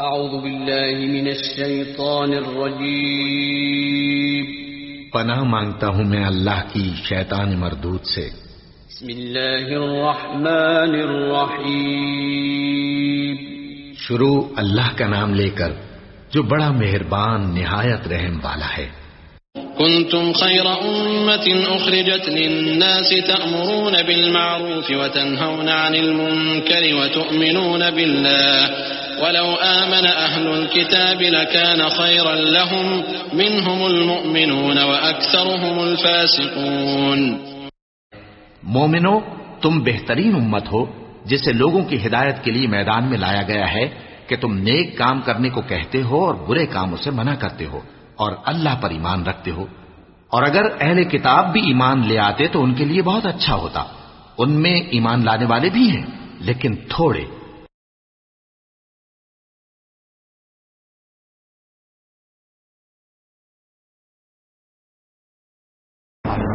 أعوذ بالله من الشيطان الرجيم. پناہ مانگتا ہوں میں اللہ کی شیطان مردود سے۔ بسم الله الرحمن الرحيم شروع اللہ کا نام لے کر جو بڑا مہربان نہایت رحم والا ہے۔ كنتم خير أمة أخرجت للناس تأمرون بالمعروف وتنهون عن المنكر وتؤمنون بالله. ولو آمن أهل الكتاب لكان خيرا لهم منهم المؤمنون وأكثرهم الفاسقون. مومنو، تم بہترین امت ہو، جسے لوگوں کی ہدایت کے لیے میدان میں لایا گیا ہے کہ تم نیک کام کرنے کو کہتے ہو اور برے کاموں سے منع کرتے ہو اور اللہ پر ایمان رکھتے ہو۔ اور اگر اہل کتاب بھی ایمان لے آتے تو ان کے لیے بہت اچھا ہوتا۔ ان میں ایمان لانے والے بھی ہیں، لیکن تھوڑے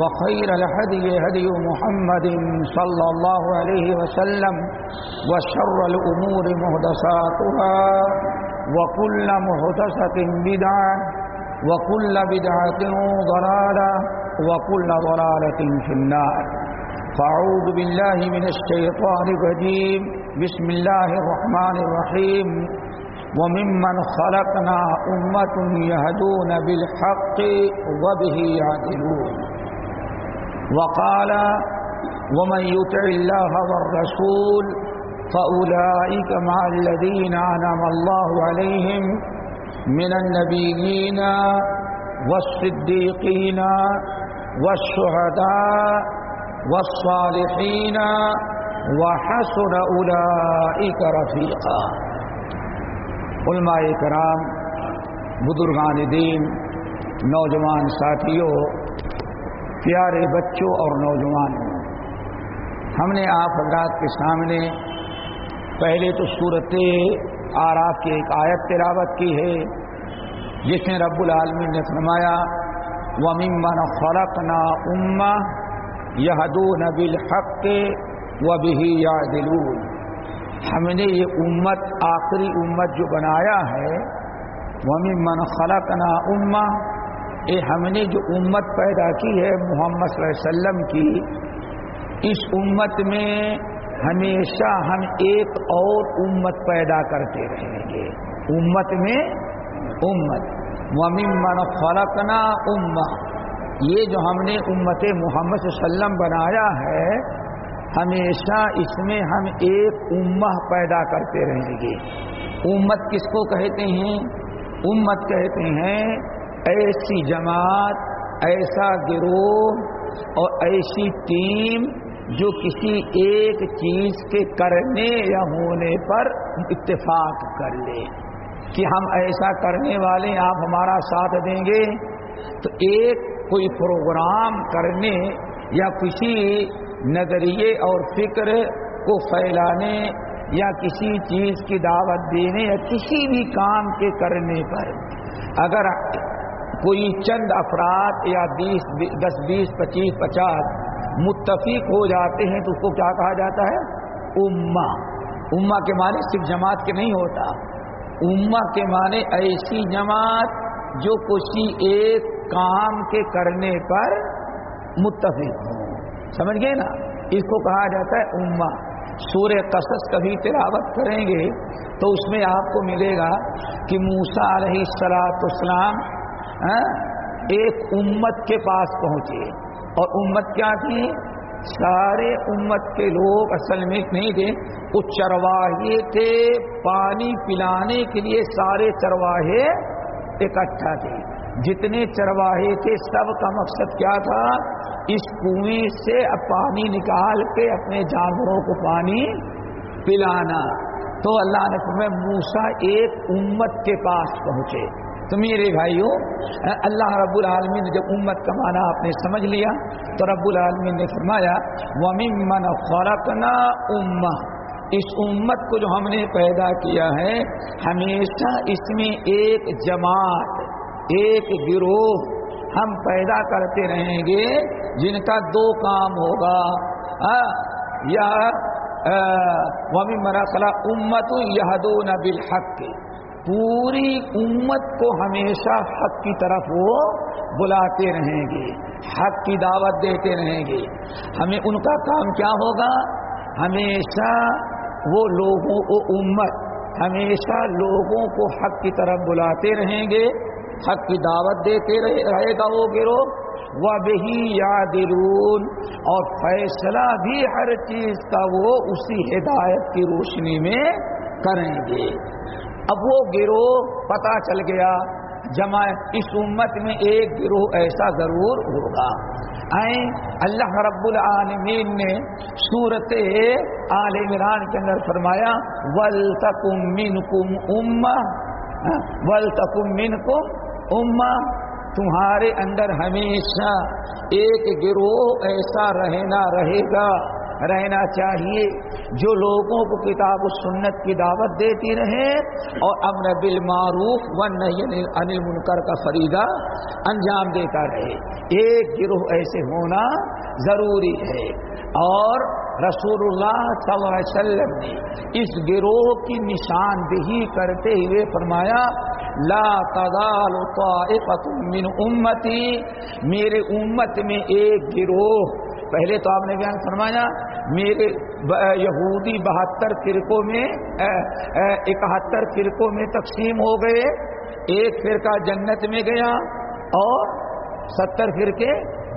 وخير الهدي هدي محمد صلى الله عليه وسلم وشر الأمور مهدساتها وكل مهدسة بدعة وكل بدعة ضلالة وكل ضلالة في النار. فأعوذ بالله من الشيطان الرجيم. بسم الله الرحمن الرحيم. وممن خلقنا أمة يهدون بالحق وبه يعدلون. وقال، ومن يطع الله والرسول فأولئك مع الذين أنعم الله عليهم من النبيين والصديقين والشهداء والصالحين وحسن أولئك رفيقا. علماء کرام، بزرگان دین، نوجوان ساتھیوں پیارے بچوں اور نوجوانوں، ہم نے آپ حضرات کے سامنے پہلے تو صورت آراف کی ایک آیت تلاوت کی ہے، جس میں رب العالمین نے فرمایا ومن خلق نا اما یہدو نبل حق و بہی یا ہم نے یہ امت، آخری امت جو بنایا ہے ومن خلق نا اما یہ ہم نے جو امت پیدا کی ہے محمد صلی اللہ علیہ وسلم کی، اس امت میں ہمیشہ ہم ایک اور امت پیدا کرتے رہیں گے۔ امت میں امت۔ ومن خلقنا امہ یہ جو ہم نے امت محمد صلی اللہ علیہ وسلم بنایا ہے، ہمیشہ اس میں ہم ایک امہ پیدا کرتے رہیں گے۔ امت کس کو کہتے ہیں؟ امت کہتے ہیں ایسی جماعت، ایسا گروہ اور ایسی ٹیم جو کسی ایک چیز کے کرنے یا ہونے پر اتفاق کر لے کہ ہم ایسا کرنے والے آپ ہمارا ساتھ دیں گے۔ تو ایک کوئی پروگرام کرنے یا کسی نظریے اور فکر کو پھیلانے یا کسی چیز کی دعوت دینے یا کسی بھی کام کے کرنے پر اگر کوئی چند افراد یا بیس، دس، بیس، پچیس، پچاس متفق ہو جاتے ہیں تو اس کو کیا کہا جاتا ہے؟ اما اما کے معنی صرف جماعت کے نہیں ہوتا۔ اما کے معنی ایسی جماعت جو کسی ایک کام کے کرنے پر متفق ہو۔ سمجھ گئے نا؟ اس کو کہا جاتا ہے اما سورہ قصص کبھی تلاوت کریں گے تو اس میں آپ کو ملے گا کہ موسا علیہ السلاط اسلام ہاں؟ ایک امت کے پاس پہنچے۔ اور امت کیا تھی؟ سارے امت کے لوگ اصل میں نہیں تھے، وہ چرواہے تھے۔ پانی پلانے کے لیے سارے چرواہے اکٹھا تھے۔ جتنے چرواہے تھے، سب کا مقصد کیا تھا؟ اس کنویں سے پانی نکال کے اپنے جانوروں کو پانی پلانا۔ تو اللہ نے فرمایا موسا ایک امت کے پاس پہنچے۔ تو میرے بھائیوں اللہ رب العالمین نے جب امت کا معنی آپ نے سمجھ لیا، تو رب العالمین نے فرمایا ومن فرقنا اما اس امت کو جو ہم نے پیدا کیا ہے، ہمیشہ اس میں ایک جماعت، ایک گروہ ہم پیدا کرتے رہیں گے، جن کا دو کام ہوگا۔ ہاں، یا ومی مراسلہ امت یہدون بالحق۔ پوری امت کو ہمیشہ حق کی طرف وہ بلاتے رہیں گے، حق کی دعوت دیتے رہیں گے۔ ہمیں ان کا کام کیا ہوگا؟ ہمیشہ وہ لوگوں کو امت ہمیشہ لوگوں کو حق کی طرف بلاتے رہیں گے، حق کی دعوت دیتے رہے گا وہ گروہ۔ وہ بہی یاد اور فیصلہ بھی ہر چیز کا وہ اسی ہدایت کی روشنی میں کریں گے۔ اب وہ گروہ پتا چل گیا، جمع اس امت میں ایک گروہ ایسا ضرور ہوگا۔ اللہ رب العالمین نے صورت عال عمران کے اندر فرمایا ول تکم من کم اما ہاں، ول تکم من کم اما تمہارے اندر ہمیشہ ایک گروہ ایسا رہنا رہے گا۔ رہنا چاہیے۔ جو لوگوں کو کتاب و سنت کی دعوت دیتی رہے اور امر بالمعروف و انل منکر کا فریدہ انجام دیتا رہے۔ ایک گروہ ایسے ہونا ضروری ہے۔ اور رسول اللہ صلی اللہ علیہ وسلم نے اس گروہ کی نشاندہی کرتے ہوئے فرمایا، لا تزال من امتی۔ میرے امت میں ایک گروہ پہلے تو آپ نے بیان فرمایا، میرے یہودی بہتر فرقوں میں اکہتر فرقوں میں تقسیم ہو گئے۔ ایک فرقہ جنت میں گیا اور ستر فرقے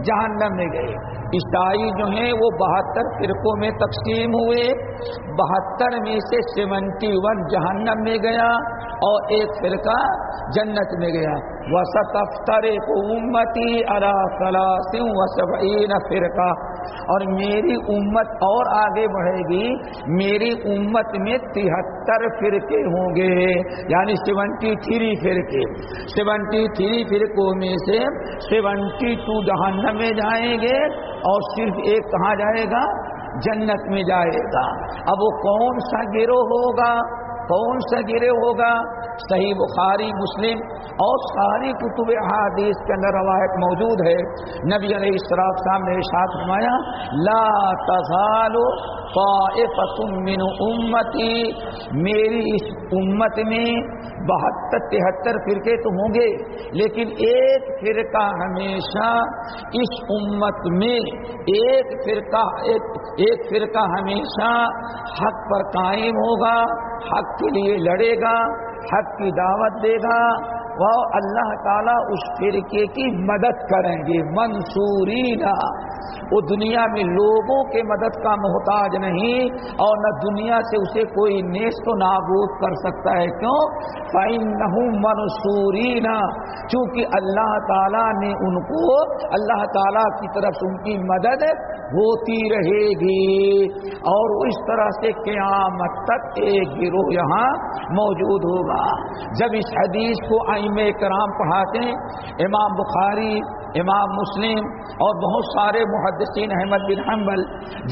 جہنم میں گئے۔ عیسائی جو ہیں، وہ بہتر فرقوں میں تقسیم ہوئے۔ بہتر میں سے سیونٹی ون جہنم میں گیا اور ایک فرقہ جنت میں گیا۔ وسطر کو امتی وسبعین فرقہ اور میری امت اور آگے بڑھے گی۔ میری امت میں تہتر فرقے ہوں گے۔ یعنی سیونٹی تھری فرقے۔ سیونٹی تھری فرقوں میں سے سیونٹی ٹو جہنم میں جائیں گے اور صرف ایک کہاں جائے گا؟ جنت میں جائے گا۔ اب وہ کون سا گروہ ہوگا؟ کون سا گرے ہوگا؟ صحیح بخاری، مسلم اور ساری کتب احادیث کے اندر روایت موجود ہے۔ نبی علیہ السلام صاحب نے ارشاد فرمایا، لا تزال طائفة من امتی۔ میری اس امت میں بہتر، تہتر فرقے تو ہوں گے، لیکن ایک فرقہ ہمیشہ اس امت میں، ایک فرقہ ایک فرقہ ہمیشہ حق پر قائم ہوگا۔ حق کے لیے لڑے گا، حق کی دعوت دے گا۔ وہ اللہ تعالیٰ اس فرقے کی مدد کریں گے۔ منصوری وہ دنیا میں لوگوں کے مدد کا محتاج نہیں اور نہ دنیا سے اسے کوئی نیست و نابود کر سکتا ہے۔ کیوں؟ فائن نہ منصوری چونکہ اللہ تعالیٰ نے ان کو، اللہ تعالیٰ کی طرف سے ان کی مدد ہوتی رہے گی۔ اور اس طرح سے قیامت تک ایک گروہ یہاں موجود ہوگا۔ جب اس حدیث کو آئم کرام پڑھاتے ہیں، امام بخاری امام مسلم اور بہت سارے محدثین احمد بن حنبل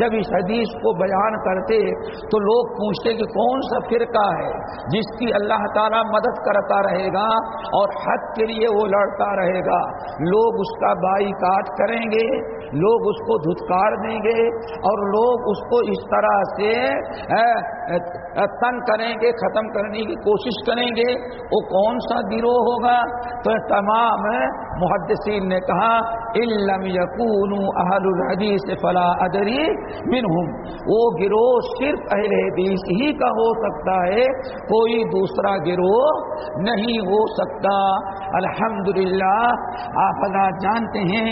جب اس حدیث کو بیان کرتے تو لوگ پوچھتے کہ کون سا فرقہ ہے جس کی اللہ تعالیٰ مدد کرتا رہے گا اور حق کے لیے وہ لڑتا رہے گا؟ لوگ اس کا بائی کاٹ کریں گے، لوگ اس کو دھتکار دیں گے اور لوگ اس کو اس طرح سے تنگ کریں گے، ختم کرنے کی کوشش کریں گے۔ وہ کون سا گروہ ہوگا؟ تو تمام محدثین نے کہا علم یقون اہل الحدیث فلا ادری منہم. وہ گروہ صرف اہل حدیث ہی کا ہو سکتا ہے، کوئی دوسرا گروہ نہیں ہو سکتا۔ الحمدللہ، آپ جانتے ہیں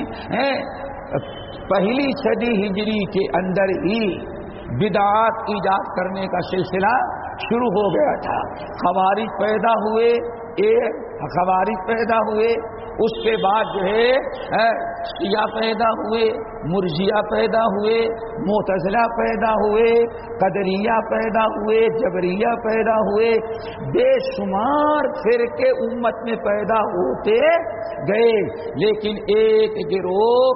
پہلی صدی ہجری کے اندر ہی بدعات ایجاد کرنے کا سلسلہ شروع ہو گیا تھا۔ خوارج پیدا ہوئے ایک خوارج پیدا ہوئے اس کے بعد جو ہے شیعہ پیدا ہوئے مرجیا پیدا ہوئے متضلہ پیدا ہوئے، قدریہ پیدا ہوئے، جبریہ پیدا ہوئے، بے شمار فرقے امت میں پیدا ہوتے گئے۔ لیکن ایک گروہ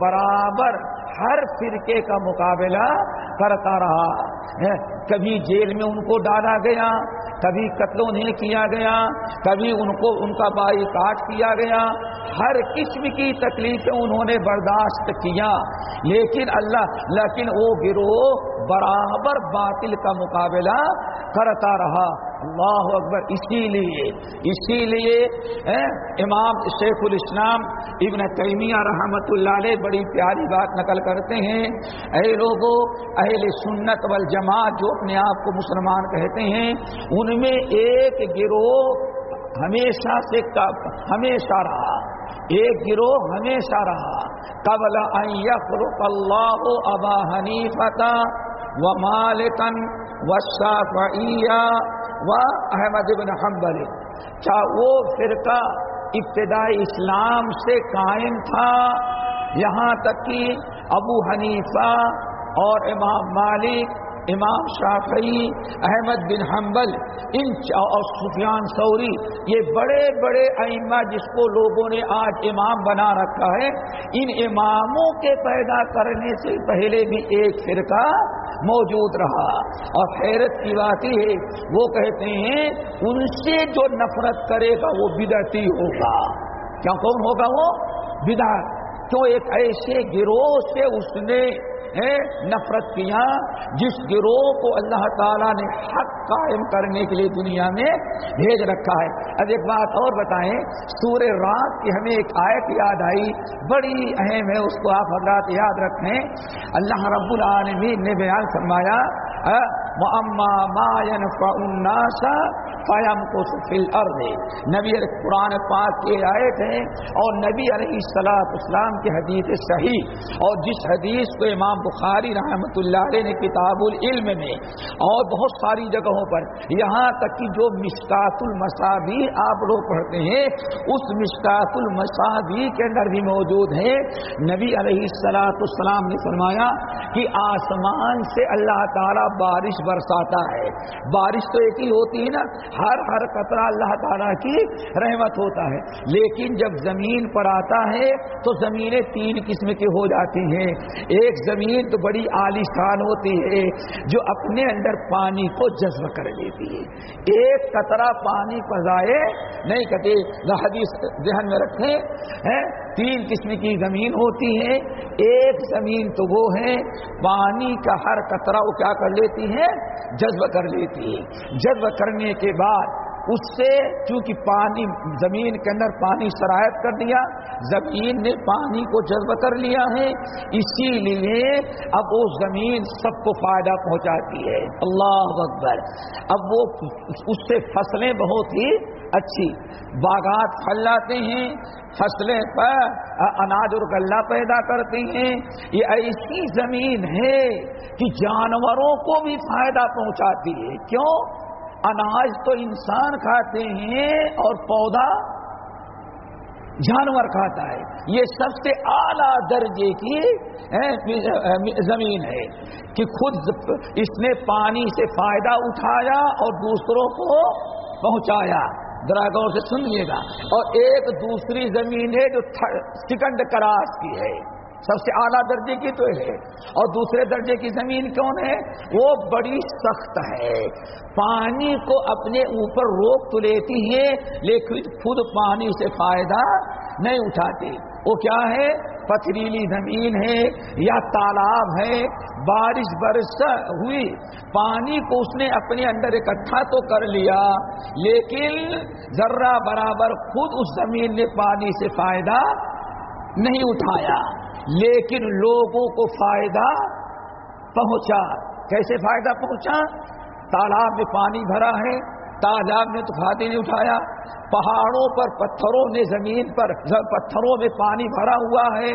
برابر ہر فرقے کا مقابلہ کرتا رہا۔ کبھی جیل میں ان کو ڈالا گیا، کبھی قتل نہیں کیا گیا، کبھی ان کو ان کا بائی کاٹ کیا گیا۔ ہر قسم کی تکلیفیں انہوں نے برداشت کیا۔ لیکن اللہ، لیکن وہ گروہ برابر باطل کا مقابلہ کرتا رہا۔ اللہ اکبر، اسی لیے اسی لیے امام شیخ الاسلام ابن تیمیہ رحمت اللہ علیہ بڑی پیاری بات نقل کرتے ہیں۔ اے لوگوں اہل سنت والجماعت جو اپنے آپ کو مسلمان کہتے ہیں، ان میں ایک گروہ ہمیشہ سے ہمیشہ رہا۔ ایک گروہ ہمیشہ رہا۔ قبل یخرق اللہ ابا حنیفتا و مالکن و شافعیہ و احمد بن حنبل۔ کیا وہ فرقہ ابتدائی اسلام سے قائم تھا۔ یہاں تک کہ ابو حنیفہ اور امام مالک امام شافعی، احمد بن حنبل، ان اور سفیان سوری یہ بڑے بڑے ائمہ جس کو لوگوں نے آج امام بنا رکھا ہے، ان اماموں کے پیدا کرنے سے پہلے بھی ایک فرقہ موجود رہا۔ اور حیرت کی بات یہ ہے، وہ کہتے ہیں، ان سے جو نفرت کرے گا وہ بدعتی ہوگا۔ کیا کون ہوگا وہ؟ بدعت۔ تو ایک ایسے گروہ سے اس نے نفرت کیا جس گروہ کو اللہ تعالیٰ نے حق قائم کرنے کے لیے دنیا میں بھیج رکھا ہے۔ اب ایک بات اور بتائیں، سورہ رات کی ہمیں ایک آیت یاد آئی، بڑی اہم ہے، اس کو آپ حضرات یاد رکھیں۔ اللہ رب العالمین نے بیان فرمایا فیم کو فل ارد نبی قرآن پاک کے آئے تھے اور نبی علیہ السلاط اسلام کی حدیث صحیح۔ اور جس حدیث کو امام بخاری رحمۃ اللہ علیہ نے کتاب العلم میں اور بہت ساری جگہوں پر یہاں تک کہ جو مشکات المسابی آپ لوگ پڑھتے ہیں، اس مشکات المسابی کے اندر بھی موجود ہیں۔ نبی علیہ السلاط اسلام نے فرمایا کہ آسمان سے اللہ تعالیٰ بارش برساتا ہے۔ بارش تو ایک ہی ہوتی ہے نا ہر ہر قطرہ اللہ تعالیٰ کی رحمت ہوتا ہے۔ لیکن جب زمین پر آتا ہے تو زمینیں تین قسم کی ہو جاتی ہیں۔ ایک زمین تو بڑی عالیشان ہوتی ہے جو اپنے اندر پانی کو جذب کر لیتی ہے۔ ایک قطرہ پانی پذائے نہیں کہتے حدیث ذہن میں رکھیں۔ تین قسم کی زمین ہوتی ہے ایک زمین تو وہ ہے پانی کا ہر قطرہ وہ کیا کر لیتی ہے جذب کر لیتی ہے جذب کرنے کے بعد اس سے چونکہ پانی، زمین کے اندر پانی شرائط کر دیا، زمین نے پانی کو جذب کر لیا ہے، اسی لیے اب وہ زمین سب کو فائدہ پہنچاتی ہے۔ اللہ اکبر۔ اب وہ اس سے فصلیں بہت ہی اچھی۔ باغات پھل لاتے ہیں، فصلیں پر اناج اور غلہ پیدا کرتی ہیں۔ یہ ایسی زمین ہے کہ جانوروں کو بھی فائدہ پہنچاتی ہے۔ کیوں؟ اناج تو انسان کھاتے ہیں اور پودا جانور کھاتا ہے۔ یہ سب سے اعلیٰ درجے کی زمین ہے کہ خود اس نے پانی سے فائدہ اٹھایا اور دوسروں کو پہنچایا۔ دراگاؤں سے سنیے گا۔ اور ایک دوسری زمین ہے جو سیکنڈ کراس کی ہے۔ سب سے اعلیٰ درجے کی تو ہے۔ اور دوسرے درجے کی زمین کون ہے؟ وہ بڑی سخت ہے۔ پانی کو اپنے اوپر روک تو لیتی ہے، لیکن خود پانی سے فائدہ نہیں اٹھاتی۔ وہ کیا ہے؟ پتھریلی زمین ہے یا تالاب ہے۔ بارش برس ہوئی، پانی کو اس نے اپنے اندر اکٹھا تو کر لیا، لیکن ذرہ برابر خود اس زمین نے پانی سے فائدہ نہیں اٹھایا۔ لیکن لوگوں کو فائدہ پہنچا۔ کیسے فائدہ پہنچا؟ تالاب میں پانی بھرا ہے، تالاب میں تو فائدے نہیں اٹھایا۔ پہاڑوں پر، پتھروں نے زمین پر، پتھروں میں پانی بھرا ہوا ہے۔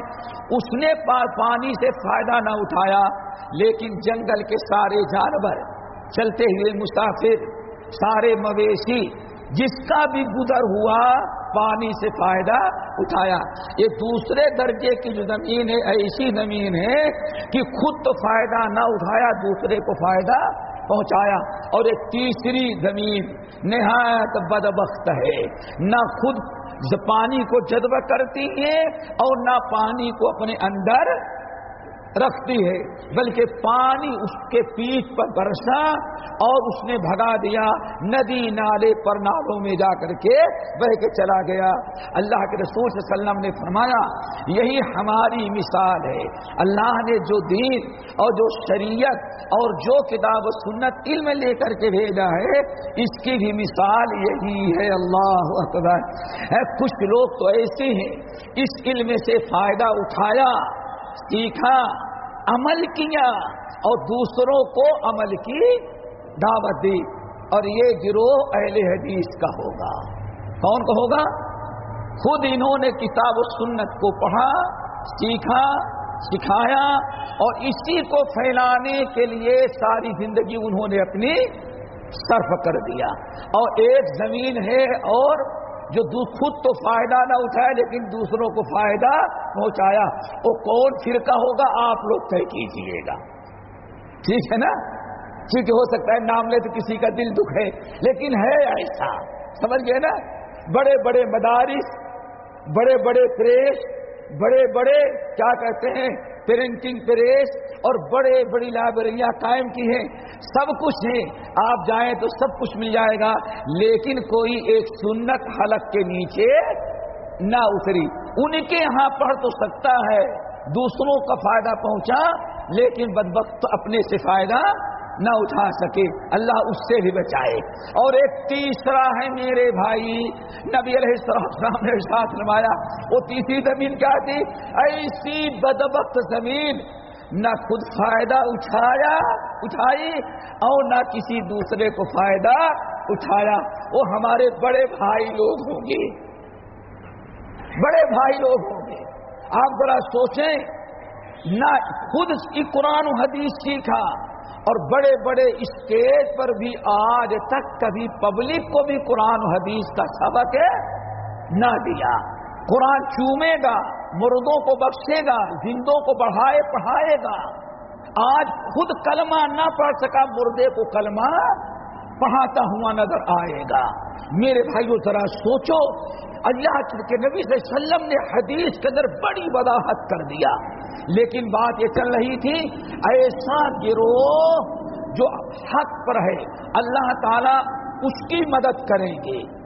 اس نے پانی سے فائدہ نہ اٹھایا۔ لیکن جنگل کے سارے جانور چلتے ہوئے مسافر، سارے مویشی، جس کا بھی گزر ہوا پانی سے فائدہ اٹھایا۔ یہ دوسرے درجے کی جو زمین ہے ایسی زمین ہے کہ خود تو فائدہ نہ اٹھایا، دوسرے کو فائدہ پہنچایا۔ اور ایک تیسری زمین نہایت بدبخت ہے۔ نہ خود پانی کو جذب کرتی ہے اور نہ پانی کو اپنے اندر رکھتی ہے، بلکہ پانی اس کے پیٹ پر برسا اور اس نے بھگا دیا، ندی نالے پر نالوں میں جا کر کے بہ کے چلا گیا۔ اللہ کے رسول صلی اللہ علیہ وسلم نے فرمایا، یہی ہماری مثال ہے۔ اللہ نے جو دین اور جو شریعت اور جو کتاب و سنت علم لے کر کے بھیجا ہے، اس کی بھی مثال یہی ہے۔ اللہ اکبر۔ کچھ لوگ تو ایسے ہیں، اس علم سے فائدہ اٹھایا سیکھا، عمل کیا اور دوسروں کو عمل کی دعوت دی۔ اور یہ گروہ اہل حدیث کا ہوگا۔ کون کا ہوگا؟ خود انہوں نے کتاب و سنت کو پڑھا، سیکھا، سکھایا اور اسی کو پھیلانے کے لیے ساری زندگی انہوں نے اپنی صرف کر دیا۔ اور ایک زمین ہے اور جو خود تو فائدہ نہ اٹھایا لیکن دوسروں کو فائدہ پہنچایا۔ وہ کون فرقہ ہوگا؟ آپ لوگ طے کیجیے گا۔ ٹھیک ہے نا؟ ٹھیک ہو سکتا ہے نام لے تو کسی کا دل دکھ ہے، لیکن ہے ایسا۔ سمجھ گئے نا؟ بڑے بڑے مدارس، بڑے بڑے پریس، بڑے بڑے، کیا کہتے ہیں؟ پرنٹنگ پریس اور بڑے بڑی لائبریریاں قائم کی ہیں۔ سب کچھ ہے آپ جائیں تو سب کچھ مل جائے گا۔ لیکن کوئی ایک سنت حلق کے نیچے نہ اتری۔ ان کے یہاں پڑھ تو سکتا ہے۔ دوسروں کا فائدہ پہنچا، لیکن بدبخت اپنے سے فائدہ نہ اٹھا سکے۔ اللہ اس سے بھی بچائے۔ اور ایک تیسرا ہے میرے بھائی۔ نبی علیہ السلام نے ساتھ نمایا وہ تیسری زمین کیا تھی؟ ایسی بدبخت زمین۔ نہ خود فائدہ اٹھایا، اٹھائی، اور نہ کسی دوسرے کو فائدہ اٹھایا۔ وہ ہمارے بڑے بھائی لوگ ہوں گے۔ بڑے بھائی لوگ ہوں گے۔ آپ ذرا سوچیں، نہ خود کی قرآن و حدیث سیکھا، اور بڑے بڑے اسٹیج پر بھی آج تک کبھی پبلک کو بھی قرآن و حدیث کا سبق نہ دیا۔ قرآن چومے گا، مردوں کو بخشے گا، زندوں کو بڑھائے پڑھائے گا۔ آج خود کلمہ نہ پڑھ سکا، مردے کو کلمہ پڑھاتا ہوا نظر آئے گا۔ میرے بھائیو، ذرا سوچو، اللہ کے نبی صلی اللہ علیہ وسلم نے حدیث کے اندر بڑی وضاحت کر دیا۔ لیکن بات یہ چل رہی تھی، ایسا گروہ جو حق پر ہے، اللہ تعالیٰ اس کی مدد کریں گے۔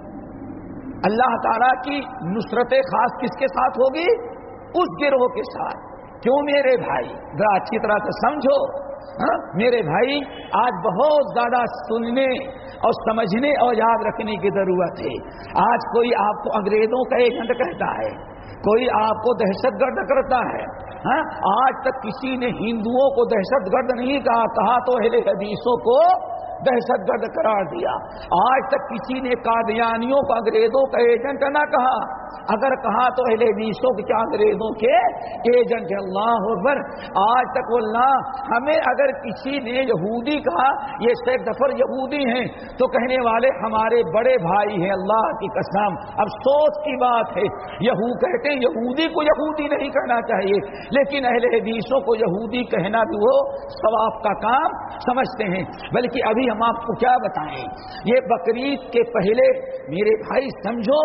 اللہ تعالیٰ کی نصرت خاص کس کے ساتھ ہوگی؟ اس گروہ کے ساتھ۔ کیوں میرے بھائی؟ ذرا اچھی طرح سے سمجھو۔ ہاں؟ میرے بھائی، آج بہت زیادہ سننے اور سمجھنے اور یاد رکھنے کی ضرورت ہے۔ آج کوئی آپ کو انگریزوں کا ایجنٹ کہتا ہے، کوئی آپ کو دہشت گرد کرتا ہے۔ ہاں؟ آج تک کسی نے ہندوؤں کو دہشت گرد نہیں کہا کہا تو اہل حدیثوں کو دہشت گرد قرار دیا۔ آج تک کسی نے قادیانیوں کو انگریزوں کا ایجنٹ نہ کہا۔ اگر کہا تو اہل حدیثوں کے انگریزوں کے ایجنٹ اللہ اکبر۔ آج تک اللہ ہمیں اگر کسی نے یہودی کہا، یہ شیخ دفر یہودی ہیں، تو کہنے والے ہمارے بڑے بھائی ہیں۔ اللہ کی قسم۔ افسوس کی بات ہے۔ یہو کہتے ہیں یہودی کو یہودی نہیں کہنا چاہیے، لیکن اہل حدیثوں کو یہودی کہنا بھی وہ ثواب کا کام سمجھتے ہیں۔ بلکہ ابھی ابھی ہم آپ کو کیا بتائیں؟ یہ بقرعید کے پہلے میرے بھائی سمجھو،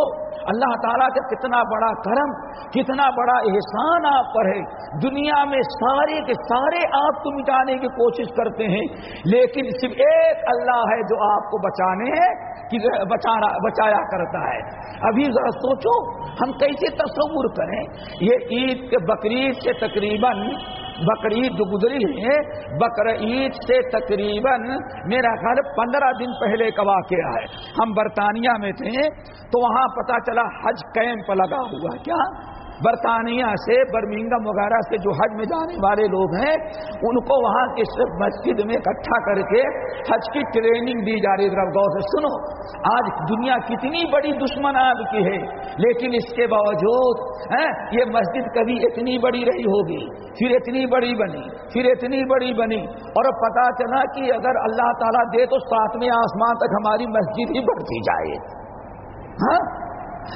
اللہ تعالیٰ کا کتنا بڑا کرم، کتنا بڑا احسان آپ پر ہے۔ دنیا میں سارے کے سارے آپ کو مٹانے کی کوشش کرتے ہیں، لیکن صرف ایک اللہ ہے جو آپ کو بچانے کی بچانا بچایا کرتا ہے۔ ابھی ذرا سوچو، ہم کیسے تصور کریں؟ یہ عید کے بقرعید سے تقریباً بقرعید جو گزری ہے بقرعید سے تقریباً میرا خیال پندرہ دن پہلے کا واقعہ ہے۔ ہم برطانیہ میں تھے، تو وہاں پتا چلا حج کیمپ لگا ہوا کیا؟ برطانیہ سے برمنگم وغیرہ سے جو حج میں جانے والے لوگ ہیں، ان کو وہاں کی صرف مسجد میں اکٹھا کر کے حج کی ٹریننگ دی جا رہی ہے۔ غور سے سنو، آج دنیا کتنی بڑی دشمن آپ کی ہے، لیکن اس کے باوجود یہ مسجد کبھی اتنی بڑی رہی ہوگی، پھر اتنی بڑی بنی، پھر اتنی بڑی بنی۔ اور پتا چلا کہ اگر اللہ تعالیٰ دے تو ساتویں آسمان تک ہماری مسجد ہی بڑھتی جائے۔ ہاں؟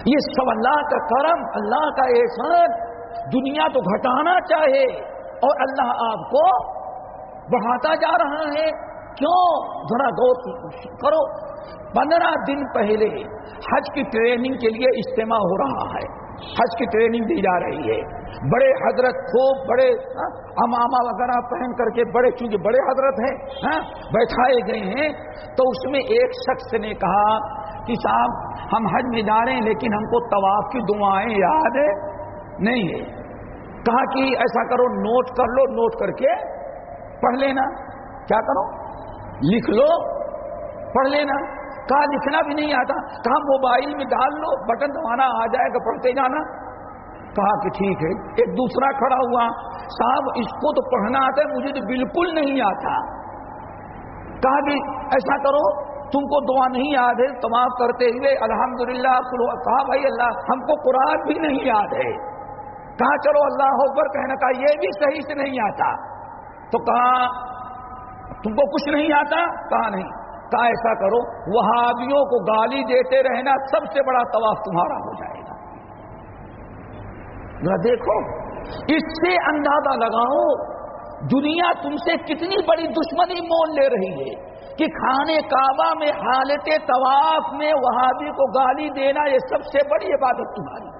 یہ سب اللہ کا کرم اللہ کا احسان دنیا تو گھٹانا چاہے اور اللہ آپ کو بڑھاتا جا رہا ہے۔ کیوں؟ ذرا دو کرو۔ پندرہ دن پہلے حج کی ٹریننگ کے لیے اجتماع ہو رہا ہے۔ حج کی ٹریننگ دی جا رہی ہے۔ بڑے حضرت خوب بڑے ہاں، اماما وغیرہ پہن کر کے بڑے چونکہ بڑے حضرت ہیں ہاں، بیٹھائے گئے ہیں۔ تو اس میں ایک شخص نے کہا کہ صاحب، ہم حج میں جا رہے ہیں، لیکن ہم کو طواف کی دعائیں یاد نہیں ہے۔ کہا کہ ایسا کرو نوٹ کر لو نوٹ کر کے پڑھ لینا۔ کیا کرو؟ لکھ لو، پڑھ لینا۔ کہا، لکھنا بھی نہیں آتا۔ کہا موبائل میں ڈال لو بٹن دبانا آ جائے گا، پڑھتے جانا۔ کہا کہ ٹھیک ہے۔ ایک دوسرا کھڑا ہوا۔ صاحب، اس کو تو پڑھنا آتا ہے، مجھے تو بالکل نہیں آتا۔ کہا کہ ایسا کرو تم کو دعا نہیں یاد ہے تمام کرتے ہوئے الحمدللہ کہا بھائی اللہ، ہم کو قرآن بھی نہیں یاد ہے۔ کہا چلو اللہ اکبر کہنا کہا یہ بھی صحیح سے نہیں آتا۔ تو کہا، تم کو کچھ نہیں آتا؟ کہا نہیں۔ کہا ایسا کرو، وہابیوں کو گالی دیتے رہنا سب سے بڑا طواف تمہارا ہو جائے گا۔ دیکھو، اس سے اندازہ لگاؤ، دنیا تم سے کتنی بڑی دشمنی مول لے رہی ہے۔ کہ کھانے کعبہ میں حالت طواف میں وہابی کو گالی دینا یہ سب سے بڑی عبادت تمہاری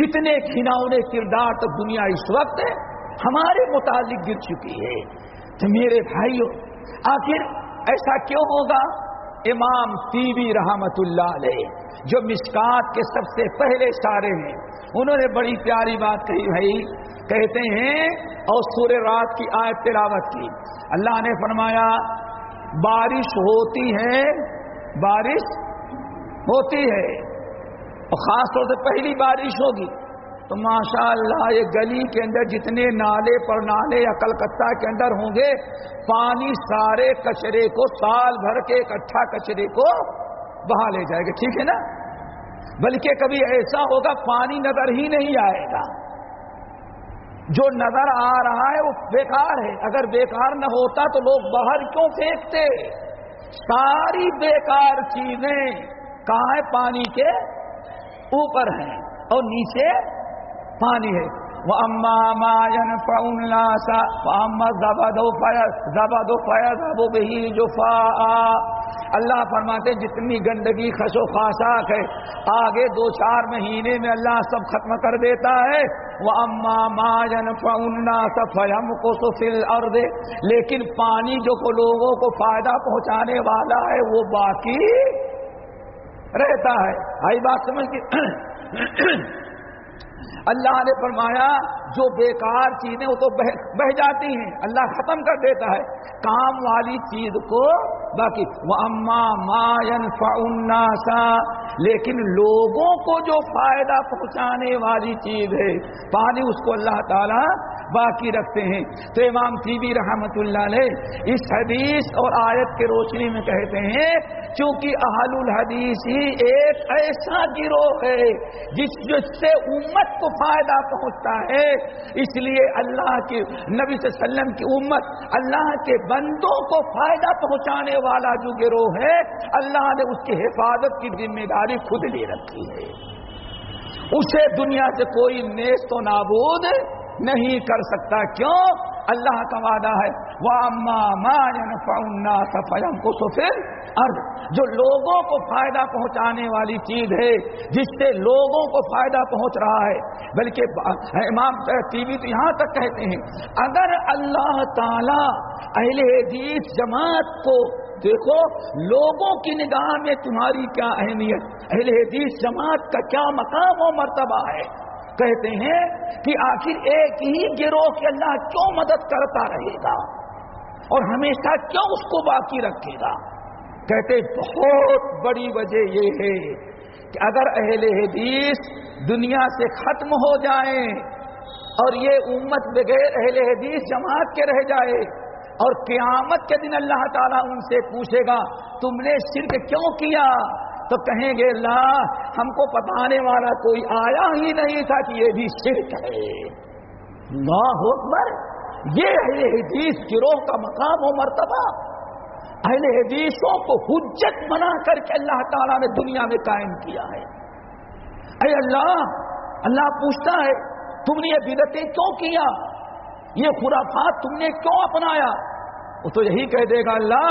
کتنے کھناؤنے کردار تک دنیا اس وقت ہمارے متعلق گر چکی ہے۔ تو میرے بھائیوں آخر ایسا کیوں ہوگا؟ امام ٹی وی رحمت اللہ علیہ، جو مسکات کے سب سے پہلے سارے ہیں، انہوں نے بڑی پیاری بات کہی، بھائی، کہتے ہیں، اور سورہ رات کی آیت تلاوت کی۔ اللہ نے فرمایا بارش ہوتی ہے، بارش ہوتی ہے۔ اور خاص طور سے پہلی بارش ہوگی۔ تو ماشاء اللہ یہ گلی کے اندر جتنے نالے پر نالے یا کلکتہ کے اندر ہوں گے، پانی سارے کچرے کو سال بھر کے اکٹھا کچرے کو بہا لے جائے گا۔ ٹھیک ہے نا؟ بلکہ کبھی ایسا ہوگا پانی نظر ہی نہیں آئے گا۔ جو نظر آ رہا ہے وہ بیکار ہے۔ اگر بیکار نہ ہوتا تو لوگ باہر کیوں پھینکتے؟ ساری بیکار چیزیں کہاں ہے؟ پانی کے اوپر ہیں اور نیچے پانی ہے۔ وہ اما ماین سا اما زبا دو زبا دو زبو بہی جو اللہ فرماتے جتنی گندگی خش و خاشاک ہے، آگے دو چار مہینے میں اللہ سب ختم کر دیتا ہے۔ وہ اما ماجن فنا سفیم کو سفل ارد لیکن پانی جو کو لوگوں کو فائدہ پہنچانے والا ہے، وہ باقی رہتا ہے۔ آئی بات سمجھ کے اللہ نے فرمایا، جو بیکار چیزیں وہ تو بہ جاتی ہیں۔ اللہ ختم کر دیتا ہے۔ کام والی چیز کو باقی۔ وہ اما ماین فا لیکن لوگوں کو جو فائدہ پہنچانے والی چیز ہے، پانی اس کو اللہ تعالیٰ باقی رکھتے ہیں۔ تو امام ٹی وی رحمت اللہ علیہ اس حدیث اور آیت کے روشنی میں کہتے ہیں، چونکہ اہل الحدیث ہی ایک ایسا گروہ ہے، جس جس سے امت کو فائدہ پہنچتا ہے۔ اس لیے اللہ کے نبی صلی اللہ علیہ وسلم کی امت اللہ کے بندوں کو فائدہ پہنچانے والا جو گروہ ہے، اللہ نے اس کی حفاظت کی ذمہ داری خود لے رکھی ہے۔ اسے دنیا سے کوئی نیست و نابود نہیں کر سکتا۔ کیوں؟ اللہ کا وعدہ ہے۔ وہ کو پھر ارد جو لوگوں کو فائدہ پہنچانے والی چیز ہے، جس سے لوگوں کو فائدہ پہنچ رہا ہے۔ بلکہ امام ٹی وی تو یہاں تک کہتے ہیں، اگر اللہ تعالی اہل حدیث جماعت کو دیکھو، لوگوں کی نگاہ میں تمہاری کیا اہمیت؟ اہل حدیث جماعت کا کیا مقام و مرتبہ ہے؟ کہتے ہیں کہ آخر ایک ہی گروہ کے اللہ کیوں مدد کرتا رہے گا اور ہمیشہ کیوں اس کو باقی رکھے گا؟ کہتے بہت بڑی وجہ یہ ہے کہ اگر اہل حدیث دنیا سے ختم ہو جائیں اور یہ امت بغیر اہل حدیث جماعت کے رہ جائے اور قیامت کے دن اللہ تعالیٰ ان سے پوچھے گا، تم نے شرک کیوں کیا؟ تو کہیں گے اللہ ہم کو بتانے والا کوئی آیا ہی نہیں تھا کہ یہ بھی شرک ہے۔ اللہ اکبر۔ یہ اہل حدیث گروہ کا مقام و مرتبہ۔ اہل حدیثوں کو حجت بنا کر کے اللہ تعالیٰ نے دنیا میں قائم کیا ہے۔ اے اللہ اللہ پوچھتا ہے، تم نے یہ بدتیں کیوں کیا؟ یہ خرافات تم نے کیوں اپنایا؟ وہ تو یہی کہہ دے گا اللہ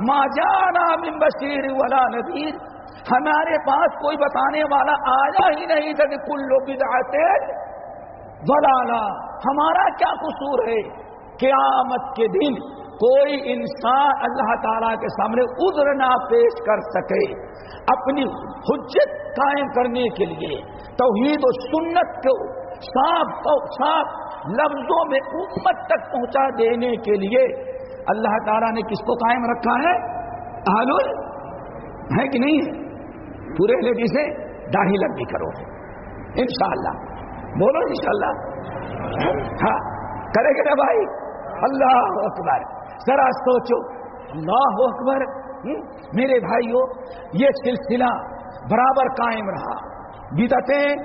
ما جانا من بشیر ولا نذیر ہمارے پاس کوئی بتانے والا آیا ہی نہیں تھا کہ کل لوگ آتے ہمارا کیا قصور ہے؟ قیامت کے دن کوئی انسان اللہ تعالی کے سامنے ادھر نہ پیش کر سکے۔ اپنی حجت قائم کرنے کے لیے توحید و سنت کو صاف صاف لفظوں میں امت تک پہنچا دینے کے لیے اللہ تعالیٰ نے کس کو قائم رکھا ہے؟ ہے کہ نہیں ہے؟ پورے لڑکی سے داڑھی لمبی کرو۔ انشاءاللہ۔ بولو انشاءاللہ۔ ہاں۔ کرے گا بھائی؟ اللہ اکبر۔ ذرا سوچو۔ اللہ اکبر۔ میرے بھائیوں یہ سلسلہ برابر قائم رہا۔ بدتیں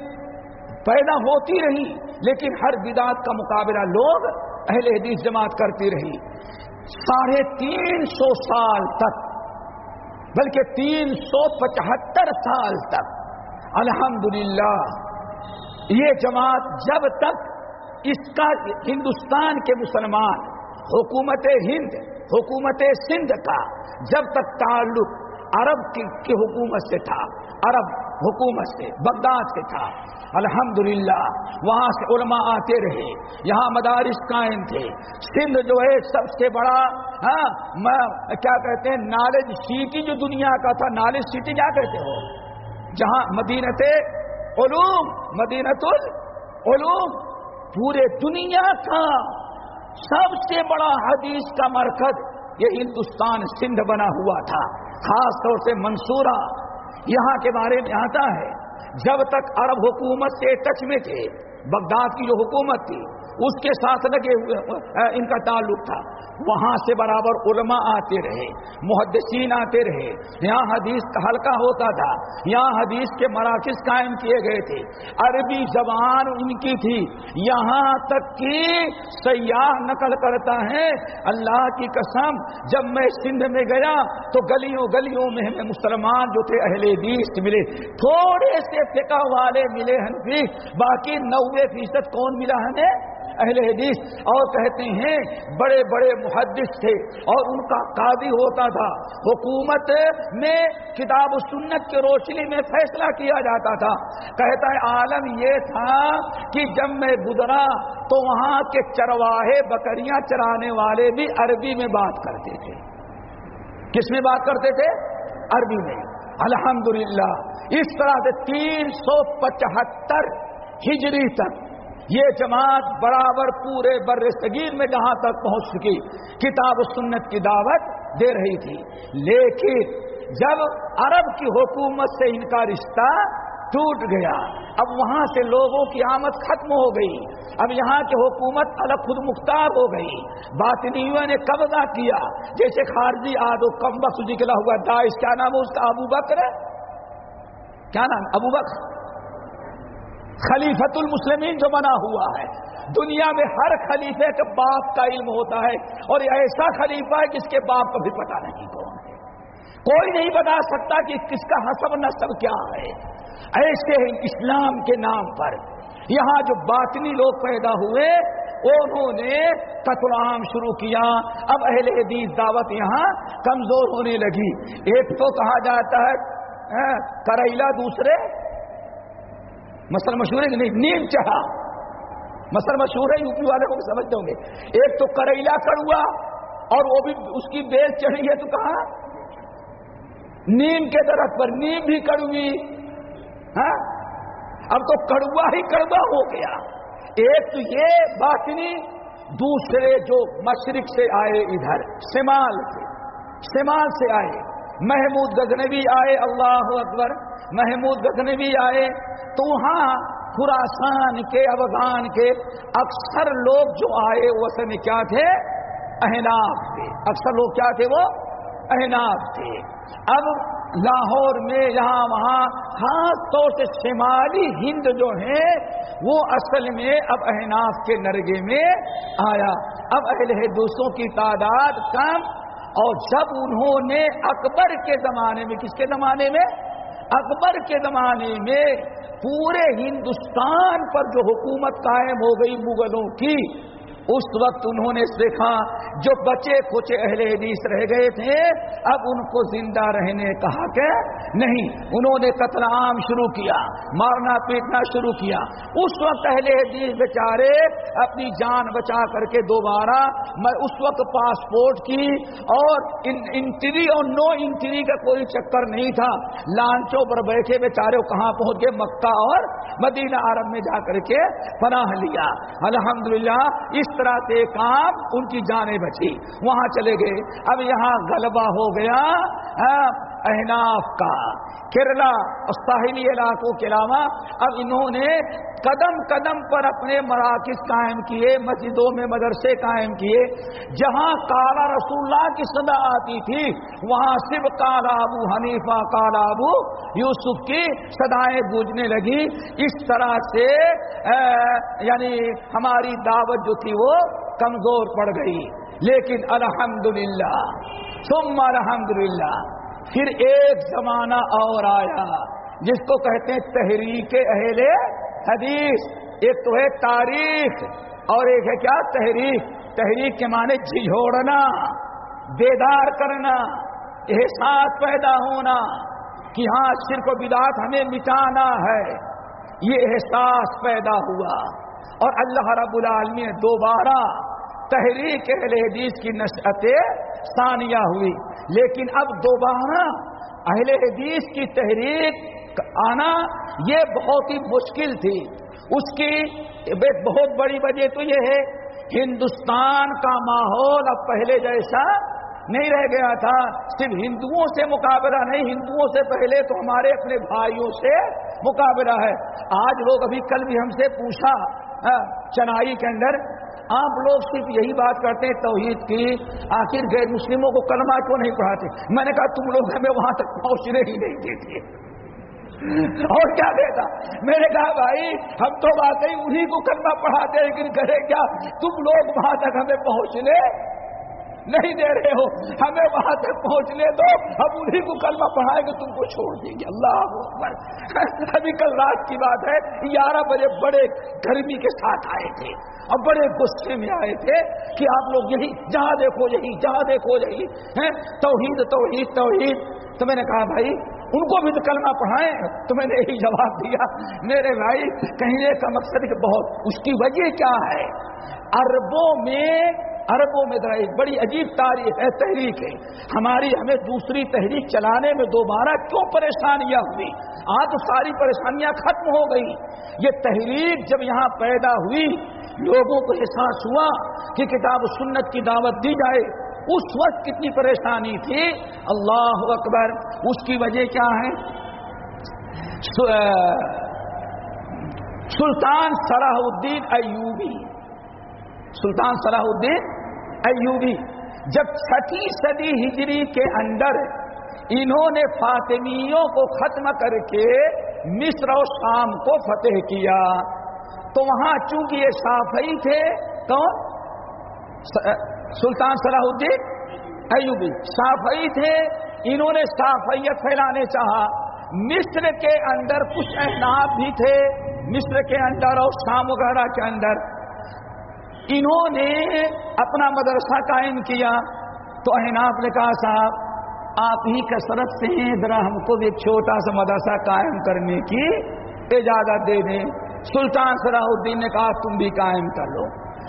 پیدا ہوتی رہی، لیکن ہر بدات کا مقابلہ لوگ اہل حدیث جماعت کرتی رہی۔ ساڑھے تین سو سال تک بلکہ تین سو پچہتر سال تک۔ الحمدللہ۔ یہ جماعت جب تک اس کا ہندوستان کے مسلمان، حکومت ہند، حکومت سندھ کا جب تک تعلق عرب کی حکومت سے تھا عرب حکومت سے، بغداد سے تھا۔ الحمدللہ، وہاں سے علماء آتے رہے۔ یہاں مدارس قائم تھے۔ سندھ جو ہے، سب سے بڑا ہاں کیا کہتے ہیں، نالج سٹی جو دنیا کا تھا، نالج سٹی کیا کہتے ہو؟ جہاں مدینت علوم، مدینت العلوم، پورے دنیا کا سب سے بڑا حدیث کا مرکز یہ ہندوستان سندھ بنا ہوا تھا۔ خاص طور سے منصورہ۔ یہاں کے بارے میں آتا ہے، جب تک عرب حکومت سے ٹچ میں تھے، بغداد کی جو حکومت تھی اس کے ساتھ لگے ان کا تعلق تھا۔ وہاں سے برابر علماء آتے رہے، محدثین آتے رہے۔ یہاں حدیث کا حلقہ ہوتا تھا۔ یہاں حدیث کے مراکز قائم کیے گئے تھے۔ عربی زبان ان کی تھی۔ یہاں تک کہ سیاح نقل کرتا ہے، اللہ کی قسم، جب میں سندھ میں گیا تو گلیوں گلیوں میں ہمیں مسلمان جو تھے، اہل حدیث ملے۔ تھوڑے سے فقہ والے ملے ہنفی باقی نوے فیصد کون ملا ہمیں؟ اہل حدیث اور کہتے ہیں بڑے بڑے محدث تھے اور ان کا قاضی ہوتا تھا۔ حکومت میں کتاب و سنت کے روشنی میں فیصلہ کیا جاتا تھا۔ کہتا ہے عالم یہ تھا کہ جب میں گزرا تو وہاں کے چرواہے بکریاں چرانے والے بھی عربی میں بات کرتے تھے۔ کس میں بات کرتے تھے؟ عربی میں۔ الحمدللہ۔ اس طرح سے تین سو پچہتر ہجری تک یہ جماعت برابر پورے بر صغیر میں جہاں تک پہنچ چکی، کتاب و سنت کی دعوت دے رہی تھی۔ لیکن جب عرب کی حکومت سے ان کا رشتہ ٹوٹ گیا، اب وہاں سے لوگوں کی آمد ختم ہو گئی۔ اب یہاں کی حکومت الگ خود مختار ہو گئی۔ باطنیوں نے قبضہ کیا۔ جیسے خارجی آدو کم نکلا ہوا، داعش، کیا نام ہے اس کا؟ ابو بکر؟ کیا نام؟ ابو بکر۔ خلیفت المسلمین جو بنا ہوا ہے۔ دنیا میں ہر خلیفے کے باپ کا علم ہوتا ہے اور یہ ایسا خلیفہ ہے جس کے باپ کو بھی پتا نہیں کون ہے۔ کوئی نہیں بتا سکتا کہ کس کا حسب نصب کیا ہے۔ ایسے اسلام کے نام پر یہاں جو باطنی لوگ پیدا ہوئے، انہوں نے قتل عام شروع کیا۔ اب اہل حدیث دعوت یہاں کمزور ہونے لگی۔ ایک تو کہا جاتا ہے ہاں، کریلا دوسرے مسل مشہور ہے کہ نہیں؟ نیم چڑھا مسل مشہور ہے، یو پی والے کو بھی سمجھتے ہوں گے۔ ایک تو کریلا کڑوا اور وہ بھی اس کی بیل چڑھی ہے تو کہا نیم کے درخت پر۔ نیم بھی کڑوی ہاں؟ اب تو کڑوا ہی کڑوا ہو گیا۔ ایک تو یہ باطنی دوسرے جو مشرق سے آئے ادھر شمال سے۔ شمال سے آئے۔ محمود گزنوی آئے، اللہ اکبر، محمود گزنوی آئے۔ تو وہاں خراسان کے، افغان کے اکثر لوگ جو آئے، وہ اصل میں کیا تھے؟ احناف تھے۔ اکثر لوگ کیا تھے وہ؟ احناف تھے۔ اب لاہور میں یہاں وہاں خاص طور سے شمالی ہند جو ہے وہ اصل میں اب احناف کے نرگے میں آیا۔ اب اہل دوستوں کی تعداد کم اور جب انہوں نے اکبر کے زمانے میں، کس کے زمانے میں؟ اکبر کے زمانے میں پورے ہندوستان پر جو حکومت قائم ہو گئی مغلوں کی اس وقت انہوں نے دیکھا، جو بچے کچے اہل حدیث رہ گئے تھے، اب ان کو زندہ رہنے کہا کہ نہیں، انہوں نے قتل عام شروع کیا، مارنا پیٹنا شروع کیا۔ اس وقت اہل حدیث بیچارے اپنی جان بچا کر کے دوبارہ میں اس وقت پاسپورٹ کی اور انٹری اور نو انٹری کا کوئی چکر نہیں تھا۔ لانچوں پر بیٹھے بیچارے کہاں پہنچ گئے؟ مکہ اور مدینہ عرب میں جا کر کے پناہ لیا۔ الحمدللہ، اس طرح سے کام ان کی جانیں بچی، وہاں چلے گئے۔ اب یہاں غلبہ ہو گیا ہاں، احناف کا۔ کیرلا اور ساحلی علاقوں کے علاوہ، اب انہوں نے قدم قدم پر اپنے مراکز قائم کیے، مسجدوں میں مدرسے قائم کیے۔ جہاں کالا رسول اللہ کی صدا آتی تھی، وہاں صرف کالا ابو حنیفہ کالا ابو یوسف کی سدائیں گونجنے لگی۔ اس طرح سے یعنی ہماری دعوت جو تھی وہ کمزور پڑ گئی۔ لیکن الحمدللہ، ثم الحمدللہ، پھر ایک زمانہ اور آیا، جس کو کہتے ہیں تحریک اہل حدیث۔ ایک تو ہے تاریخ اور ایک ہے کیا؟ تحریک۔ تحریک کے معنی جھوڑنا بیدار کرنا، احساس پیدا ہونا، کہ ہاں صرف بدات ہمیں مٹانا ہے۔ یہ احساس پیدا ہوا۔ اور اللہ رب العالمی دوبارہ تحریک اہل حدیث کی نشت ثانیہ ہوئی۔ لیکن اب دوبارہ اہل حدیث کی تحریک آنا یہ بہت ہی مشکل تھی۔ اس کی بہت بڑی وجہ تو یہ ہے، ہندوستان کا ماحول اب پہلے جیسا نہیں رہ گیا تھا، صرف ہندوؤں سے مقابلہ نہیں، ہندوؤں سے پہلے تو ہمارے اپنے بھائیوں سے مقابلہ ہے۔ آج لوگ ابھی کل بھی ہم سے پوچھا ہاں، چنائی کے اندر۔ آپ لوگ صرف یہی بات کرتے ہیں، توحید کی آخر غیر مسلموں کو کلمہ کیوں نہیں پڑھاتے؟ میں نے کہا، تم لوگ ہمیں وہاں تک پہنچنے ہی نہیں دیتے اور کیا دیتا میں نے کہا، بھائی، ہم تو بات انہیں کو کلمہ پڑھاتے لیکن کرے کیا؟ تم لوگ وہاں تک ہمیں پہنچنے نہیں دے رہے ہو، ہمیں وہاں تک پہنچنے دو۔ ہم انہیں کو کلمہ پڑھائیں گے، تم کو چھوڑ دیں گے۔ اللہ اکبر۔ ابھی کل رات کی بات ہے، گیارہ بجے بڑے گرمی کے ساتھ آئے تھے اور بڑے غصے میں آئے تھے کہ آپ لوگ یہی، جہاں دیکھو یہی، جہاں دیکھو یہی۔ ہے توحید توحید توحید۔ تو میں نے کہا، بھائی، ان کو بھی تو کلمہ پڑھائیں۔ تو میں نے یہی جواب دیا، میرے بھائی، کہنے کا مقصد کہ بہت، اس کی وجہ کیا ہے؟ اربوں میں اربوں میں ذرا ایک بڑی عجیب تاریخ ہے، تحریک ہے۔ ہماری ہمیں دوسری تحریک چلانے میں دوبارہ کیوں پریشانیاں ہوئی آج ساری پریشانیاں ختم ہو گئی یہ تحریک جب یہاں پیدا ہوئی، لوگوں کو احساس ہوا کہ کتاب سنت کی دعوت دی جائے۔ اس وقت کتنی پریشانی تھی۔ اللہ اکبر، اس کی وجہ کیا ہے؟ سلطان صلاح الدین ایوبی۔ سلطان صلاح الدین ایوبی، جب چھٹی صدی ہجری کے اندر انہوں نے فاطمیوں کو ختم کر کے مصر و شام کو فتح کیا، تو وہاں چونکہ یہ صافئی تھے کون سلطان صلاح الدین ایوبی صافئی تھے، انہوں نے صافیت پھیلانے چاہا۔ مصر کے اندر کچھ احناب بھی تھے، مصر کے اندر اور شام وغیرہ کے اندر۔ انہوں نے اپنا مدرسہ قائم کیا۔ تو احناف نے کہا، صاحب، آپ ہی کثرت سے ہیں، ذرا ہم کو بھی ایک چھوٹا سا مدرسہ قائم کرنے کی اجازت دے دیں۔ سلطان صلاح الدین نے کہا، تم بھی قائم کر لو۔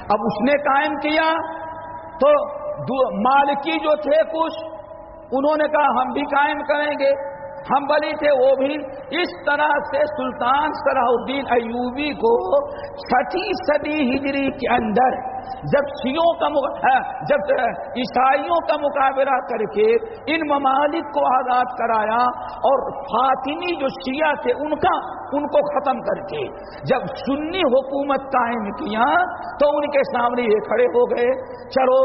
اب اس نے قائم کیا۔ تو مالکی جو تھے کچھ، انہوں نے کہا، ہم بھی قائم کریں گے۔ ہم تھے وہ بھی۔ اس طرح سے سلطان صلاح الدین ایوبی کو چھٹی صدی ہجری کے اندر جب سیوں کا ہاں، جب عیسائیوں کا مقابلہ کر کے ان ممالک کو آزاد کرایا اور فاطمی جو شیعہ تھے ان کا، ان کو ختم کر کے جب سنی حکومت قائم کیا تو ان کے سامنے یہ کھڑے ہو گئے، چلو،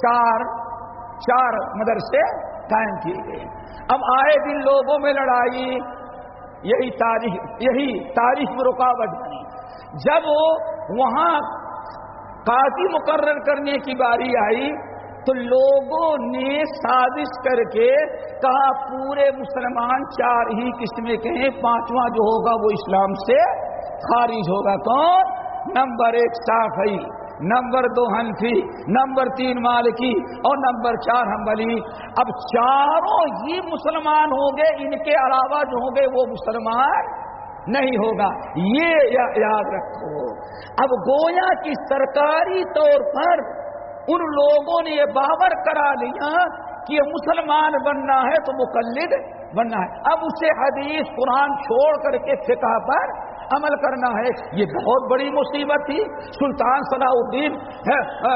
چار چار مدرسے قائم کیے گئے اب آئے دن لوگوں میں لڑائی، یہی تاریخ یہی تاریخ میں رکاوٹ بنی۔ جب وہاں قاضی مقرر کرنے کی باری آئی تو لوگوں نے سازش کر کے کہا، پورے مسلمان چار ہی قسمیں کے ہیں پانچواں جو ہوگا وہ اسلام سے خارج ہوگا۔ کون؟ نمبر ایک صافئی نمبر دو ہنفی نمبر تین مالکی اور نمبر چار ہمبلی اب چاروں ہی مسلمان ہوں گے، ان کے علاوہ جو ہوں گے وہ مسلمان نہیں ہوگا۔ یہ یاد رکھو۔ اب گویا کی سرکاری طور پر ان لوگوں نے یہ باور کرا لیا کہ یہ مسلمان بننا ہے تو مقلد بننا ہے۔ اب اسے حدیث قرآن چھوڑ کر کے فقہ پر عمل کرنا ہے۔ یہ بہت بڑی مصیبت تھی۔ سلطان صلاح الدین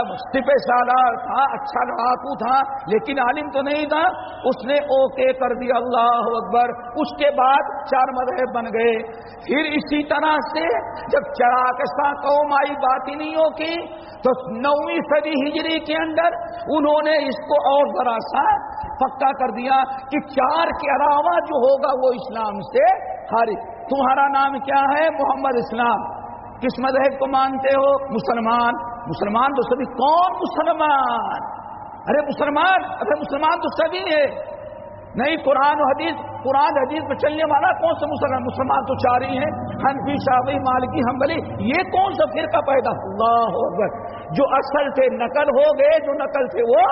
سپہ سالار تھا اچھا لڑاکو تھا، لیکن عالم تو نہیں تھا۔ اس نے اوکے کر دیا، اللہ اکبر۔ اس کے بعد چار مذہب بن گئے۔ پھر اسی طرح سے جب چراکستہ قوم آئی باطنیوں کی تو نویں صدی ہجری کے اندر انہوں نے اس کو اور ذرا سا پکا کر دیا کہ چار کے علاوہ جو ہوگا وہ اسلام سے خارج۔ تمہارا نام کیا ہے؟ محمد اسلام. کس مذہب کو مانتے ہو؟ مسلمان. مسلمان تو سبھی کون مسلمان؟ ارے مسلمان ارے مسلمان تو سبھی ہے نہیں، قرآن و حدیث، قرآن حدیث میں چلنے والا کون سا مسلمان؟ مسلمان تو چار ہی ہیں، حنفی شافی مالکی ہمبلی یہ کون سا فرقہ پیدا؟ اللہ اکبر. جو اصل تھے نقل ہو گئے، جو نقل تھے وہ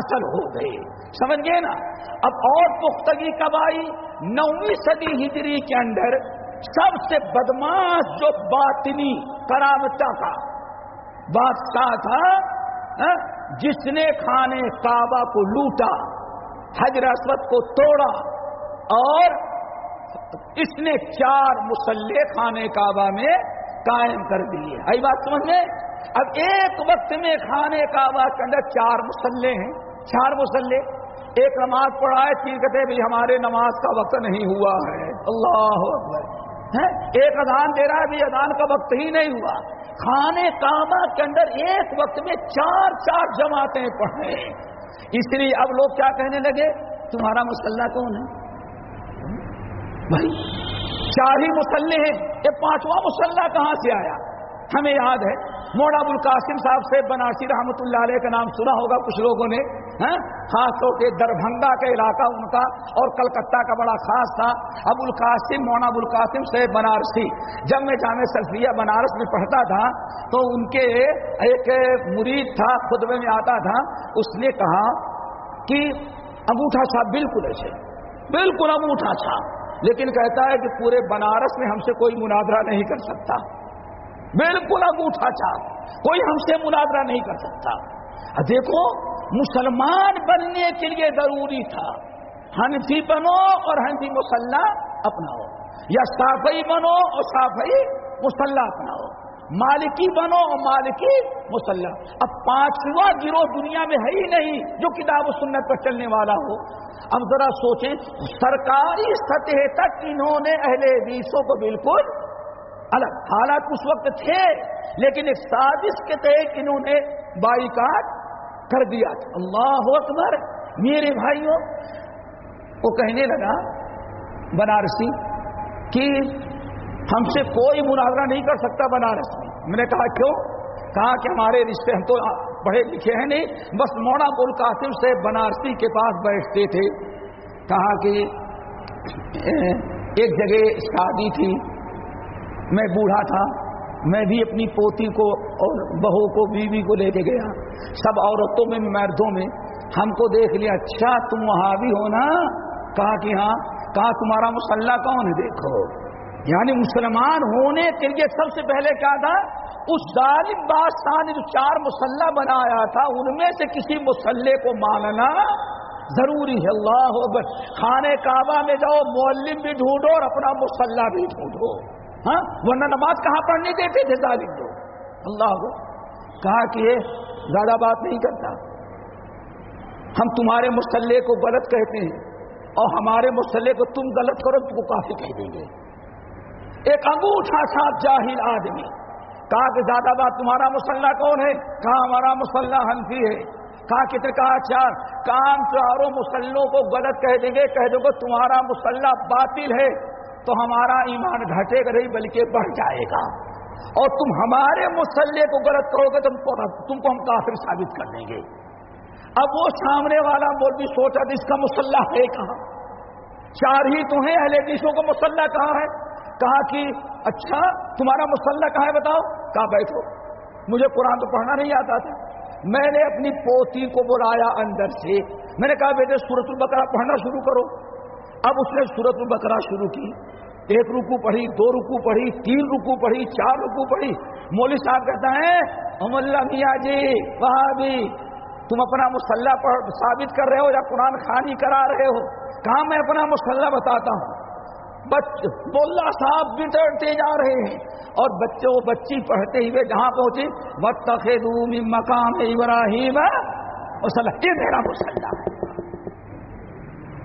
اصل ہو گئے. سمجھ گئے نا؟ اب اور پختگی کب آئی؟ نویں صدی ہجری کے اندر سب سے بدماش جو باطنی کرامتا کا بادشاہ تھا؟ ہاں؟ جس نے کھانے کعبہ کو لوٹا، حجر اسود کو توڑا اور اس نے چار مسلح خانے کعبہ میں قائم کر دیے آئی بات سمجھ میں اب ایک وقت میں کھانے کعبہ کے اندر چار مسلح ہیں۔ چار مسلح ایک نماز پڑھا ہے کہتے بھی ہمارے نماز کا وقت نہیں ہوا۔ ہے اللہ اکبر۔ ایک ادان دے رہا ہے بھی ادان کا وقت ہی نہیں ہوا۔ کھانے کعبہ کے اندر ایک وقت میں چار چار جماعتیں پڑھے اس لیے اب لوگ کیا کہنے لگے؟ تمہارا مسلح کون ہے؟ بھائی، چار ہی مسلح ہیں۔ یہ پانچواں مسلح کہاں سے آیا؟ ہمیں یاد ہے موڑا ابوالقاسم صاحب سے بنارسی رحمۃ اللہ علیہ کا نام سنا ہوگا کچھ لوگوں نے۔ خاص طور پہ دربھنگا کا علاقہ ان کا اور کلکتہ کا بڑا خاص تھا۔ ابو القاسم مونا ابوالقاسم سے بنارسی۔ جب میں جامع سلفیہ بنارس میں پڑھتا تھا تو ان کے ایک مرید تھا، خطبے میں آتا تھا۔ اس نے کہا کہ انگوٹھا صاحب بالکل ایسے، بالکل انگوٹھا صاحب لیکن کہتا ہے کہ پورے بنارس میں ہم سے کوئی مناظرہ نہیں کر سکتا۔ بالکل انگوٹھا چاپ کوئی ہم سے مناظرہ نہیں کر سکتا۔ دیکھو مسلمان بننے کے لیے ضروری تھا۔ ہنفی بنو اور ہنفی مسلح اپناؤ۔ یا صافئی بنو اور صافئی مسلح اپناؤ۔ مالکی بنو اور مالکی مسلح۔ اب پانچواں گروہ دنیا میں ہے ہی نہیں جو کتاب و سنت پر چلنے والا ہو۔ اب ذرا سوچیں، سرکاری سطح تک انہوں نے اہل حدیثوں کو بالکل الگ۔ حالات اس وقت تھے، لیکن ایک سازش کے تحت انہوں نے بائی کاٹ کر دیا تھا۔ اللہ اکبر۔ میرے بھائیوں، وہ کہنے لگا بنارسی کہ ہم سے کوئی مناظرہ نہیں کر سکتا بنارس میں میں نے کہا، کیوں؟ کہا کہ ہمارے رشتے ہم تو پڑھے لکھے ہیں نہیں، بس مونا بول قاسم سے بنارسی کے پاس بیٹھتے تھے۔ کہا کہ ایک جگہ شادی تھی۔ میں بوڑھا تھا۔ میں بھی اپنی پوتی کو اور بہو کو بیوی کو لے کے گیا۔ سب عورتوں میں، مردوں میں۔ ہم کو دیکھ لیا اچھا تم وہاں بھی ہو نا؟ کہا کہ ہاں۔ کہا، تمہارا مسلح کون ہے؟ دیکھو۔ یعنی مسلمان ہونے کے لیے سب سے پہلے کیا تھا؟ اس ظالم بادشاہ نے جو چار مسلح بنایا تھا، ان میں سے کسی مسلح کو ماننا ضروری ہے۔ اللہ اکبر۔ خانے کعبہ میں جاؤ، معلم بھی ڈھونڈو اور اپنا مسلح بھی ڈھونڈو۔ ہاں؟ ورنہ نماز کہاں پڑھنے دیتے تھے ظالم لوگ؟ اللہ کو کہا کہ یہ زیادہ بات نہیں کرتا۔ ہم تمہارے مسلح کو غلط کہتے ہیں اور ہمارے مسلح کو تم غلط کرو تم کو کافی کہہ دیں گے۔ ایک انگوٹھا ساتھ جاہل آدمی، کہا کہ زیادہ بات تمہارا مسلح کون ہے؟ کہا ہمارا مسلح حنفی ہے۔ کہا کتنے کہا چار کام چاروں مسلوں کو غلط کہہ دیں گے، کہہ دو گے تمہارا مسلح باطل ہے۔ تو ہمارا ایمان گھٹے گا نہیں بلکہ بڑھ جائے گا۔ اور تم ہمارے مسلح کو غلط کرو گے تم کو تم کو ہم کافر ثابت کر دیں گے۔ اب وہ سامنے والا بول بھی سوچا اس کا مسلح ہے کہاں؟ چار ہی تو ہیں اہل حدیثوں کا مسلح کہاں ہے؟ کہا کہ اچھا تمہارا مسلح کہاں ہے بتاؤ؟ کہا بیٹھو۔ مجھے قرآن تو پڑھنا نہیں آتا تھا۔ میں نے اپنی پوتی کو بلایا اندر سے۔ میں نے کہا بیٹے سورت البقرہ پڑھنا شروع کرو۔ اب اس نے سورت البقرہ شروع کی۔ ایک رکو پڑھی، دو رکو پڑھی، تین رکو پڑھی، چار رکو پڑھی۔ مولوی صاحب کہتا ہے ام اللہ میاں جی وہاں بھی تم اپنا مسلح ثابت کر رہے ہو یا قرآن خانی کرا رہے ہو؟ کہاں میں اپنا مسلح بتاتا ہوں؟ بولہ صاحب بٹرتے جا رہے ہیں۔ اور بچوں بچی پڑھتے ہوئے جہاں پہنچے وقت مقام ابراہیم مسلح یہ میرا مسلح ہے۔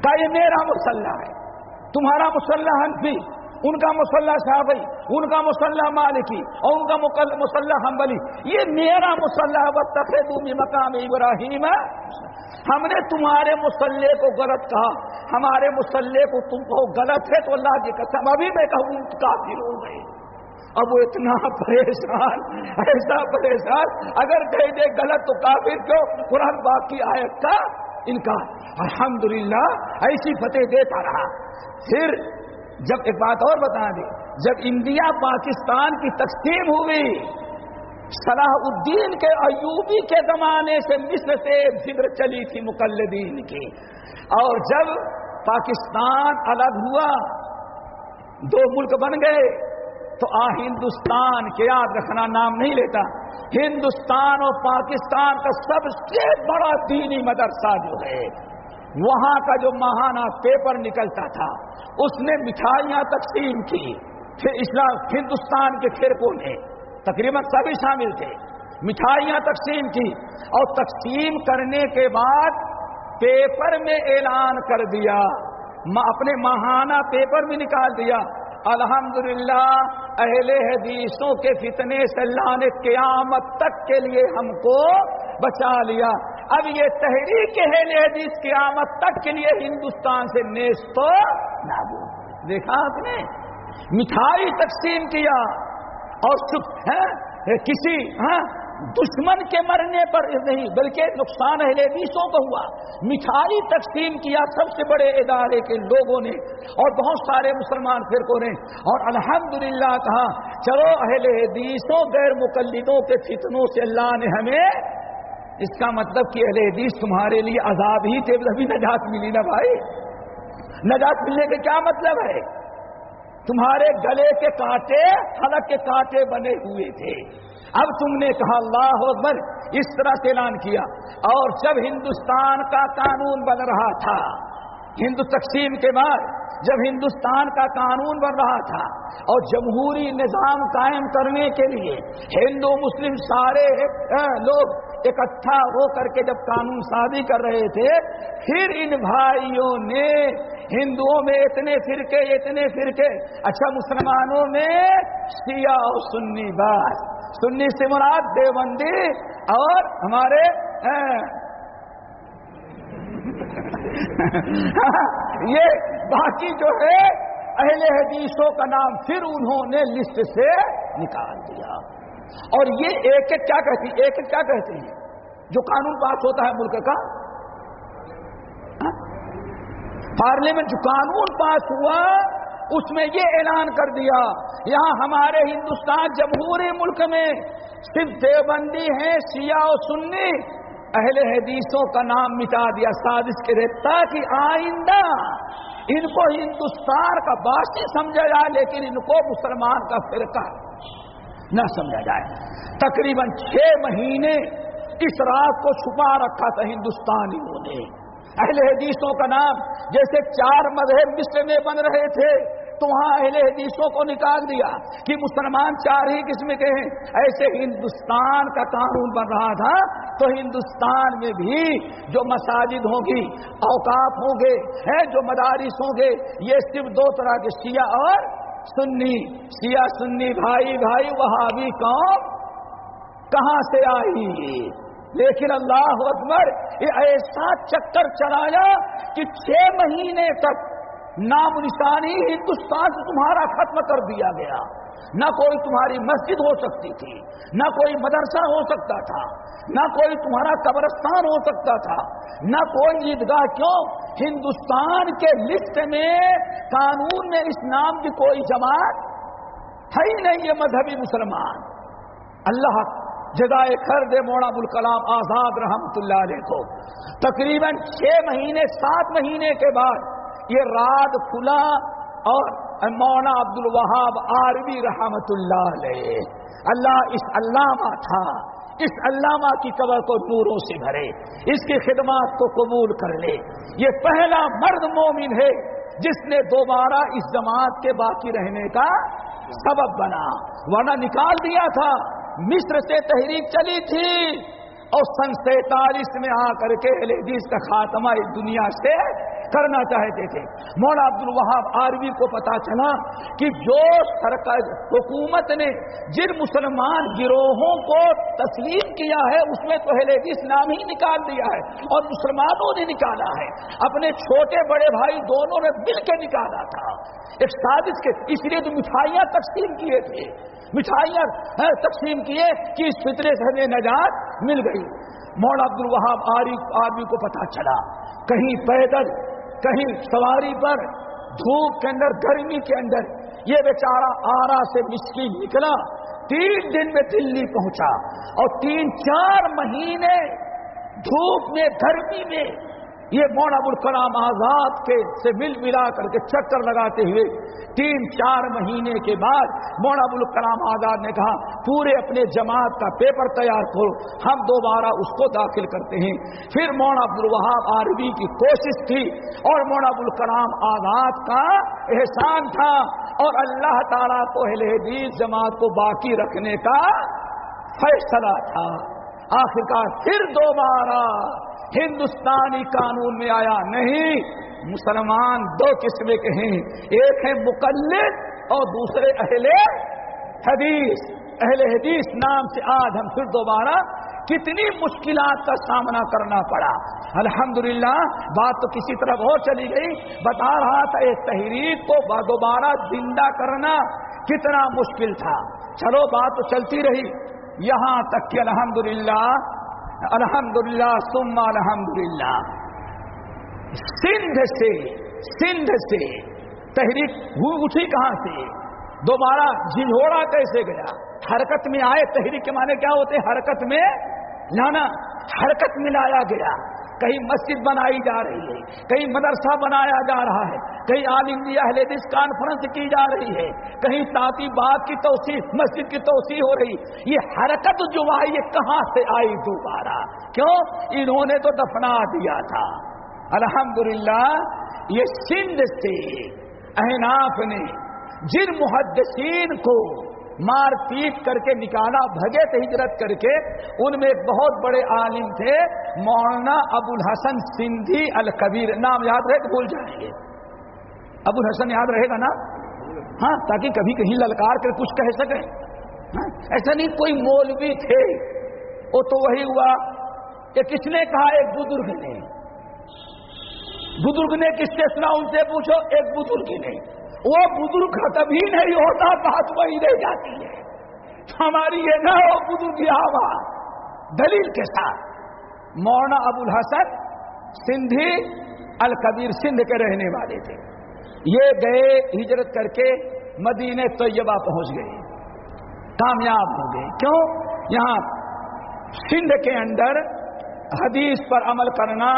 کا یہ میرا مسلح ہے۔ تمہارا مسلح حنفی ان کا مسلح صحابی، ان کا مسلح مالکی، اور ان کا مسلح حنبلی۔ یہ میرا مسلح وقت مقام ابراہیم۔ ہے ہم نے تمہارے مسلح کو غلط کہا۔ ہمارے مسلح کو تم کو غلط ہے تو اللہ کی قسم۔ ابھی میں کہوں کافر ہو گئے۔ اب وہ اتنا پریشان، ایسا پریشان۔ اگر کہیں دے غلط تو کافر کیوں؟ قرآن باغ کی آیت کا ان کا الحمدللہ ایسی فتح دیتا رہا۔ پھر جب ایک بات اور بتا دیں جب انڈیا پاکستان کی تقسیم ہوئی صلاح الدین کے ایوبی کے زمانے سے مصر سے فکر چلی تھی مقلدین کی۔ اور جب پاکستان الگ ہوا، دو ملک بن گئے۔ تو آ ہندوستان کے یاد رکھنا نام نہیں لیتا۔ ہندوستان اور پاکستان کا سب سے بڑا دینی مدرسہ جو ہے، وہاں کا جو ماہانہ پیپر نکلتا تھا، اس نے مٹھائیاں تقسیم کی۔ پھر اسلام، ہندوستان کے فرقوں نے تقریباً سبھی شامل تھے۔ مٹھائیاں تقسیم کی اور تقسیم کرنے کے بعد پیپر میں اعلان کر دیا۔ اپنے ماہانہ پیپر میں نکال دیا۔ الحمدللہ، اہل حدیثوں کے فتنے سے اللہ نے قیامت تک کے لیے ہم کو بچا لیا۔ اب یہ تحریک اہل حدیث قیامت تک کے لیے ہندوستان سے نیس تو دیکھا آپ نے؟ مٹھائی تقسیم کیا اور ہاں؟ کسی ہاں؟ دشمن کے مرنے پر نہیں، بلکہ نقصان اہل حدیثوں کو ہوا۔ مٹھائی تقسیم کیا سب سے بڑے ادارے کے لوگوں نے اور بہت سارے مسلمان فرقوں نے۔ اور الحمدللہ کہا، چلو اہل حدیثوں، غیر مقلدوں کے فتنوں سے اللہ نے ہمیں، اس کا مطلب کہ اہل حدیث تمہارے لیے عذاب ہی تھے ابھی نجات ملی نا بھائی۔ نجات ملنے کے کیا مطلب ہے؟ تمہارے گلے کے کانٹے، حلق کے کانٹے بنے ہوئے تھے۔ اب تم نے کہا اللہ اکبر، اس طرح سے اعلان کیا۔ اور جب ہندوستان کا قانون بن رہا تھا، ہندو تقسیم کے بعد جب ہندوستان کا قانون بن رہا تھا، اور جمہوری نظام قائم کرنے کے لیے ہندو مسلم سارے لوگ اکٹھا ہو کر کے جب قانون سازی کر رہے تھے، پھر ان بھائیوں نے ہندوؤں میں اتنے فرقے اتنے فرقے۔ اچھا مسلمانوں میں سیاہ اور سنی بات۔ سنی سے مراد دیوبندی اور ہمارے یہ باقی جو ہے، اہل حدیثوں کا نام پھر انہوں نے لسٹ سے نکال دیا۔ اور یہ ایک ایک کیا کہتی، ایک ایک کیا کہتے ہیں؟ جو قانون پاس ہوتا ہے ملک کا۔ پارلیمنٹ جو قانون پاس ہوا اس میں یہ اعلان کر دیا، یہاں ہمارے ہندوستان جمہوری ملک میں صرف دیوبندی ہیں، سیاہ و سنی، اہل حدیثوں کا نام مٹا دیا سازش کے ریتا کی آئندہ ان کو ہندوستان کا باسی سمجھا جائے، لیکن ان کو مسلمان کا فرقہ نہ سمجھا جائے۔ تقریباً چھ مہینے اس رات کو چھپا رکھا تھا ہندوستانیوں نے۔ اہل حدیثوں کا نام جیسے چار مذہب مصر میں بن رہے تھے۔ تو وہاں اہل حدیثوں کو نکال دیا کہ مسلمان چار ہی قسم کے ہیں۔ ایسے ہندوستان کا قانون بن رہا تھا تو ہندوستان میں بھی جو مساجد ہوں گی، اوقاف ہوں گے، ہیں جو مدارس ہوں گے، یہ صرف دو طرح کے سیاہ اور سنی۔ سیاہ سنی بھائی بھائی وہاں بھی کہاں سے آئی؟ لیکن اللہ اکبر، یہ ایسا چکر چلایا کہ چھ مہینے تک نام نشانی ہندوستان سے تمہارا ختم کر دیا گیا۔ نہ کوئی تمہاری مسجد ہو سکتی تھی، نہ کوئی مدرسہ ہو سکتا تھا، نہ کوئی تمہارا قبرستان ہو سکتا تھا۔ نہ کوئی عیدگاہ کیوں؟ ہندوستان کے لسٹ میں قانون میں اس نام کی کوئی جماعت ہے ہی نہیں، یہ مذہبی مسلمان۔ اللہ جگائے کر دے موڑا الکلام آزاد رحمت اللہ علیہ کو۔ تقریباً چھ مہینے، سات مہینے کے بعد یہ رات کھلا اور مونا عبد الوہاب آروی رحمت اللہ علیہ۔ اللہ اس علامہ تھا۔ اس علامہ کی قبر کو نوروں سے بھرے۔ اس کی خدمات کو قبول کر لے۔ یہ پہلا مرد مومن ہے جس نے دوبارہ اس جماعت کے باقی رہنے کا سبب بنا۔ ورنہ نکال دیا تھا۔ مصر سے تحریک چلی تھی۔ اور سن سینتالیس میں آ کر کے حدیث کا خاتمہ اس دنیا سے کرنا چاہتے تھے۔ مولا عبد الوہاب آروی کو پتا چلا کہ جو سرکار حکومت نے جن مسلمان گروہوں کو تسلیم کیا ہے، اس میں تو حدیث نام ہی نکال دیا ہے اور مسلمانوں نے نکالا ہے۔ اپنے چھوٹے بڑے بھائی دونوں نے مل کے نکالا تھا۔ ایک سازش کے، اس لیے تو مٹھائیاں تقسیم کیے تھے۔ مٹھائیاں ہاں، تقسیم کیے کہ اس فطرے سے ہمیں نجات مل گئی۔ مولا عبد الوہاب آرمی کو پتا چلا۔ کہیں پیدل کہیں سواری پر، دھوپ کے اندر، گرمی کے اندر، یہ بیچارہ آرا سے مسکی نکلا، تین دن میں دلی پہنچا اور تین چار مہینے دھوپ میں، گرمی میں یہ مونا الکلام آزاد کے سے مل ملا کر کے چکر لگاتے ہوئے تین چار مہینے کے بعد مونا الکلام آزاد نے کہا، پورے اپنے جماعت کا پیپر تیار کرو، ہم دوبارہ اس کو داخل کرتے ہیں۔ پھر مونا عبدالوہاب عربی کی کوشش تھی اور مونا الکلام آزاد کا احسان تھا اور اللہ تعالیٰ کو اہل حدیث جماعت کو باقی رکھنے کا فیصلہ تھا۔ آخرکار پھر دوبارہ ہندوستانی قانون میں آیا نہیں۔ مسلمان دو قسم کے ہیں۔ ایک ہے مقلد اور دوسرے اہل حدیث۔ اہل حدیث نام سے آج ہم پھر دوبارہ کتنی مشکلات کا سامنا کرنا پڑا۔ الحمدللہ، بات تو کسی طرح اور چلی گئی۔ بتا رہا تھا ایک تحریر کو دوبارہ زندہ کرنا کتنا مشکل تھا۔ چلو، بات تو چلتی رہی۔ یہاں تک کہ الحمدللہ الحمد للہ سما الحمد للہ سندھ سے سندھ سے تحریک اٹھی کہاں سے؟ دوبارہ جھنجھوڑا کیسے گیا؟ حرکت میں آئے، تحریک کے معنی کیا ہوتے؟ حرکت میں لانا، حرکت میں لایا گیا۔ کہیں مسجد بنائی جا رہی ہے، کہیں مدرسہ بنایا جا رہا ہے، کہیں آل انڈیا حلیدس کانفرنس کی جا رہی ہے، کہیں تاطی بات کی توسیع، مسجد کی توسیع ہو رہی۔ یہ حرکت جو آئی، یہ کہاں سے آئی دوبارہ؟ کیوں؟ انہوں نے تو دفنا دیا تھا۔ الحمدللہ، یہ سندھ سے احناف نے جن محدثین کو مار پیٹ کر کے نکالا، بھگے تھے ہجرت کر کے، ان میں ایک بہت بڑے عالم تھے، مولانا ابو الحسن سندھی الکبیر، نام یاد رہے تو بھول جائیں گے ابو الحسن یاد رہے گا نا؟ ہاں تاکہ کبھی کہیں للکار کر کچھ کہہ سکیں۔ ہاں، ایسا نہیں کوئی مولوی تھے، وہ تو وہی ہوا کہ کس نے کہا ایک بزرگ نے؟ بزرگ نے کس سے سنا؟ ان سے پوچھو، ایک بزرگ نے۔ وہ بزرگ کبھی نہیں ہوتا بات وہی رہ جاتی ہے۔ ہماری یہ نہ ہو بزرگ آواز۔ دلیل کے ساتھ، مولانا ابو الحسن سندھی الکبیر سندھ کے رہنے والے تھے۔ یہ گئے، ہجرت کر کے مدینے طیبہ پہنچ گئے۔ کامیاب ہو گئے۔ کیوں؟ یہاں سندھ کے اندر حدیث پر عمل کرنا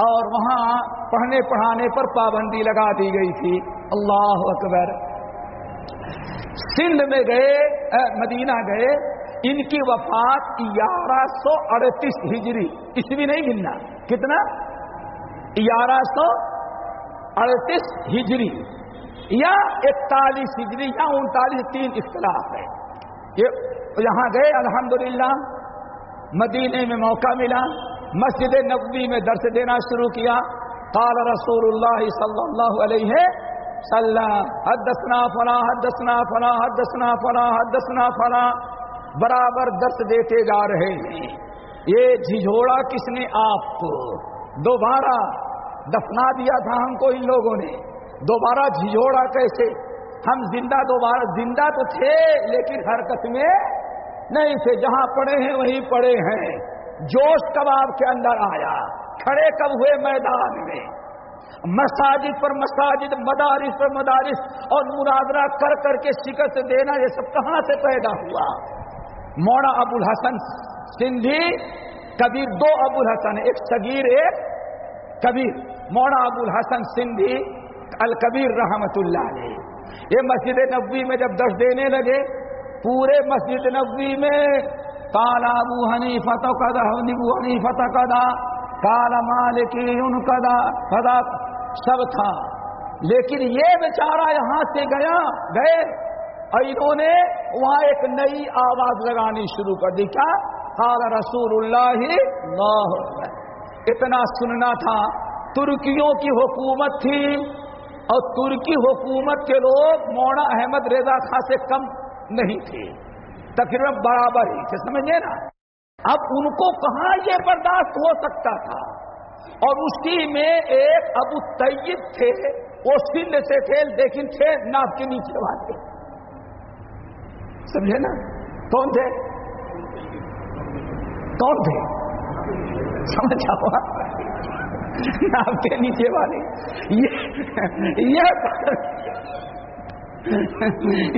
اور وہاں پڑھنے پڑھانے پر پابندی لگا دی گئی تھی۔ اللہ اکبر۔ سندھ میں گئے مدینہ گئے، ان کی وفات گیارہ سو اڑتیس ہجری۔ اس بھی نہیں گننا۔ کتنا؟ گیارہ سو اڑتیس ہجری۔ یا اکتالیس ہجری یا انتالیس، تین اختلاف ہے۔ یہ یہاں گئے، الحمدللہ۔ مدینے میں موقع ملا۔ مسجد نبوی میں درس دینا شروع کیا۔ قال رسول اللہ صلی اللہ علیہ وسلم، حدثنا فلا حدثنا فلا حدثنا فلا حدثنا فلا برابر درس دیتے جا رہے ہیں۔ یہ جھجھوڑا کس نے آپ کو دوبارہ دفنا دیا تھا ہم کو ان لوگوں نے؟ دوبارہ جھجھوڑا کیسے؟ ہم زندہ دوبارہ، زندہ تو تھے لیکن حرکت میں نہیں تھے۔ جہاں پڑے ہیں وہیں پڑے ہیں۔ جوش کب آپ کے اندر آیا، کھڑے کب ہوئے میدان میں؟ مساجد پر مساجد، مدارس پر مدارس، اور مرادرہ کر کر کے شکست دینا، یہ سب کہاں سے پیدا ہوا؟ مونا ابو الحسن سندھی، کبیر دو ابو الحسن ایک صغیر، ایک کبیر۔ مونا ابو الحسن سندھی، الکبیر رحمت اللہ علیہ۔ یہ مسجد نبوی میں جب دس دینے لگے، پورے مسجد نبوی میں کالا ابو ہنی فتح کدا ابو ہنی فتح کدا کالا مالکی ان کدا فدا سب تھا۔ لیکن یہ بیچارہ یہاں سے گیا، گئے۔ اور انہوں نے وہاں ایک نئی آواز لگانی شروع کر دی۔ کیا؟ قال رسول اللہ۔ اللہ اتنا سننا تھا۔ ترکیوں کی حکومت تھی۔ اور ترکی حکومت کے لوگ مونا احمد رضا خاں سے کم نہیں تھے۔ تقریباً برابر ہی۔ تھے سمجھے نا۔ اب ان کو کہاں یہ برداشت ہو سکتا تھا؟ اور اسی میں ایک ابو طیب تھے، وہ سندھ سے تھے، لیکن تھے ناپ کے نیچے والے۔ سمجھے نا؟ کون تھے؟ کون تھے؟ سمجھ آؤ۔ ناپ کے نیچے والے۔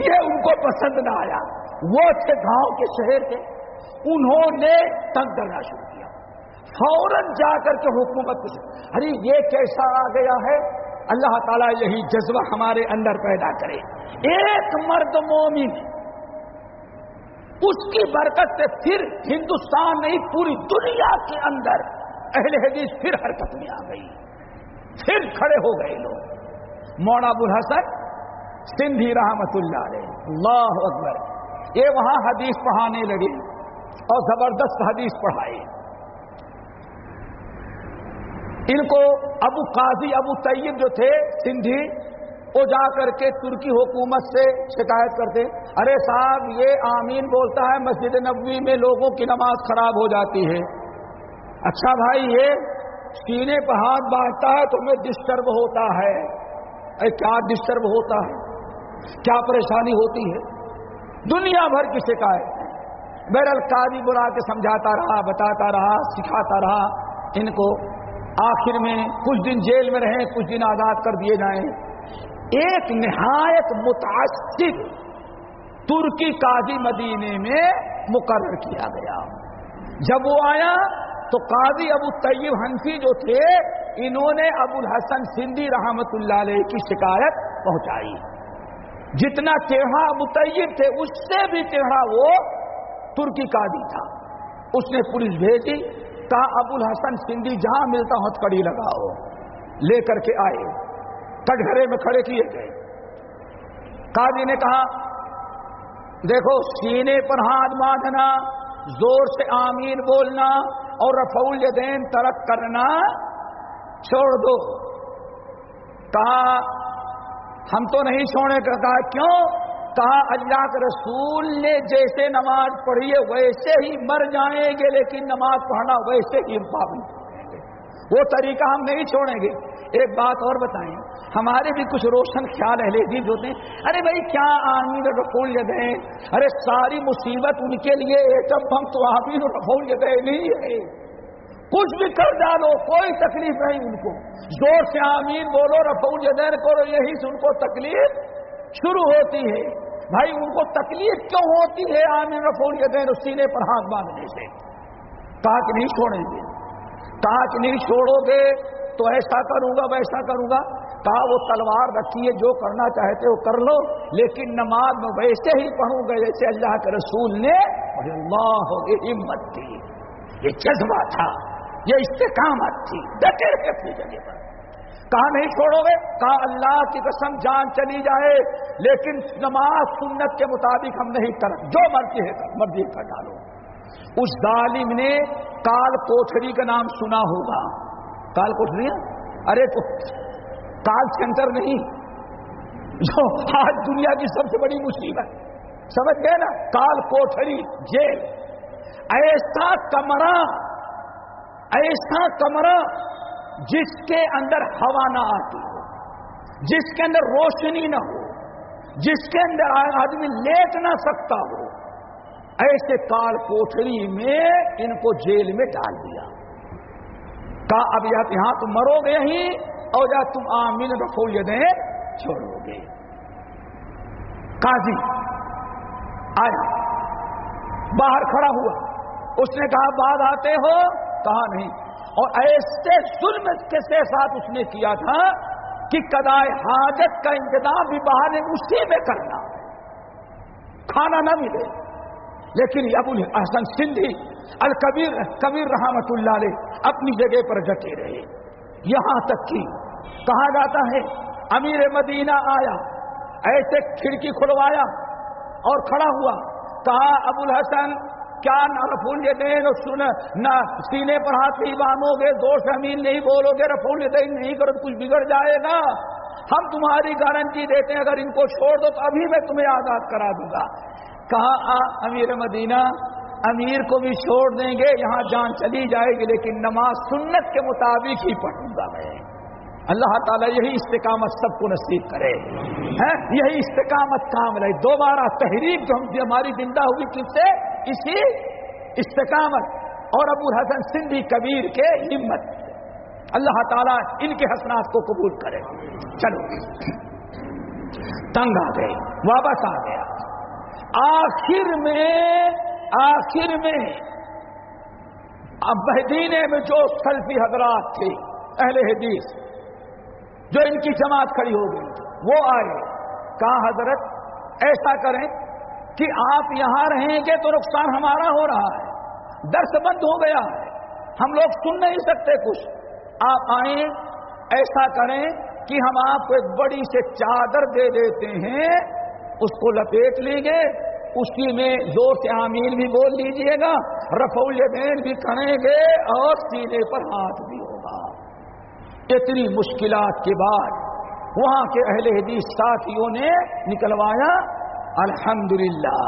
یہ ان کو پسند نہ آیا۔ وہ تھے گاؤں کے شہر کے، انہوں نے تنگ کرنا شروع کیا۔ فوراً جا کر کے حکومت ارے یہ کیسا آ گیا ہے؟ اللہ تعالیٰ یہی جذبہ ہمارے اندر پیدا کرے۔ ایک مرد مومن، اس کی برکت سے پھر ہندوستان نہیں، پوری دنیا کے اندر اہل حدیث پھر حرکت میں آ گئی۔ پھر کھڑے ہو گئے لوگ۔ مونا الحسن سندھی رحمت اللہ علیہ، اللہ اکبر۔ یہ وہاں حدیث پڑھانے لگے اور زبردست حدیث پڑھائے ان کو ابو قاضی ابو طیب جو تھے، سندھی، وہ جا کر کے ترکی حکومت سے شکایت کرتے۔ ارے صاحب، یہ آمین بولتا ہے، مسجد نبوی میں لوگوں کی نماز خراب ہو جاتی ہے۔ اچھا بھائی، یہ سینے پہ ہاتھ باندھتا ہے تو ہمیں ڈسٹرب ہوتا ہے۔ اے، کیا ڈسٹرب ہوتا ہے؟ کیا پریشانی ہوتی ہے؟ دنیا بھر کی شکایت۔ بہرحال قاضی بلا کے سمجھاتا رہا، بتاتا رہا، سکھاتا رہا۔ ان کو آخر میں کچھ دن جیل میں رہیں، کچھ دن آزاد کر دیے جائیں۔ ایک نہایت متاثر ترکی قاضی مدینے میں مقرر کیا گیا۔ جب وہ آیا تو قاضی ابو طیب ہنسی جو تھے، انہوں نے ابو الحسن سندھی رحمت اللہ علیہ کی شکایت پہنچائی۔ جتنا ٹیڑھا ابو طیب تھے، اس سے بھی ٹیڑھا وہ ترکی قاضی تھا۔ اس نے پولیس بھیجی، کہا، ابو الحسن سندھی، جہاں ملتا ہتھ کڑی لگاؤ۔ لے کر کے آئے۔ کٹگرے میں کھڑے کیے گئے۔ قاضی نے کہا، دیکھو، سینے پر ہاتھ باندھنا، زور سے آمین بولنا اور رفول دین ترک کرنا چھوڑ دو۔ کہا ہم تو نہیں چھوڑنے کا کہا، کیوں؟ کہا، اللہ کے رسول نے جیسے نماز پڑھی ہے ویسے ہی مر جائیں گے، لیکن نماز پڑھنا ویسے ہی پابند وہ طریقہ ہم نہیں چھوڑیں گے۔ ایک بات اور بتائیں۔ ہمارے بھی کچھ روشن خیال اہل حدیث ہوتے ہیں۔ ارے بھائی، کیا آمین رفول دیں ارے، ساری مصیبت ان کے لیے ایک ہم تو آمین رفول دیں نہیں ہے۔ کچھ بھی کر ڈالو، کوئی تکلیف نہیں ان کو۔ زور سے آمین بولو رفول دین کرو، یہی سے ان کو تکلیف شروع ہوتی ہے۔ بھائی، ان کو تکلیف کیوں ہوتی ہے؟ آمین رفول دین سینے پر ہاتھ باندھنے سے۔ کہا کہ نہیں چھوڑیں گے۔ کہا کہ نہیں چھوڑو گے تو ایسا کروں گا، ویسا کروں گا۔ کہا وہ تلوار رکھی ہے جو کرنا چاہتے ہو کر لو، لیکن نماز میں ویسے ہی پڑھوں گا جیسے اللہ کے رسول نے اللہ ہمت تھی۔ یہ جذبہ تھا۔ یہ استقامت تھی ڈٹے رہے اپنی جگہ پر۔ کہا نہیں چھوڑو گے؟ کہا اللہ کی قسم جان چلی جائے۔ لیکن نماز سنت کے مطابق ہم نہیں کر جو مرضی ہے مرضی کر ڈالو۔ اس ظالم نے کال کوٹری کا نام سنا ہوگا۔ کال کوٹری ارے تو کال سینٹر نہیں۔ جو آج دنیا کی سب سے بڑی مصیبت۔ سمجھ گئے نا؟ کال کوٹری جیل۔ ایسا کمرہ ایسا کمرہ جس کے اندر ہوا نہ آتی ہو، جس کے اندر روشنی نہ ہو، جس کے اندر آدمی لیٹ نہ سکتا ہو، ایسے کال کوٹری میں ان کو جیل میں ڈال دیا۔ کہا اب یہاں تم مرو گے ہی، اور یا تم آمین رفول دیں، چھوڑو گے۔ قاضی، آیا۔ باہر کھڑا ہوا۔ اس نے کہا بعد آتے ہو کہا نہیں۔ اور ایسے ظلم کے ساتھ اس نے کیا تھا کہ کدائے حاجت کا انتظام بھی باہر اسی میں کرنا۔ کھانا نہ ملے۔ لیکن ابو الحسن سندھی الکبیر کبیر رحمت اللہ علیہ اپنی جگہ پر ڈٹے رہے۔ یہاں تک کہ کہا جاتا ہے، امیر مدینہ آیا، ایسے کھڑکی کھلوایا اور کھڑا ہوا۔ کہا ابو الحسن کیا نہ رفول دین نہ سینے پر ہاتھ نہیں باندھو گے زور سے امین نہیں بولو گے رفول دین نہیں کرو کچھ بگڑ جائے گا۔ ہم تمہاری گارنٹی دیتے ہیں، اگر ان کو چھوڑ دو تو ابھی میں تمہیں آزاد کرا دوں گا۔ کہا امیر مدینہ؟ امیر کو بھی چھوڑ دیں گے، یہاں جان چلی جائے گی، لیکن نماز سنت کے مطابق ہی پڑھوں گا میں۔ اللہ تعالیٰ یہی استقامت سب کو نصیب کرے۔ یہی استقامت کام رہے دوبارہ تحریک جو ہم ہماری زندہ ہوئی کس سے اسی استقامت اور ابو حسن سندھی کبیر کے ہمت اللہ تعالیٰ ان کے حسنات کو قبول کرے۔ چلو۔ تنگ آ گئے۔ واپس آ گیا۔ آخر میں آخر میں اب مدینے میں جو سلفی حضرات تھے، اہل حدیث، جو ان کی جماعت کھڑی ہو گئی، وہ آئے۔ کہا، حضرت، ایسا کریں کہ آپ یہاں رہیں گے تو نقصان ہمارا ہو رہا ہے۔ درس بند ہو گیا ہے۔ ہم لوگ سن نہیں سکتے کچھ۔ آپ آئیں، ایسا کریں کہ ہم آپ کو ایک بڑی سے چادر دے دیتے ہیں۔ اس کو لپیٹ لیں گے۔ اسی میں زور سے آمین بھی بول لیجیے گا۔ رفول دین بھی کریں گے اور سینے پر ہاتھ بھی ہوگا۔ اتنی مشکلات کے بعد وہاں کے اہل حدیث ساتھیوں نے نکلوایا۔ الحمدللہ۔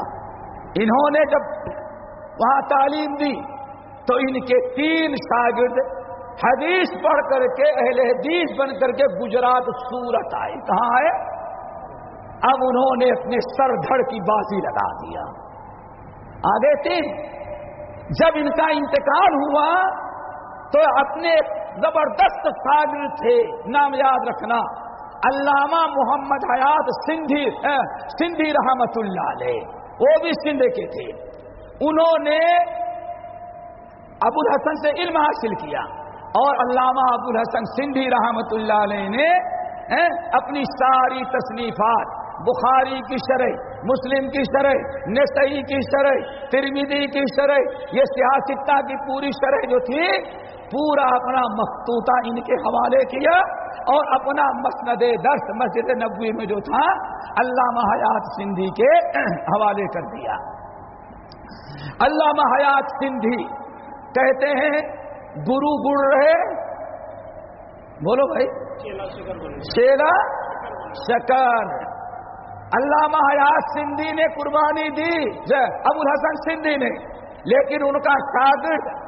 انہوں نے جب وہاں تعلیم دی تو ان کے تین شاگرد حدیث پڑھ کر کے اہل حدیث بن کر کے گجرات سورت آئی کہاں ہے اب انہوں نے اپنے سر دھڑ کی بازی لگا دیا۔ آگے تین، جب ان کا انتقال ہوا تو اپنے زبردست شاگرد تھے، نام یاد رکھنا۔ علامہ محمد حیات سندھی سندھی رحمت اللہ علیہ، وہ بھی سندھ کے تھے۔ انہوں نے ابو الحسن سے علم حاصل کیا اور علامہ ابو الحسن سندھی رحمت اللہ علیہ نے اپنی ساری تصنیفات، بخاری کی شرح، مسلم کی شرح نسئی کی شرح ترمیدی کی شرح، یہ سیاستہ کی پوری شرح جو تھی پورا اپنا مختوطہ ان کے حوالے کیا اور اپنا مسند درس مسجد نبوی میں جو تھا علامہ حیات سندھی کے حوالے کر دیا۔ علامہ حیات سندھی کہتے ہیں گرو گڑ رہے۔ بولو بھائی۔ شیرا شکر علامہ حیات سندھی نے قربانی دی۔ ابو الحسن سندھی نے۔ لیکن ان کا شاگرد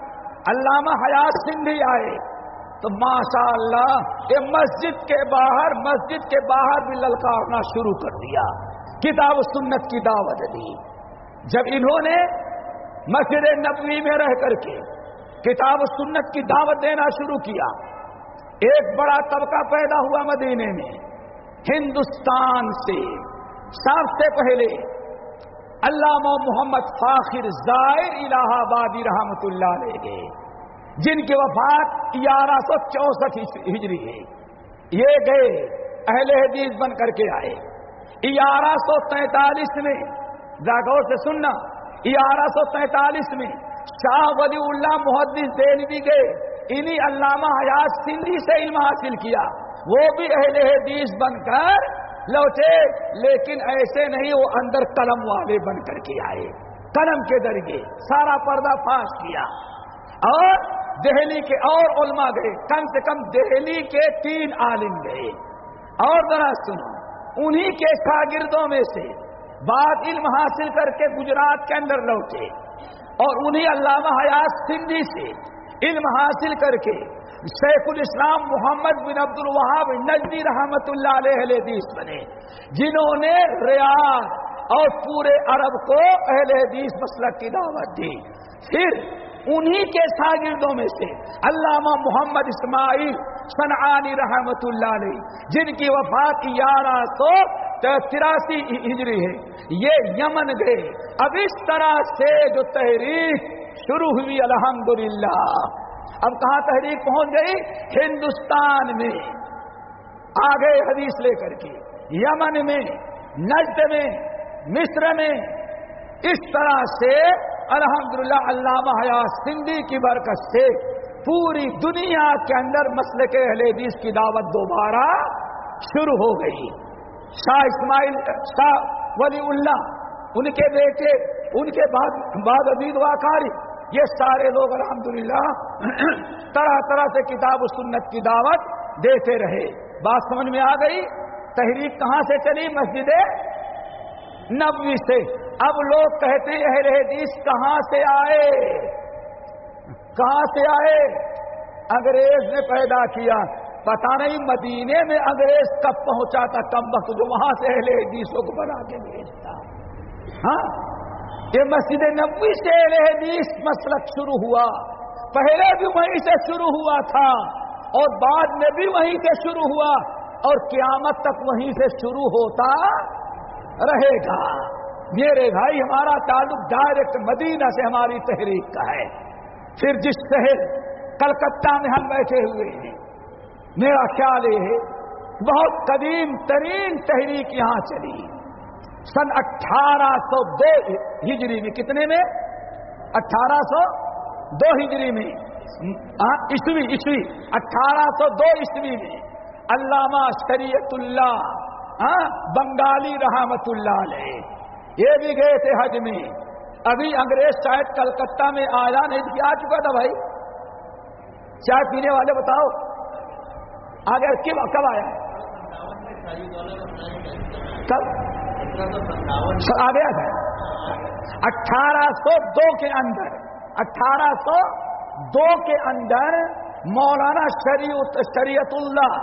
علامہ حیات سندھی آئے۔ تو ماشاء اللہ یہ مسجد کے باہر، مسجد کے باہر بھی للکارنا شروع کر دیا۔ کتاب سنت کی دعوت دی۔ جب انہوں نے مسجد نبوی میں رہ کر کے کتاب و سنت کی دعوت دینا شروع کیا، ایک بڑا طبقہ پیدا ہوا مدینے میں، ہندوستان سے۔ سب سے پہلے علامہ محمد فاخر زائر الہ آبادی رحمت اللہ لے گئے جن کی وفات گیارہ سو چونسٹھ ہجری ہے۔ یہ گئے، اہل حدیث بن کر کے آئے۔ گیارہ سو تینتالیس میں جاگور سے سننا، گیارہ سو تینتالیس میں شاہ ولی اللہ محدث دین بھی گئے۔ انہی علامہ حیات سندھی سے علم حاصل کیا۔ وہ بھی اہل حدیث بن کر لوٹے، لیکن ایسے نہیں، وہ اندر قلم والے بن کر کے آئے۔ قلم کے ذریعے سارا پردہ فاش کیا۔ اور دہلی کے اور علماء گئے۔ کم سے کم دہلی کے تین عالم گئے۔ اور ذرا سنو، انہی کے شاگردوں میں سے بات علم حاصل کر کے گجرات کے اندر لوٹے۔ اور انہی علامہ حیات سندھی سے علم حاصل کر کے شیخ الاسلام محمد بن عبد الوہاب نجدی رحمت اللہ علیہ حدیث بنے، جنہوں نے ریاض اور پورے عرب کو اہل حدیث مسلک کی دعوت دی۔ پھر انہی کے شاگردوں میں سے علامہ محمد اسماعیل صنعانی رحمت اللہ علیہ، جن کی وفات گیارہ سو تراسی ہجری ہے، یہ یمن گئے۔ اب اس طرح سے جو تحریک شروع ہوئی، الحمدللہ۔ اب کہاں تحریک پہنچ گئی؟ ہندوستان میں۔ آگے حدیث لے کر کے۔ یمن میں، نجد میں، مصر میں۔ اس طرح سے الحمدللہ علامہ حیات سندھی کی برکت سے پوری دنیا کے اندر مسئلے کے اہل حدیث کی دعوت دوبارہ شروع ہو گئی۔ شاہ اسماعیل، شاہ ولی اللہ، ان کے بیٹے، ان کے بعد بعد عبید واقعی یہ سارے لوگ الحمدللہ طرح طرح سے کتاب و سنت کی دعوت دیتے رہے۔ بات سمجھ میں آ گئی؟ تحریک کہاں سے چلی؟ مسجد نبوی سے۔ اب لوگ کہتے ہیں، اہل حدیث کہاں سے آئے؟ کہاں سے آئے؟ انگریز نے پیدا کیا۔ پتا نہیں مدینے میں انگریز کب پہنچا تھا۔ کم وقت جو وہاں سے اہل حدیثوں کو بنا کے بھیجتا۔ ہاں؟ یہ مسجد نبوی سے حدیث مسلک شروع ہوا۔ پہلے بھی وہیں سے شروع ہوا تھا اور بعد میں بھی وہیں سے شروع ہوا اور قیامت تک وہیں سے شروع ہوتا رہے گا۔ میرے بھائی، ہمارا تعلق ڈائریکٹ مدینہ سے ہماری تحریک کا ہے۔ پھر جس شہر کلکتہ میں ہم بیٹھے ہوئے ہیں، میرا خیال یہ ہے، بہت قدیم ترین تحریک یہاں چلی۔ سن اٹھارہ سو دو ہجری میں، کتنے میں؟ اٹھارہ سو دو ہجری میں۔ ہاں، عیسوی عیسوی۔ اٹھارہ سو دو عیسوی میں۔ علامہ شریعت اللہ ہاں، بنگالی رحمت اللہ علیہ۔ یہ بھی گئے تھے حج میں۔ ابھی انگریز شاید کلکتہ میں آیا نہیں آ چکا تھا بھائی۔ چائے پینے والے بتاؤ۔ آگے کب آیا کب آ گیا اٹھارہ سو دو کے اندر، اٹھارہ سو دو کے اندر مولانا شریعت شریعت اللہ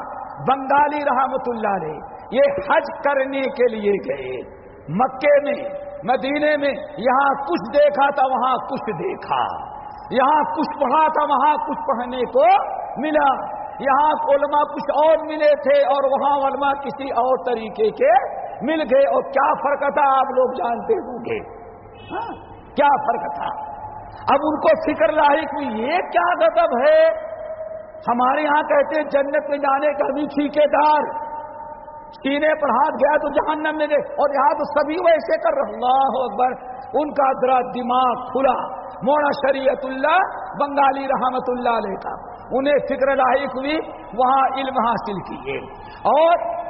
بنگالی رحمت اللہ نے یہ حج کرنے کے لیے گئے۔ مکے میں، مدینے میں یہاں کچھ دیکھا تھا، وہاں کچھ دیکھا۔ یہاں کچھ پڑھا تھا، وہاں کچھ پڑھنے کو ملا۔ یہاں علماء کچھ اور ملے تھے اور وہاں علماء کسی اور طریقے کے مل گئے اور کیا فرق تھا آپ لوگ جانتے ہوں گے؟ ہاں؟ کیا فرق تھا؟ اب ان کو فکر لاحق ہوئی، یہ کیا گدب ہے؟ ہمارے یہاں کہتے ہیں جنت میں جانے کا بھی ٹھیکے دار سینے پر ہاتھ گیا تو جہنم میں گئے، اور یہاں تو سبھی ویسے کر رہا اللہ اکبر، ان کا ذرا دماغ کھلا۔ مونا شریعت اللہ، بنگالی رحمت اللہ علیہ کا۔ انہیں فکر لاحق ہوئی، وہاں علم حاصل کیے۔ اور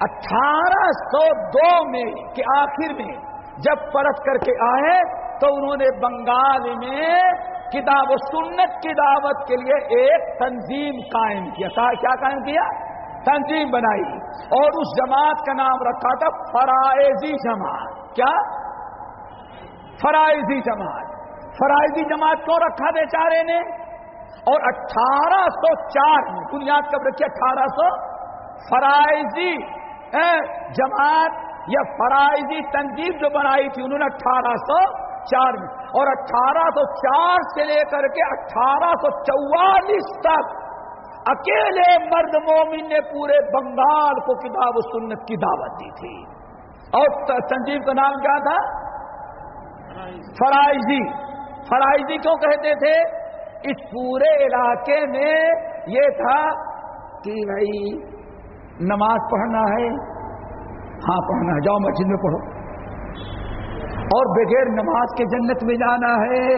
اٹھارہ سو دو میں کے آخر میں جب پرت کر کے آئے، تو انہوں نے بنگال میں کتاب و سنت کی دعوت کے لیے ایک تنظیم قائم کیا۔ کیا قائم کیا؟ تنظیم بنائی۔ اور اس جماعت کا نام رکھا تھا فرائضی جماعت۔ کیا؟ فرائضی جماعت۔ فرائضی جماعت کیوں رکھا بیچارے نے؟ اور اٹھارہ سو چار میں بنیاد کب رکھی اٹھارہ سو؟ فرائضی جماعت یا فرائضی تنظیم جو بنائی تھی انہوں نے اٹھارہ سو چار میں۔ اور اٹھارہ سو چار سے لے کر کے اٹھارہ سو چوالیس تک اکیلے مرد مومن نے پورے بنگال کو کتاب و سنت کی دعوت دی تھی۔ اور تنظیم کا نام کیا تھا؟ فرائضی۔ فرائضی کیوں کہتے تھے؟ اس پورے علاقے میں یہ تھا کہ بھائی نماز پڑھنا ہے۔ ہاں پڑھنا ہے۔ جاؤ مسجد میں پڑھو۔ اور بغیر نماز کے جنت میں جانا ہے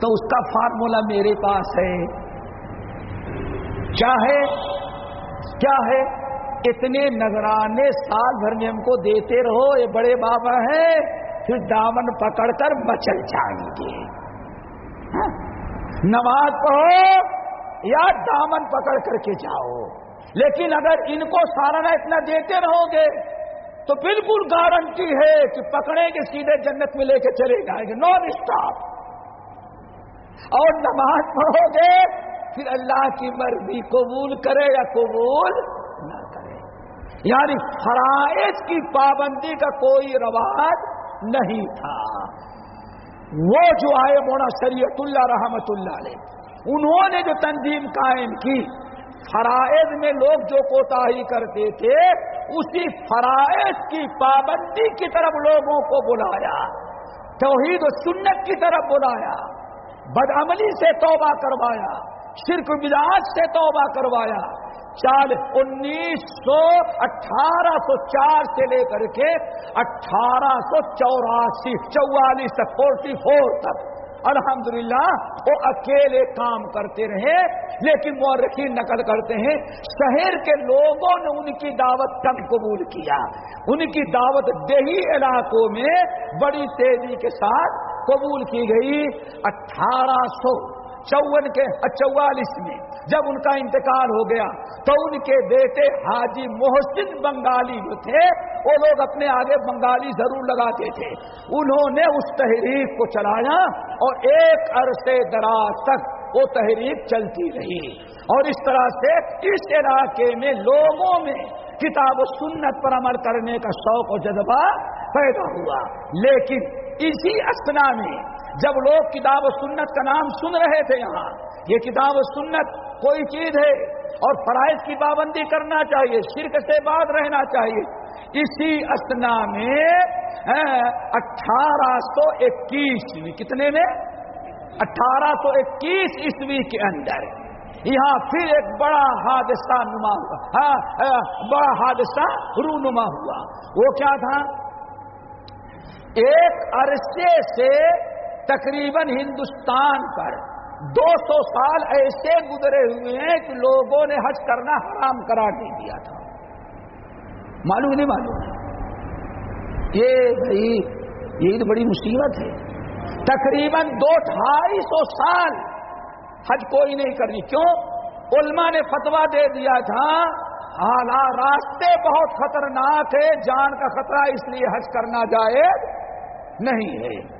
تو اس کا فارمولا میرے پاس ہے۔ کیا ہے؟ کیا ہے؟ اتنے نگرانے سال بھر میں ہم کو دیتے رہو، یہ بڑے بابا ہیں۔ پھر دامن پکڑ کر مچل جائیں گے۔ ہاں؟ نماز پڑھو یا دامن پکڑ کر کے جاؤ۔ لیکن اگر ان کو سالانہ اتنا دیتے رہو گے، تو بالکل گارنٹی ہے کہ پکڑیں گے، سیدھے جنت میں لے کے چلے جائیں گے۔ نان اسٹاپ اور نماز پڑھو گے، پھر اللہ کی مرضی قبول کرے یا قبول نہ کرے۔ یعنی فرائض کی پابندی کا کوئی رواج نہیں تھا۔ وہ جو آئے مونا شریعت اللہ رحمت اللہ علیہ، انہوں نے جو تنظیم قائم کی، فرائض میں لوگ جو کوتاہی کرتے تھے، اسی فرائض کی پابندی کی طرف لوگوں کو بلایا، توحید و سنت کی طرف بلایا، بدعملی سے توبہ کروایا، شرک مزاج سے توبہ کروایا چال انیس سو اٹھارہ سو چار سے لے کر کے اٹھارہ سو چوراسی چوالیس تک فورٹی فور تک الحمدللہ وہ اکیلے کام کرتے رہے لیکن وہ نقل کرتے ہیں شہر کے لوگوں نے ان کی دعوت کم قبول کیا ان کی دعوت دیہی علاقوں میں بڑی تیزی کے ساتھ قبول کی گئی اٹھارہ سو چون کے چوالیس میں جب ان کا انتقال ہو گیا تو ان کے بیٹے حاجی محسن بنگالی جو تھے، وہ لوگ اپنے آگے بنگالی ضرور لگاتے تھے۔ انہوں نے اس تحریک کو چلایا اور ایک عرصے دراز تک وہ تحریک چلتی رہی۔ اور اس طرح سے اس علاقے میں لوگوں میں کتاب و سنت پر عمل کرنے کا شوق و جذبہ پیدا ہوا۔ لیکن اسی اسنا میں جب لوگ کتاب و سنت کا نام سن رہے تھے یہاں، یہ کتاب و سنت کوئی چیز ہے اور فرائض کی پابندی کرنا چاہیے، شرک سے بعد رہنا چاہیے۔ اسی اسنا میں اٹھارہ سو اکیس کتنے میں؟ اٹھارہ سو اکیس عیسوی کے اندر۔ یہاں پھر ایک بڑا حادثہ نما ہوا۔ ہاں، ہاں، بڑا حادثہ رونما ہوا۔ وہ کیا تھا؟ ایک عرصے سے تقریباً ہندوستان پر دو سو سال ایسے گزرے ہوئے ہیں کہ لوگوں نے حج کرنا حرام قرار دے دیا تھا۔ معلوم نہیں معلوم۔ یہ بھائی یہ تو بڑی مصیبت ہے۔ تقریباً دو ڈھائی سو سال حج کوئی نہیں کرنی۔ کیوں؟ علماء نے فتوا دے دیا تھا۔ حالا راستے بہت خطرناک ہے جان کا خطرہ اس لیے حج کرنا جائے نہیں ہے۔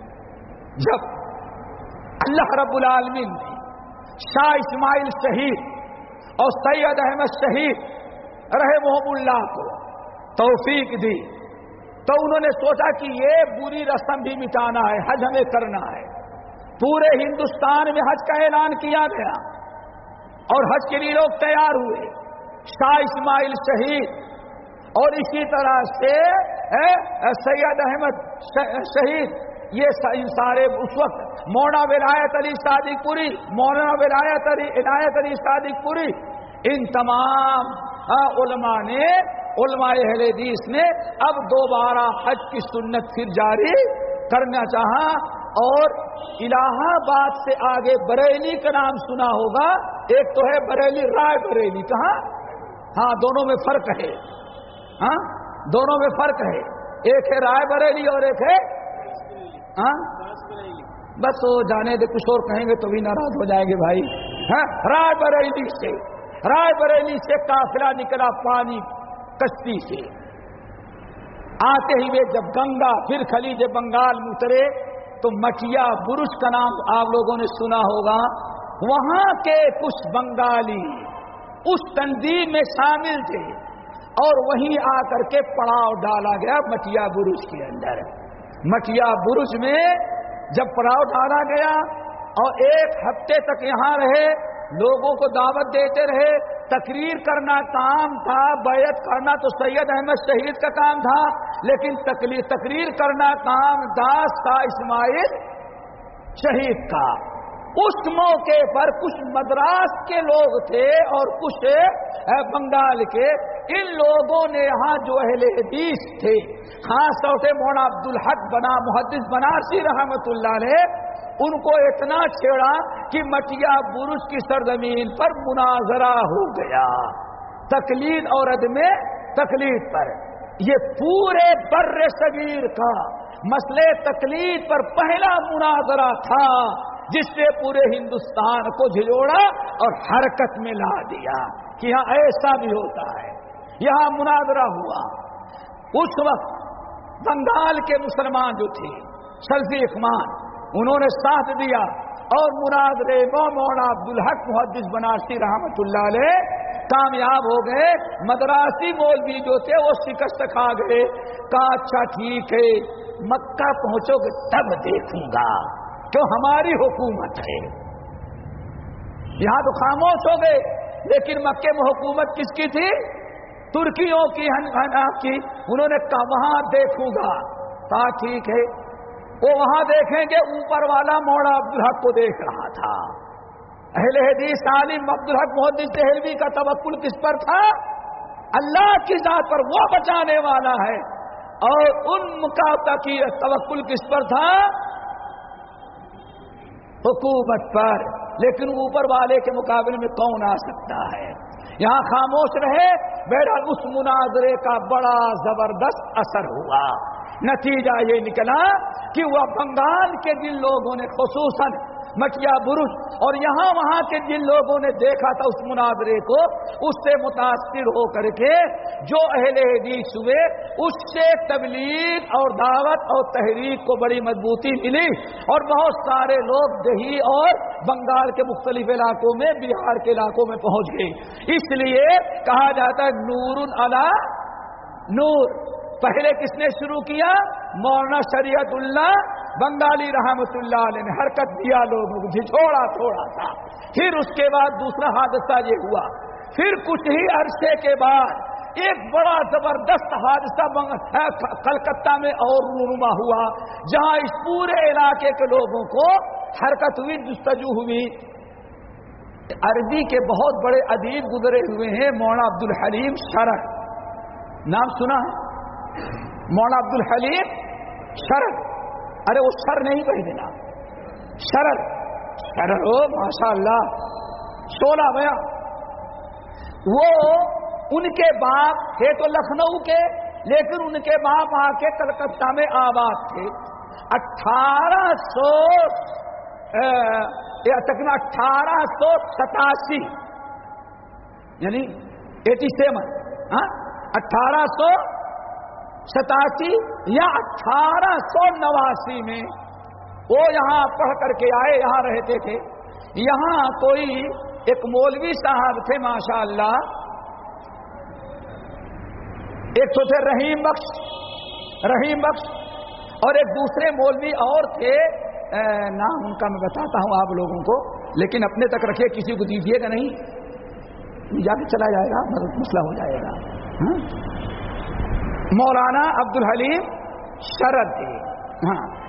جب اللہ رب العالمین نے شاہ اسماعیل شہید اور سید احمد شہید رہے محب اللہ کو توفیق دی، تو انہوں نے سوچا کہ یہ بری رسم بھی مٹانا ہے، حج ہمیں کرنا ہے۔ پورے ہندوستان میں حج کا اعلان کیا گیا۔ اور حج کے لیے لوگ تیار ہوئے۔ شاہ اسماعیل شہید۔ اور اسی طرح سے سید احمد شہید۔ یہ سارے اس وقت مونا ولایت علی صادق پوری مونا ولایت علی عنایت علی صادق پوری، ان تمام ہاں علماء نے، علماء اہل حدیث نے اب دوبارہ حج کی سنت پھر جاری کرنا چاہا اور الہ آباد سے آگے بریلی کا نام سنا ہوگا۔ ایک تو ہے بریلی، رائے بریلی، کہاں؟ ہاں دونوں میں فرق ہے۔ ہاں دونوں میں فرق ہے۔ ایک ہے رائے بریلی اور ایک ہے ہاں؟ بس وہ جانے دے، کچھ اور کہیں گے تو بھی ناراض ہو جائیں گے بھائی۔ ہاں؟ رائے بریلی سے۔ رائے بریلی سے کافلا نکلا پانی کشتی سے۔ آتے ہی وہ جب گنگا، پھر خلیج بنگال میں اترے، تو مٹیا برش کا نام آپ لوگوں نے سنا ہوگا۔ وہاں کے کچھ بنگالی اس تنظیم میں شامل تھے اور وہیں آ کر کے پڑاؤ ڈالا گیا مٹیا برش کے اندر۔ مٹیا برج میں جب پڑاؤ ڈالا گیا اور ایک ہفتے تک یہاں رہے، لوگوں کو دعوت دیتے رہے، تقریر کرنا کام تھا، بیعت کرنا تو سید احمد شہید کا کام تھا، لیکن تقریر کرنا کام داس تھا اسماعیل شہید کا۔ اس موقع پر کچھ مدراس کے لوگ تھے اور کچھ بنگال کے، ان لوگوں نے یہاں جو اہل حدیث تھے، خاص طور سے مونا عبد الحق بنا، محدث بنارسی رحمت اللہ نے ان کو اتنا چھیڑا کہ مٹیا برش کی سرزمین پر مناظرہ ہو گیا۔ تکلید اور عدم تکلید پر۔ یہ پورے بر صغیر کا مسئلے تکلیف پر پہلا مناظرہ تھا۔ جس نے پورے ہندوستان کو جھجوڑا اور حرکت میں لا دیا کہ یہاں ایسا بھی ہوتا ہے، یہاں مناظرہ ہوا۔ اس وقت بنگال کے مسلمان جو تھے، سلفی اخمان انہوں نے ساتھ دیا اور مناظرے مونا عبد الحق محدث بنارسی رحمت اللہ علیہ کامیاب ہو گئے۔ مدراسی مولوی جو تھے وہ شکست کھا گئے۔ کہا اچھا ٹھیک ہے، مکہ پہنچو گے تب دیکھوں گا۔ کیوں ہماری حکومت ہے۔ یہاں تو خاموش ہو گئے، لیکن مکے میں حکومت کس کی تھی؟ ترکیوں کی کی۔ انہوں نے کہا، وہاں دیکھوں گا۔ کہا ٹھیک ہے۔ وہ وہاں دیکھیں گے، اوپر والا موڑا عبدالحق کو دیکھ رہا تھا۔ اہل حدیث، عالم عبدالحق محدود دہلوی کا توکل کس پر تھا؟ اللہ کی ذات پر وہ بچانے والا ہے۔ اور ان مقابلہ کی توکل کس پر تھا؟ حکومت پر، لیکن اوپر والے کے مقابلے میں کون آ سکتا ہے؟ یہاں خاموش رہے، میرا اس مناظرے کا بڑا زبردست اثر ہوا۔ نتیجہ یہ نکلا کہ وہ بنگال کے جن لوگوں نے خصوصاً مٹیا برش۔ اور یہاں وہاں کے جن لوگوں نے دیکھا تھا اس مناظرے کو، اس سے متاثر ہو کر کے جو اہل حدیث ہوئے، اس سے تبلیغ اور دعوت اور تحریک کو بڑی مضبوطی ملی۔ اور بہت سارے لوگ دہی اور بنگال کے مختلف علاقوں میں، بہار کے علاقوں میں پہنچ گئے۔ اس لیے کہا جاتا ہے نور اللہ نور۔ پہلے کس نے شروع کیا؟ مولانا شریعت اللہ بنگالی رحمت اللہ علیہ نے حرکت دیا، لوگوں کو جھجھوڑا تھوڑا سا پھر اس کے بعد دوسرا حادثہ یہ ہوا۔ پھر کچھ ہی عرصے کے بعد ایک بڑا زبردست حادثہ کلکتہ میں اور رونما ہوا، جہاں اس پورے علاقے کے لوگوں کو حرکت ہوئی، جستجو ہوئی۔ عربی کے بہت بڑے ادیب گزرے ہوئے ہیں، مولانا عبد الحلیم شرح۔ نام سنا ہے؟ مولانا عبد الحلیم شرح۔ ارے وہ سر نہیں کہہ دینا شرر۔ شرر ہو ماشاء اللہ سولہ بیا۔ وہ ان کے باپ تھے تو لکھنؤ کے، لیکن ان کے باپ آ کے کلکتہ میں آباد تھے۔ اٹھارہ سو تقریباً اٹھارہ سو ستاسی۔ یعنی ایٹی سیون۔ ہاں؟ اٹھارہ سو ستاسی یا اٹھارہ سو نواسی میں وہ یہاں پڑھ کر کے آئے، یہاں رہتے تھے۔ یہاں کوئی ایک مولوی صاحب تھے ماشاء اللہ ایک تو تھے رحیم بخش رحیم بخش۔ اور ایک دوسرے مولوی اور تھے نام ان کا میں بتاتا ہوں آپ لوگوں کو، لیکن اپنے تک رکھے کسی کو دیجیے گا نہیں۔ جا کے چلا جائے گا مسئلہ ہو جائے گا۔ ہاں؟ مولانا عبد الحلیم شرد تھے۔ ہاں۔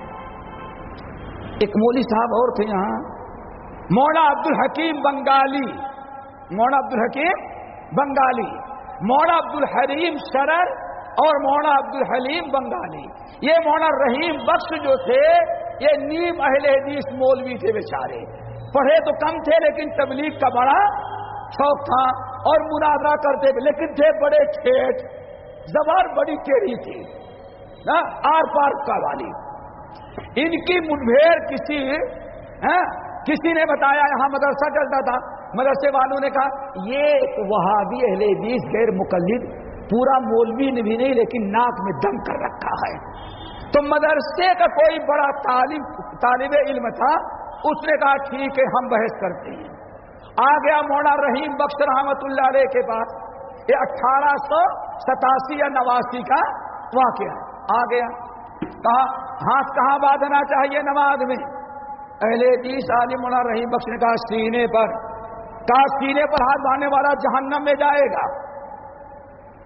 ایک مولی صاحب اور تھے یہاں۔ مونا عبد الحکیم بنگالی۔ مونا عبد الحکیم بنگالی۔ مونا عبد الحلیم شرر اور مونا عبد الحلیم بنگالی۔ یہ مونا رحیم بخش جو تھے، یہ نیم اہل حدیث مولوی تھے بیچارے۔ پڑھے تو کم تھے لیکن تبلیغ کا بڑا شوق تھا اور مناظرہ کرتے لیکن تھے بڑے ٹھیٹ۔ زبان بڑی ٹیڑھی تھی آر پار کا والی۔ ان کی منبھیر کسی ہاں، کسی نے بتایا، یہاں مدرسہ چلتا تھا۔ مدرسے والوں نے کہا، یہ وہابی اہل حدیث غیر مقلد، پورا مولوی نے بھی نہیں، لیکن ناک میں دم کر رکھا ہے۔ تو مدرسے کا کوئی بڑا طالب طالب علم تھا، اس نے کہا، ٹھیک ہے، ہم بحث کرتے ہیں۔ آ گیا مونا رحیم بخش رحمت اللہ علیہ کے پاس۔ یہ اٹھارہ سو ستاسی یا نواسی کا واقعہ آ گیا۔ کہا، ہاتھ کہاں باندھنا چاہیے نماز میں؟ اہل حدیث عالم مولا رحیم بخش نے کہا، سینے پر۔ کہا، سینے پر ہاتھ باندھنے والا جہنم میں جائے گا۔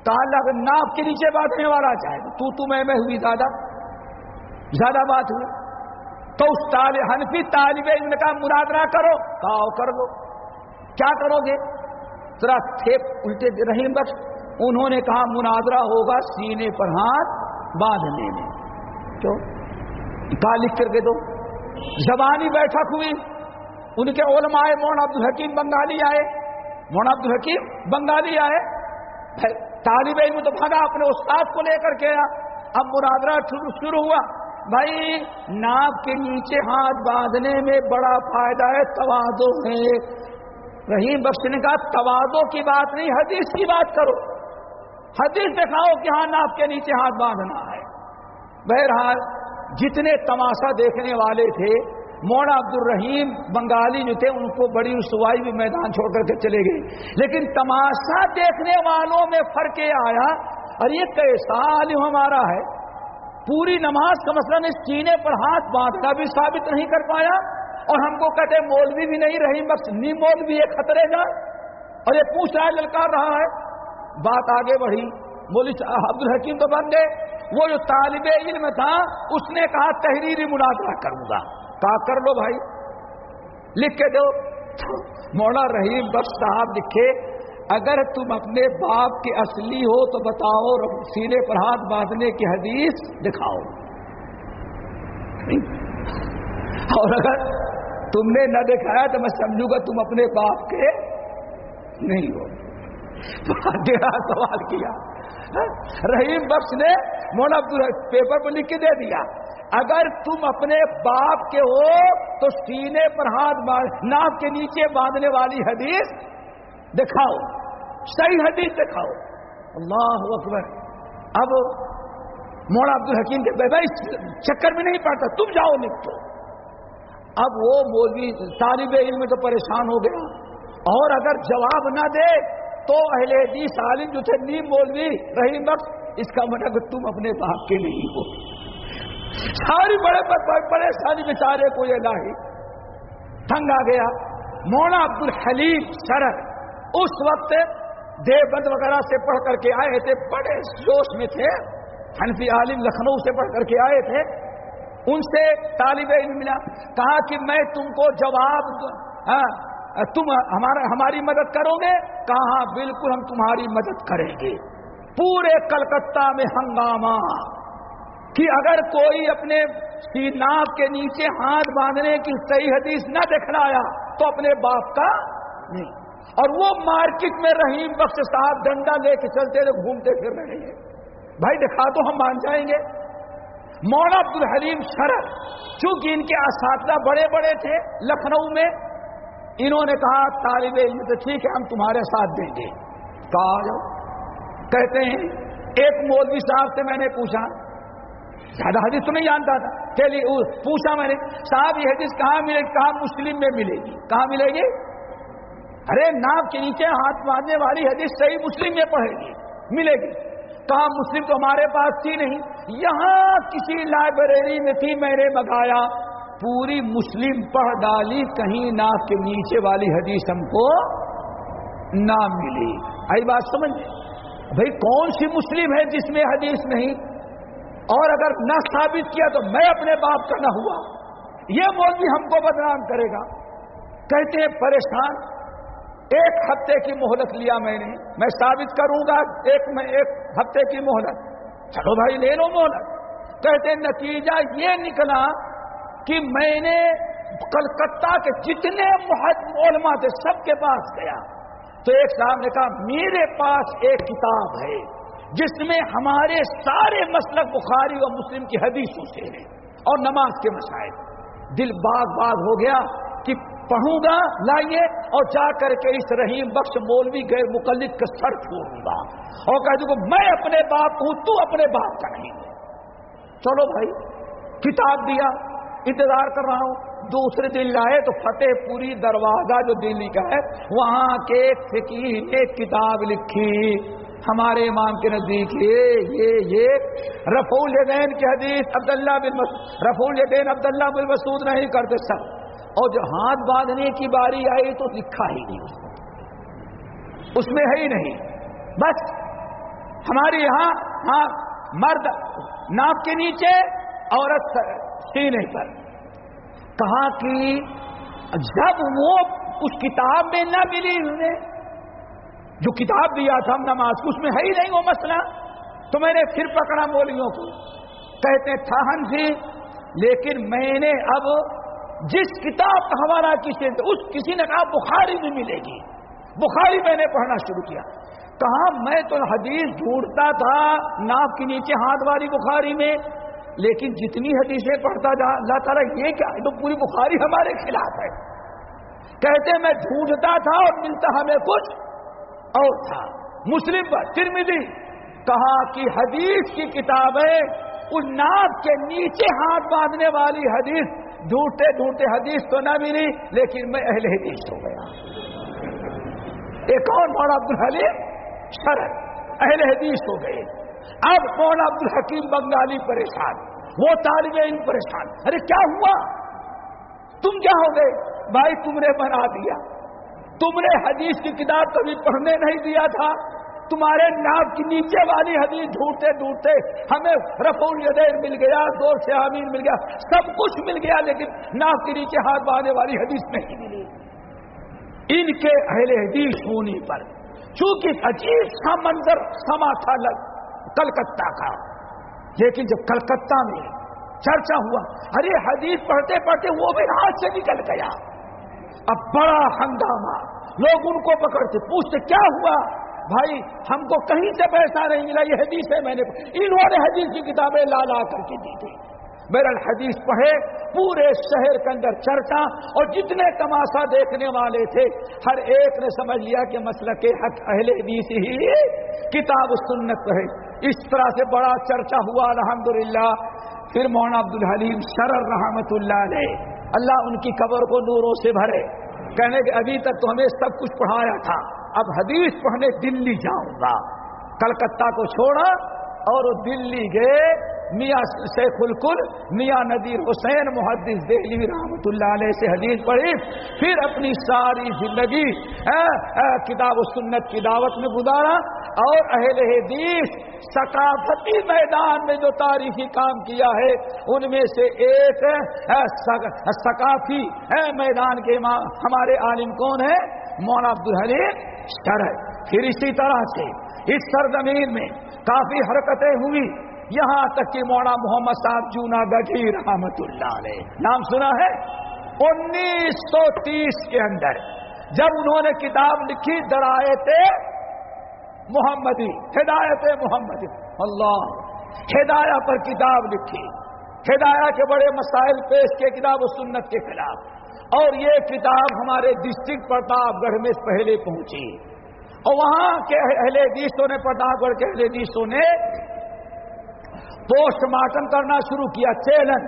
کہا ناپ کے نیچے باندھنے والا جائے گا۔ تو تو میں میں ہوئی، زیادہ۔ زیادہ بات ہوئی۔ تو اس طالب حنفی طالب علم کا مرادرہ کرو۔ کہا کر لو کیا کرو گے؟ ذرا تھے الٹے رحیم بخش۔ انہوں نے کہا، مناظرہ ہوگا سینے پر ہاتھ باندھنے میں کیوں؟ کہا، لکھ کر کے دو۔ زبانی بیٹھک ہوئی ان کے علماء مون عبد الحکیم بنگالی آئے۔ مون عبد الحکیم بنگالی آئے۔ طالب علم تو بھاگا اپنے استاد کو لے کر کے آیا اب مرادرہ شروع ہوا۔ بھائی ناپ کے نیچے ہاتھ باندھنے میں بڑا فائدہ ہے توادو ہے۔ رحیم بخش نے کہا توادو کی بات نہیں، حدیث کی بات کرو۔ حدیث دکھاؤ کہ ہاں ناپ کے نیچے ہاتھ باندھنا ہے۔ بہرحال جتنے تماشا دیکھنے والے تھے مونا عبد الرحیم بنگالی جو تھے، ان کو بڑی رسوائی بھی میدان چھوڑ کر کے چلے گئے۔ لیکن تماشا دیکھنے والوں میں فرق آیا، اور یہ کیسا عالم ہمارا ہے۔ پوری نماز کا مسئلہ اس چینے پر ہاتھ باندھنا بھی ثابت نہیں کر پایا۔ اور ہم کو کہتے مولوی بھی نہیں رہی بس نی مولوی، یہ خطرے گا اور یہ پوچھ رہا ہے، للکار رہا ہے۔ بات آگے بڑھی۔ مولوی عبد الحکیم تو بن گئے۔ وہ جو طالب علم تھا، اس نے کہا، تحریری مناظرہ کروں گا۔ کہا، کر لو بھائی۔ لکھ کے دو۔ مولا رحیم بخش صاحب لکھے، اگر تم اپنے باپ کے اصلی ہو تو بتاؤ سینے پر ہاتھ باندھنے کی حدیث دکھاؤ۔ اور اگر تم نے نہ دکھایا تو میں سمجھوں گا تم اپنے باپ کے نہیں ہو۔ سوال کیا۔ رحیم بخش نے مولا پیپر پر لکھ کے دے دیا۔ اگر تم اپنے باپ کے ہو تو سینے پر ہاتھ ناک کے نیچے باندھنے والی حدیث دکھاؤ۔ صحیح حدیث دکھاؤ۔ اللہ اکبر۔ اب موڑا عبد الحکیم کے بھائی چکر میں نہیں پڑتا۔ تم جاؤ نپٹو اب وہ مولوی طالب علم تو پریشان ہو گیا۔ اور اگر جواب نہ دے تو اہل حدیث عالم جو تھے، نیم مولوی رحیم بخش، اس کا مطلب تم اپنے باپ کے نہیں ہو۔ ساری بڑے پریشانی بیچارے کو یہ لاہی۔ تنگ آ گیا۔ مولا عبد الحلیم سرد اس وقت دیوبند وغیرہ سے پڑھ کر کے آئے تھے، بڑے جوش میں تھے۔ حنفی عالم لکھنؤ سے پڑھ کر کے آئے تھے۔ ان سے طالب علم ملا، کہا کہ میں تم کو جواب ہاں، تم ہمارا ہماری مدد کرو گے؟ کہا ہاں بالکل ہم تمہاری مدد کریں گے۔ پورے کلکتہ میں ہنگامہ کہ اگر کوئی اپنے ناپ کے نیچے ہاتھ باندھنے کی صحیح حدیث نہ دکھلایا تو اپنے باپ کا نہیں۔ اور وہ مارکیٹ میں رحیم بخش صاحب ڈنڈا لے کے چلتے رہے گھومتے پھر رہے ہیں۔ بھائی، دکھا تو ہم مان جائیں گے۔ مولا عبد الحلیم شرف، چونکہ ان کے اساتذہ بڑے بڑے تھے لکھنؤ میں، انہوں نے کہا، طالب علم تو ٹھیک ہے، ہم تمہارے ساتھ دیں گے۔ کہا کہتے ہیں، ایک مولوی صاحب سے میں نے پوچھا، زیادہ حدیث تو نہیں جانتا تھا۔ چلیے پوچھا میں نے، صاحب، یہ حدیث کہاں ملے؟ گی کہاں مسلم میں ملے گی؟ کہاں ملے گی؟ ارے ناپ کے نیچے ہاتھ مارنے والی حدیث صحیح مسلم میں پڑھے گی، ملے گی۔ کہا مسلم تو ہمارے پاس تھی نہیں۔ یہاں کسی لائبریری میں تھی میں نے منگایا پوری مسلم پڑھ ڈالی، کہیں ناپ کے نیچے والی حدیث ہم کو نہ ملی۔ آئی بات سمجھ بھائی کون سی مسلم ہے جس میں حدیث نہیں؟ اور اگر نہ ثابت کیا تو میں اپنے باپ کا نہ ہوا۔ یہ مولوی ہم کو بدنام کرے گا۔ کہتے ہیں پریشان۔ ایک ہفتے کی مہلت لیا میں نے، میں ثابت کروں گا ایک میں ایک ہفتے کی مہلت۔ چلو بھائی، لے لو مہلت۔ کہتے نتیجہ یہ نکلا کہ میں نے کلکتہ کے جتنے علماء تھے، سب کے پاس گیا۔ تو ایک صاحب نے کہا، میرے پاس ایک کتاب ہے، جس میں ہمارے سارے مسلک بخاری اور مسلم کی حدیثوں سے ہیں اور نماز کے مسائل۔ دل باغ باغ ہو گیا کہ پڑھوں گا، لائیے، اور جا کر کے اس رحیم بخش مولوی غیر مقلد کا سر چھوڑوں گا۔ اور کہہ دوں گا، میں اپنے باپ ہوں، تو اپنے باپ کا نہیں چلو بھائی، کتاب دیا، انتظار کر رہا ہوں۔ دوسرے دن لائے تو فتح پوری دروازہ جو دلی کا ہے، وہاں کے فکی نے کتاب لکھی۔ ہمارے امام کے نزدیک یہ یہ یہ۔ رفول یدین کی حدیث عبداللہ بن رفول یدین عبداللہ بن مسعود نہیں کرتے سب۔ اور جو ہاتھ باندھنے کی باری آئی تو لکھا ہی نہیں اس میں ہے ہی نہیں۔ بس ہمارے یہاں ہاں مرد ناپ کے نیچے، عورت سینے پر۔ کہا کہ جب وہ اس کتاب میں نہ ملی انہیں جو کتاب دیا تھا ہم نماز اس میں ہے ہی نہیں وہ مسئلہ۔ تو میں نے پھر پکڑا مولویوں کو۔ کہتے تھا ہم لیکن میں نے اب جس کتاب کا حوالہ کسی اس کسی نے کہا بخاری بھی ملے گی۔ بخاری میں نے پڑھنا شروع کیا۔ کہا، میں تو حدیث ڈھونڈتا تھا ناپ کے نیچے ہاتھ والی بخاری میں، لیکن جتنی حدیثیں پڑھتا جا، اللہ تعالیٰ یہ کیا تو پوری بخاری ہمارے خلاف ہے۔ کہتے، میں ڈھونڈتا تھا اور ملتا ہمیں کچھ اور تھا۔ مسلم پر پھر ملی کہا کہ حدیث کی کتابیں، اس ناپ کے نیچے ہاتھ باندھنے والی حدیث ڈھونڈتے ڈھونڈتے حدیث تو نہ ملی، لیکن میں اہل حدیث ہو گیا۔ ایک اور مولا عبد الحلیم شرط اہل حدیث ہو گئے۔ اب مولا عبد الحکیم بنگالی پریشان، وہ طالب علم پریشان۔ ارے کیا ہوا؟ تم کیا ہو گئے؟ بھائی تم نے بنا دیا۔ تم نے حدیث کی کتاب کبھی پڑھنے نہیں دیا تھا۔ تمہارے ناپ کی نیچے والی حدیث ڈھونڈتے ڈھونڈتے ہمیں رفع الدین مل گیا، دور سے آمین مل گیا، سب کچھ مل گیا، لیکن ناپ کے نیچے ہاتھ بانے والی حدیث نہیں ملی۔ ان کے اہل حدیث ہونے پر، چونکہ عجیب سا منظر سما تھا لگ، کلکتہ کا۔ لیکن جب کلکتہ میں چرچا ہوا ارے حدیث پڑھتے پڑھتے وہ بھی ہاتھ سے نکل گیا۔ اب بڑا ہنگامہ، لوگ ان کو پکڑتے، پوچھتے، کیا ہوا؟ بھائی، ہم کو کہیں سے پیسہ نہیں ملا، یہ حدیث ہے، میں نے انہوں نے حدیث کی کتابیں لا لا کر کے دی تھی۔ میرا حدیث پڑھے، پورے شہر کے اندر چرچا، اور جتنے تماشا دیکھنے والے تھے، ہر ایک نے سمجھ لیا کہ مسئلہ کے حق اہل حدیث ہی کتاب سنت ہے۔ اس طرح سے بڑا چرچا ہوا، الحمدللہ۔ پھر مولانا عبد الحلیم شرر رحمت اللہ نے اللہ ان کی قبر کو نوروں سے بھرے۔ کہنے کہ ابھی تک تو ہمیں سب کچھ پڑھایا تھا۔ اب حدیث پڑھنے دلی جاؤں گا۔ کلکتہ کو چھوڑا اور وہ دلی گئے۔ میاں شیخ الکل، میاں ندیر حسین، محدث دہلی رحمت اللہ علیہ سے حدیث پڑھی۔ پھر اپنی ساری زندگی کتاب و سنت کی دعوت میں گزارا اور اہل حدیث ثقافتی میدان میں جو تاریخی کام کیا ہے، ان میں سے ایک ثقافی میدان کے ہمارے عالم کون ہے مولانا عبد الحلیم شرح پھر اسی طرح سے اس سرزمین میں کافی حرکتیں ہوئی۔ یہاں تک کہ موڑا محمد صاحب جونا گجی رحمت اللہ علیہ۔ نام سنا ہے؟ انیس سو تیس کے اندر جب انہوں نے کتاب لکھی، درایت محمدی، ہدایت محمدی۔ اللہ، ہدایہ پر کتاب لکھی۔ ہدایہ کے بڑے مسائل پیش کے کتاب و سنت کے خلاف۔ اور یہ کتاب ہمارے ڈسٹرکٹ پرتاپ گڑھ میں پہلے پہنچی۔ اور وہاں کے اہل حدیثوں نے پرتاپ گڑھ کے اہل حدیثوں نے پوسٹ مارٹم کرنا شروع کیا۔ چیلن،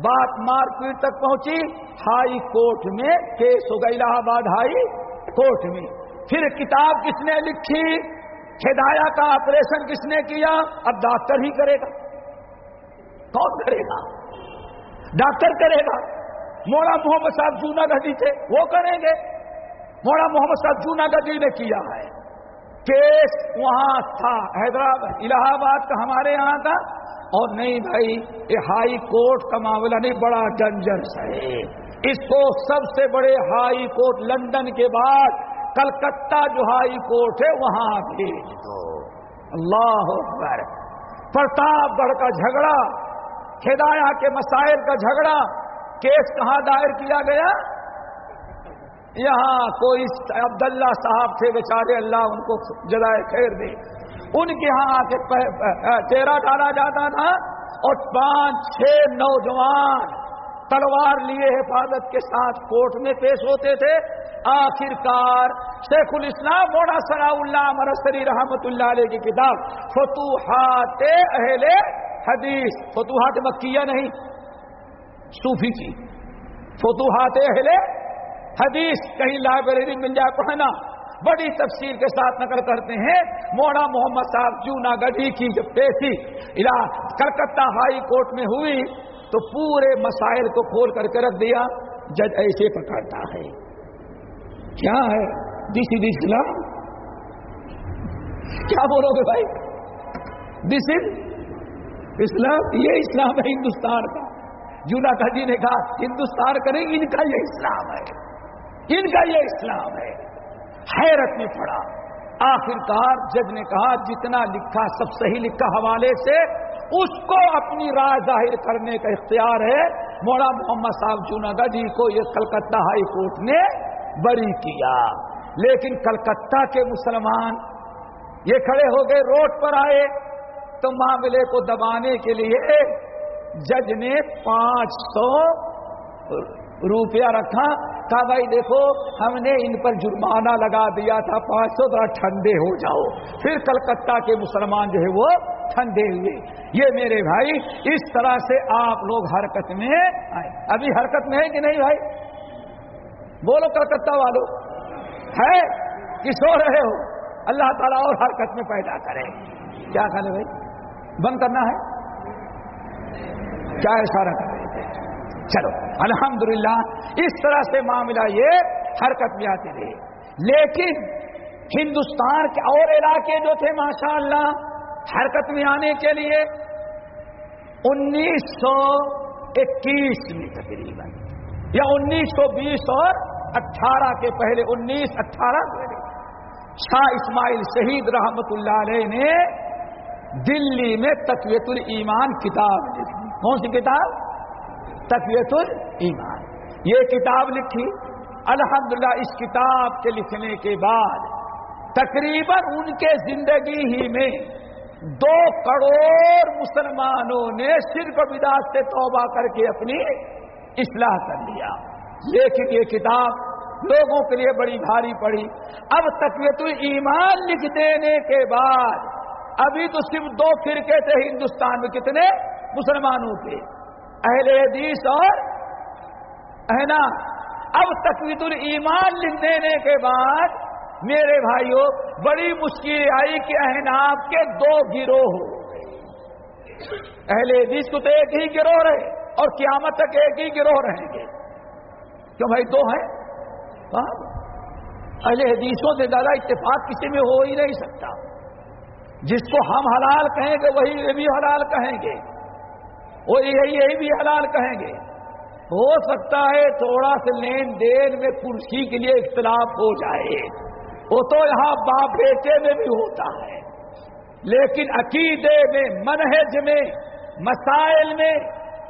بات مار پیٹ تک پہنچی۔ ہائی کورٹ میں کیس ہو گئی الہ آباد ہائی کورٹ میں۔ پھر کتاب کس نے لکھی؟ ہدایا کا آپریشن کس نے کیا؟ اب ڈاکٹر ہی کرے گا۔ کون کرے گا؟ ڈاکٹر کرے گا۔ مولا محمد صاحب جونا گدی جی تھے، وہ کریں گے۔ مولا محمد صاحب جونا گدی جی نے کیا ہے۔ کیس وہاں تھا، حیدرآباد الہ آباد کا ہمارے یہاں کا اور نہیں بھائی، یہ ہائی کورٹ کا معاملہ نہیں، بڑا ڈنجرس ہے۔ اس کو سب سے بڑے ہائی کورٹ لندن کے بعد کلکتہ جو ہائی کورٹ ہے، وہاں بھیج دو۔ اللہ اکبر۔ پرتاپ گڑھ کا جھگڑا، ہدایہ کے مسائل کا جھگڑا کیس کہاں دائر کیا گیا؟ یہاں کوئی عبداللہ صاحب تھے بیچارے، اللہ ان کو جزائے خیر دے۔ ان کے یہاں آ کے چہرہ ڈالا جاتا تھا اور پانچ، چھ نوجوان تلوار لیے حفاظت کے ساتھ کورٹ میں پیش ہوتے تھے۔ آخر کار شیخ الاسلام موڑا سنا اللہ مرسری رحمت اللہ علیہ کی کتاب، فتوحات اہل حدیث۔ فتوحات مکیہ نہیں صوفی کی۔ فتوحات اہل حدیث، کہیں لائبریری مل جائے پڑھنا۔ بڑی تفصیل کے ساتھ نقل کرتے ہیں۔ موڑا محمد صاحب جونا گڑھی کی جب پیشی کلکتہ ہائی کورٹ میں ہوئی تو پورے مسائل کو کھول کر کے رکھ دیا۔ جج ایسے پکڑتا ہے۔ کیا ہے؟ دس از اسلام کیا بولو گے بھائی؟ دس از اسلام؟ یہ اسلام ہے ہندوستان کا۔ جونا جی نے کہا، ہندوستان کریں ان کا یہ اسلام ہے۔ ان کا یہ اسلام ہے۔ حیرت میں پڑا۔ آخر کار جج نے کہا، جتنا لکھا، سب صحیح لکھا حوالے سے، اس کو اپنی رائے ظاہر کرنے کا اختیار ہے۔ موڑا محمد صاحب جونا جی کو یہ کلکتہ ہائی کورٹ نے بری کیا۔ لیکن کلکتہ کے مسلمان یہ کھڑے ہو گئے، روڈ پر آئے۔ تو معاملے کو دبانے کے لیے جج نے پانچ سو روپیہ رکھا، کہا بھائی دیکھو، ہم نے ان پر جرمانہ لگا دیا تھا، پانچ سو ذرا ٹھنڈے ہو جاؤ۔ پھر کلکتہ کے مسلمان جو ہے وہ ٹھنڈے ہوئے۔ یہ میرے بھائی، اس طرح سے آپ لوگ حرکت میں آئے۔ ابھی حرکت میں ہے کہ نہیں بھائی؟ بولو کلکتہ والو۔ ہے؟ کہ سو رہے ہو؟ اللہ تعالیٰ اور حرکت میں پیدا کرے۔ کیا کھانے بھائی؟ بند کرنا ہے؟ کیا اشارہ کر چلو، الحمدللہ، اس طرح سے معاملہ یہ حرکت میں آتے رہے۔ لیکن ہندوستان کے اور علاقے جو تھے ماشاء اللہ حرکت میں آنے کے لیے انیس سو اکیس میں تقریباً، یا انیس سو بیس اور اٹھارہ کے پہلے، انیس اٹھارہ پہلے۔ شاہ اسماعیل شہید رحمت اللہ علیہ نے دلی میں تقویت الایمان کتاب لکھی۔ کون سی کتاب؟ تقویت الایمان۔ یہ کتاب لکھی۔ الحمدللہ، اس کتاب کے لکھنے کے بعد تقریباً ان کے زندگی ہی میں دو کروڑ مسلمانوں نے صرف بداس سے توبہ کر کے اپنی اصلاح کر لیا۔ لیکن یہ کتاب لوگوں کے لیے بڑی بھاری پڑی۔ اب تقویت ایمان لکھ دینے کے بعد ابھی تو صرف دو فرقے تھے ہندوستان میں، کتنے؟ مسلمانوں کے۔ اہل حدیث اور اہنا اب تقویت الایمان لکھ دینے کے بعد میرے بھائیوں بڑی مشکل آئی کہ احناب کے دو گروہ ہو اہل حدیث کو تو ایک ہی گروہ رہے اور قیامت تک ایک ہی گروہ رہیں گے۔ کیوں بھائی دو ہیں؟ ہاں؟ اہل حدیثوں سے زیادہ اتفاق کسی میں ہو ہی نہیں سکتا۔ جس کو ہم حلال کہیں گے، وہی یہ بھی حلال کہیں گے۔ وہ یہی بھی حلال کہیں گے۔ ہو سکتا ہے تھوڑا سا لین دین میں کرسی کے لیے اختلاف ہو جائے۔ وہ تو یہاں باپ بیٹے میں بھی ہوتا ہے۔ لیکن عقیدے میں، منہج میں، مسائل میں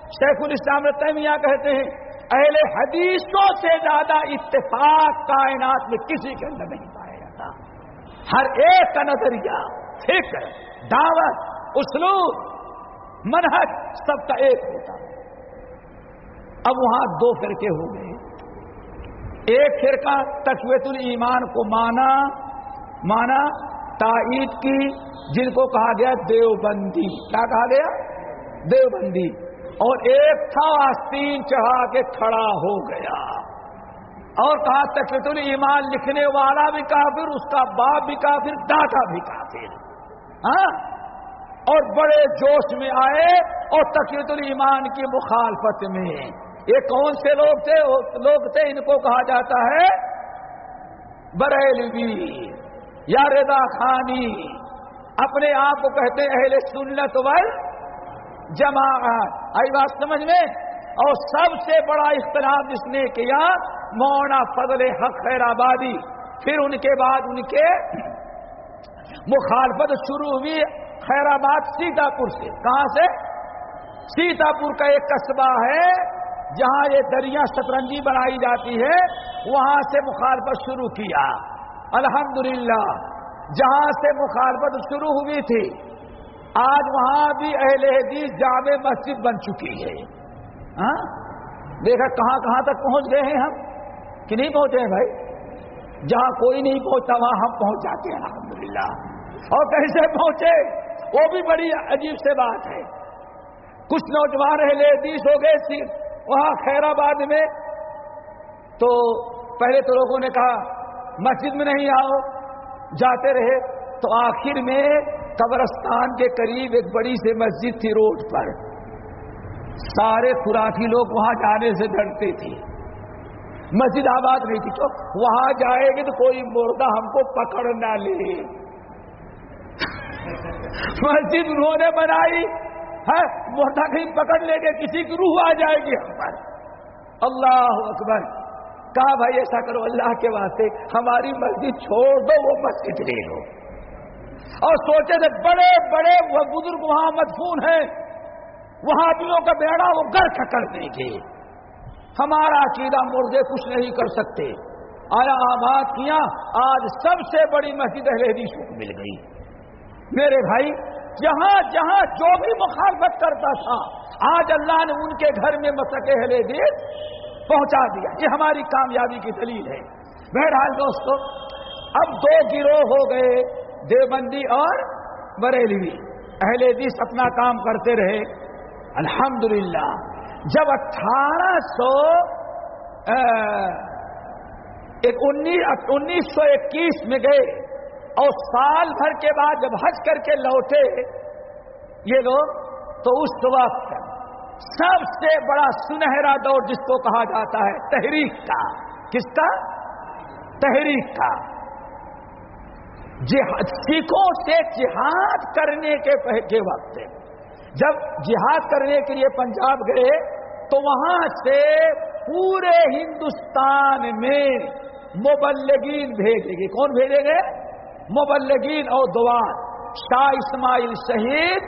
شیخ الاسلام تیمیہ کہتے ہیں، اہل حدیثوں سے زیادہ اتفاق کائنات میں کسی کے اندر نہیں پایا جاتا۔ ہر ایک کا نظریہ فکر دعوت، اسلوب، منہج، سب کا ایک ہوتا ہے۔ اب وہاں دو فرقے ہو گئے۔ ایک فرقہ تقویت الایمان کو مانا مانا تائید کی، جن کو کہا گیا دیوبندی۔ کیا کہا گیا؟ دیوبندی۔ اور ایک تھا آستین چڑھا کے کھڑا ہو گیا۔ اور کہا تقویت الایمان لکھنے والا بھی کافر، اس کا باپ بھی کافر دادا بھی کافر۔ ہاں؟ اور بڑے جوش میں آئے اور تقید الایمان کی مخالفت میں۔ یہ کون سے لوگ تھے؟ لوگ تھے، ان کو کہا جاتا ہے بریلوی، یا رضا خانی۔ اپنے آپ کو کہتے ہیں اہل سنت ول جماعت۔ آئی بات سمجھ میں؟ اور سب سے بڑا اختلاف جس نے کیا مونا فضل حق خیر آبادی۔ پھر ان کے بعد ان کے مخالفت شروع ہوئی خیر آباد سیتا پور سے۔ کہاں سے؟ سیتا پور کا ایک قصبہ ہے، جہاں یہ دریا شطرنجی بنائی جاتی ہے، وہاں سے مخالفت شروع کیا۔ الحمدللہ، جہاں سے مخالفت شروع ہوئی تھی، آج وہاں بھی اہل حدیث جامع مسجد بن چکی ہے۔ ہاں؟ دیکھا کہاں کہاں تک پہنچ گئے ہیں ہم؟ کہ نہیں پہنچے ہیں بھائی؟ جہاں کوئی نہیں پہنچتا، وہاں ہم پہنچ جاتے ہیں، الحمدللہ۔ اور کیسے پہنچے؟ وہ بھی بڑی عجیب سے بات ہے۔ کچھ نوجوان اہل حدیث ہو گئے وہاں خیر آباد میں۔ تو پہلے تو لوگوں نے کہا، مسجد میں نہیں آؤ، جاتے رہے۔ تو آخر میں قبرستان کے قریب ایک بڑی سی مسجد تھی روڈ پر۔ سارے خوراکی لوگ وہاں جانے سے ڈرتے تھے۔ مسجد آباد نہیں تھی تو وہاں جائے گے تو کوئی مردہ ہم کو پکڑ نہ لے۔ مسجد انہوں نے بنائی ہے مردہ کہیں پکڑ لے گے کسی کی روح آ جائے گی ہم پر۔ اللہ اکبر۔ کہا، بھائی، ایسا کرو، اللہ کے واسطے ہماری مسجد چھوڑ دو، وہ مسجد لے لو۔ اور سوچے تھے، بڑے بڑے وہ بزرگ وہاں مدفون ہیں۔ وہاں دلوں کا بیڑا وہ گرک کر دیں گے۔ ہمارا عقیدہ مردے کچھ نہیں کر سکتے۔ آیا آباد کیا؟ آج سب سے بڑی مسجد اہل حدیث کو مل گئی۔ میرے بھائی، جہاں جہاں جو بھی مخالفت کرتا تھا، آج اللہ نے ان کے گھر میں مسک اہل حدیث پہنچا دیا۔ یہ ہماری کامیابی کی دلیل ہے۔ بہرحال دوستو، اب دو گروہ ہو گئے، دیوبندی اور بریلوی۔ اہل حدیث اپنا کام کرتے رہے۔ الحمدللہ۔ جب اٹھارہ سو انیس سو اکیس میں گئے اور سال بھر کے بعد جب حج کر کے لوٹے، یہ لوگ تو اس وقت سب سے بڑا سنہرا دور جس کو کہا جاتا ہے، تحریک کا۔ کس کا؟ تحریک کا۔ سکھوں سے جہاد کرنے کے وقت جب جہاد کرنے کے لیے پنجاب گئے تو وہاں سے پورے ہندوستان میں مبلگین بھیجے گے کون بھیجے گے مبلگین اور دوان۔ شاہ اسماعیل شہید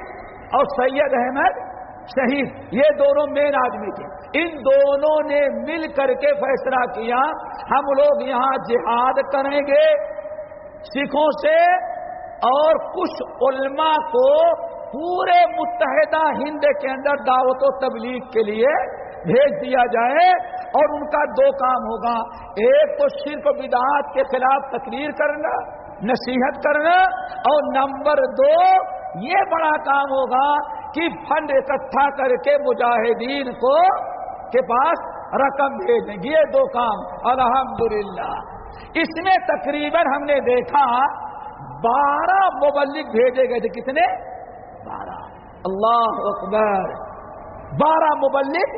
اور سید احمد شہید۔ یہ دونوں مین آدمی تھے۔ ان دونوں نے مل کر کے فیصلہ کیا، ہم لوگ یہاں جہاد کریں گے سکھوں سے اور کچھ علماء کو پورے متحدہ ہند کے اندر دعوت و تبلیغ کے لیے بھیج دیا جائے اور ان کا دو کام ہوگا۔ ایک تو صرف بدعات کے خلاف تقریر کرنا، نصیحت کرنا اور نمبر دو، یہ بڑا کام ہوگا کہ فنڈ اکٹھا کر کے مجاہدین کو کے پاس رقم بھیجیں گے یہ دو کام۔ الحمدللہ۔ اس میں تقریباً ہم نے دیکھا، بارہ مبلک بھیجے گئے تھے۔ کتنے؟ بارہ۔ اللہ اکبر۔ بارہ مبلک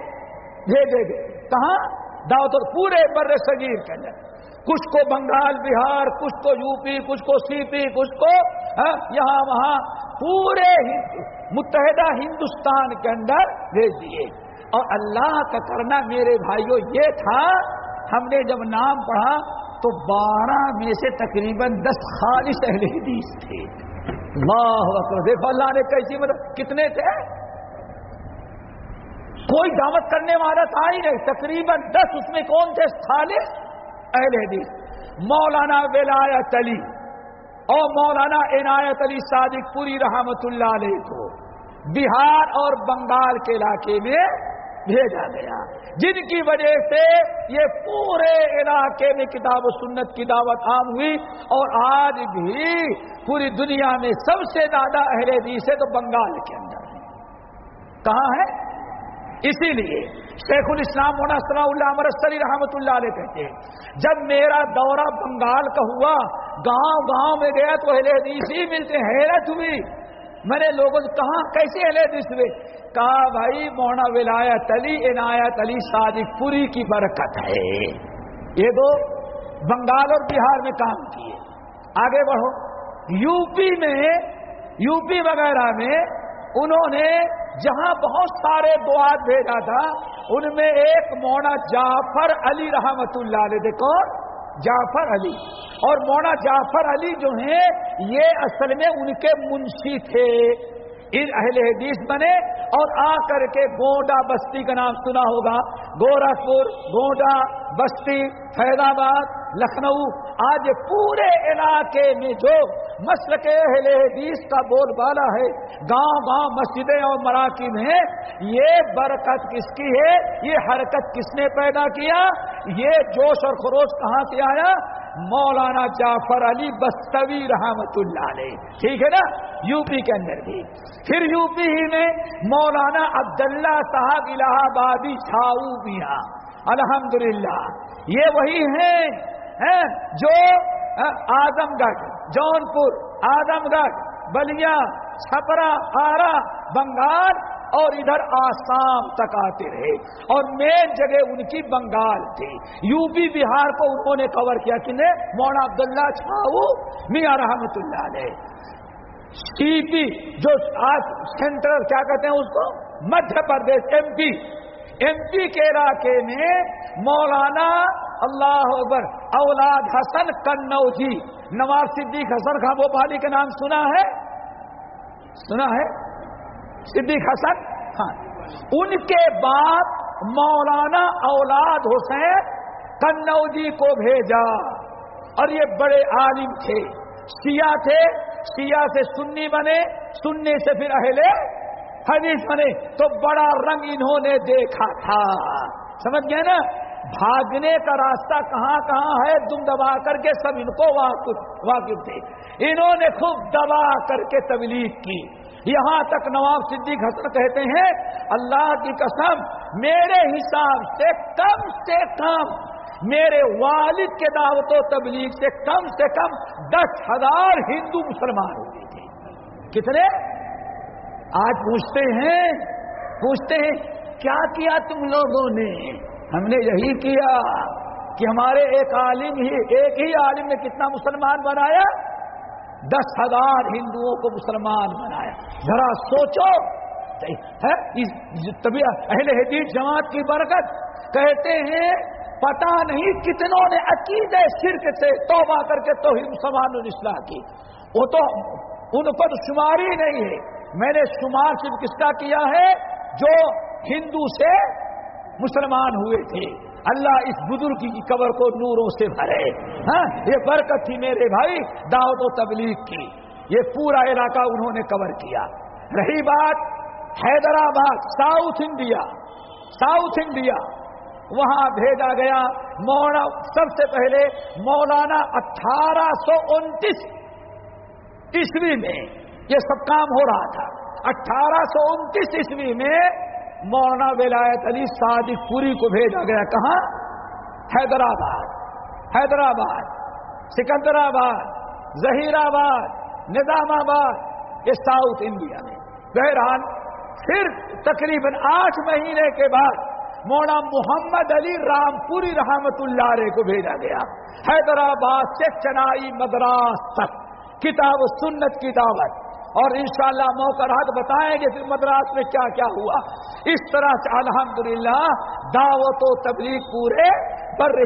بھیجے گئے۔ کہاں؟ دعوت پورے بر صغیر کے اندر۔ کچھ کو بنگال، بہار، کچھ کو یو پی کچھ کو سی پی کچھ کو ہاں، یہاں وہاں پورے متحدہ ہندوستان کے اندر بھیج دیے۔ اور اللہ کا کرنا میرے بھائیوں یہ تھا، ہم نے جب نام پڑھا تو بارہ میں سے تقریباً دس خالص اہل حدیث تھے۔ اللہ اکبر۔ دیکھو اللہ نے کیسی مطلب کتنے تھے؟ کوئی دعوت کرنے والا تھا ہی نہیں۔ تقریباً دس، اس میں کون تھے؟ خالص اہل حدیث۔ مولانا ولایت علی۔ اور مولانا عنایت علی صادق پوری رحمت اللہ علیہ کو۔ بہار اور بنگال کے علاقے میں بھیجا گیا۔ جن کی وجہ سے یہ پورے علاقے میں کتاب و سنت کی دعوت عام ہوئی اور آج بھی پوری دنیا میں سب سے زیادہ اہل حدیث ہے تو بنگال کے اندر ہے کہاں ہے اسی لیے شیخ الاسلام مونا صلاح اللہ مرسلی رحمت اللہ علیہ کہتے ہیں، جب میرا دورہ بنگال کا ہوا، گاؤں گاؤں میں گیا تو اہل حدیث ہی ملتے، حیرت ہوئی۔ میں نے لوگوں سے کہاں کیسے اہل حدیث ہوئے کہا بھائی مونا ولایت علی، عنایت علی صادق پوری کی برکت ہے۔ یہ دو بنگال اور بہار میں کام کیے۔ آگے بڑھو۔ یو پی میں یو پی وغیرہ میں انہوں نے جہاں بہت سارے دعات بھیجا تھا، ان میں ایک مونا جعفر علی رحمت اللہ علیہ، دیکھو۔ جعفر علی۔ اور مونا جعفر علی جو ہیں، یہ اصل میں ان کے منشی تھے۔ ان اہل حدیث بنے اور آ کر کے گونڈا بستی کا نام سنا ہوگا۔ گورکھپور، گونڈا بستی، فیض آباد، لکھنؤ، آج پورے علاقے میں جو مسل کے اہل حدیث کا بول بالا ہے۔ گاؤں گاؤں مسجدیں اور مراکز ہیں۔ یہ برکت کس کی ہے؟ یہ حرکت کس نے پیدا کیا؟ یہ جوش اور خروش کہاں سے آیا؟ مولانا جعفر علی بستوی رحمت اللہ علیہ۔ ٹھیک ہے نا؟ یو پی کے اندر بھی۔ پھر یو پی ہی میں مولانا عبداللہ صاحب الہ آبادی چھاؤ میاں الحمدللہ۔ یہ وہی ہیں، جو ہاں؟ آزم گڑھ جونپور آزم گڑھ بلیا، چھپرا، آرا، بنگال اور ادھر آسام تک آتے رہے۔ اور مین جگہ ان کی بنگال تھی۔ یو پی بہار کو انہوں نے کور کیا۔ کہ مونا عبداللہ چھاؤ، میاں رحمت اللہ علیہ۔ سی پی جو آج سینٹرل کیا کہتے ہیں اس کو؟ Madhya Pradesh M P M G P کے علاقے میں مولانا اللہ اکبر اولاد حسن کنو جی نواز صدیق حسن خان بھوپالی کا نام سنا ہے؟ سنا ہے؟ صدیق حسن؟ ہاں۔ ان کے بعد مولانا اولاد حسین کنوجی کو بھیجا۔ اور یہ بڑے عالم تھے۔ سیاہ تھے سیاہ سے سنی بنے سننے سے پھر اہل ہاں جی، حدیث بنے تو بڑا رنگ انہوں نے دیکھا تھا۔ سمجھ گئے نا؟ بھاگنے کا راستہ کہاں کہاں ہے؟ تم دبا کر کے سب ان کو واقف تھے۔ انہوں نے خوب دبا کر کے تبلیغ کی۔ یہاں تک نواب صدیق حسن کہتے ہیں، اللہ کی قسم، میرے حساب سے کم سے کم، میرے والد کے دعوت و تبلیغ سے کم سے کم دس ہزار ہندو مسلمان ہوئے تھے۔ کتنے؟ آج پوچھتے ہیں پوچھتے ہیں، کیا کیا تم لوگوں نے؟ ہم نے یہی کیا کہ ہمارے ایک عالم ہی، ایک ہی عالم نے کتنا مسلمان بنایا؟ دس ہزار ہندوؤں کو مسلمان بنایا۔ ذرا سوچو۔ جی، تبھی اہل حدیث جماعت کی برکت۔ کہتے ہیں پتا نہیں کتنوں نے عقید شرک سے توبہ کر کے تو ہی مسلمان اصلاح کی۔ وہ تو ان پر شماری نہیں ہے۔ میں نے شمار صرف کس کا کیا ہے؟ جو ہندو سے مسلمان ہوئے تھے۔ اللہ اس بزرگ کی قبر کو نوروں سے بھرے۔ ہاں یہ برکت تھی میرے بھائی دعوت و تبلیغ کی۔ یہ پورا علاقہ انہوں نے کور کیا۔ رہی بات Hyderabad, south India. South India, وہاں بھیجا گیا مولا سب سے پہلے مولانا اٹھارہ سو انتیس عیسوی میں۔ یہ سب کام ہو رہا تھا۔ اٹھارہ سو انتیس عیسوی میں مولانا ولایت علی صادق پوری کو بھیجا گیا۔ کہاں؟ حیدرآباد۔ حیدرآباد، سکندرآباد ظہیر آباد نظام آباد یہ ساؤتھ انڈیا میں۔ بہرحال پھر تقریباً آٹھ مہینے کے بعد مونا محمد علی رام پوری رحمت اللہ علیہ کو بھیجا گیا۔ حیدرآباد سے چنائی مدراس تک۔ کتاب سنت کی دعوت۔ اور انشاءاللہ موقع رہا تو بتائیں گے پھر مدراس میں کیا کیا ہوا۔ اس طرح سے الحمدللہ دعوت و تبلیغ پورے بر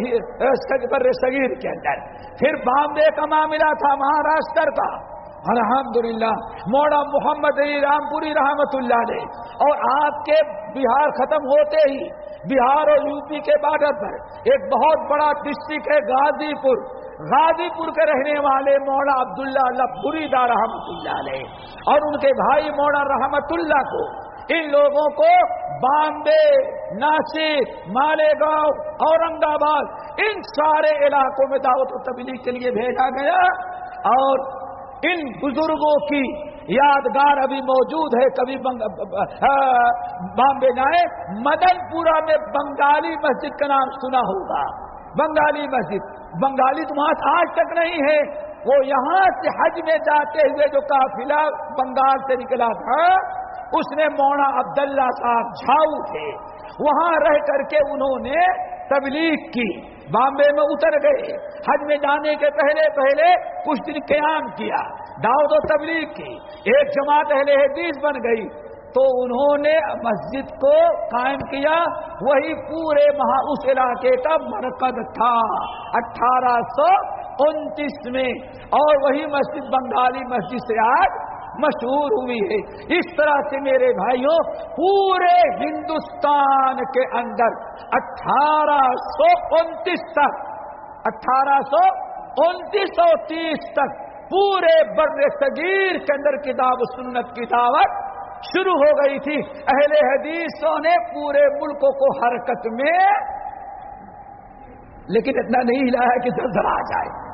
بر صغیر کے اندر۔ پھر بامبے کا معاملہ تھا، مہاراشٹر کا۔ الحمدللہ موڑا محمد علی رام پوری رحمت اللہ نے اور آپ کے بہار ختم ہوتے ہی بہار اور یو پی کے بارڈر پر ایک بہت بڑا ڈسٹرکٹ ہے، غازی پور۔ غازی پور کے رہنے والے مولا عبداللہ اللہ دا رحمت اللہ علیہ اور ان کے بھائی مولا رحمت اللہ کو، ان لوگوں کو بامبے، ناسک، مالیگاؤں اورنگ آباد ان سارے علاقوں میں دعوت و تبلیغ کے لیے بھیجا گیا اور ان بزرگوں کی یادگار ابھی موجود ہے، کبھی بامبے جائیں مدن پورا میں بنگالی مسجد کا نام سنا ہوگا۔ بنگالی مسجد۔ بنگالی تو وہاں آج تک نہیں ہے۔ وہ یہاں سے حج میں جاتے ہوئے جو قافلہ بنگال سے نکلا تھا، اس نے مونا عبداللہ صاحب جھاؤ تھے۔ وہاں رہ کر کے انہوں نے تبلیغ کی۔ بامبے میں اتر گئے۔ حج میں جانے کے پہلے پہلے کچھ دن قیام کیا۔ داؤد و تبلیغ کی۔ ایک جماعت اہل حدیث بن گئی۔ تو انہوں نے مسجد کو قائم کیا، وہی پورے مہا اس علاقے کا مرکز تھا۔ اٹھارہ سو انتیس میں۔ اور وہی مسجد بنگالی مسجد سے آج مشہور ہوئی ہے۔ اس طرح سے میرے بھائیوں، پورے ہندوستان کے اندر اٹھارہ سو انتیس تک، اٹھارہ سو انتیس سو تیس تک پورے بر صغیر کے اندر کتاب سنت کی دعوت شروع ہو گئی تھی۔ اہل حدیثوں نے پورے ملک کو حرکت میں۔ لیکن اتنا نہیں ہلا ہے کہ زلزلہ آ جائے۔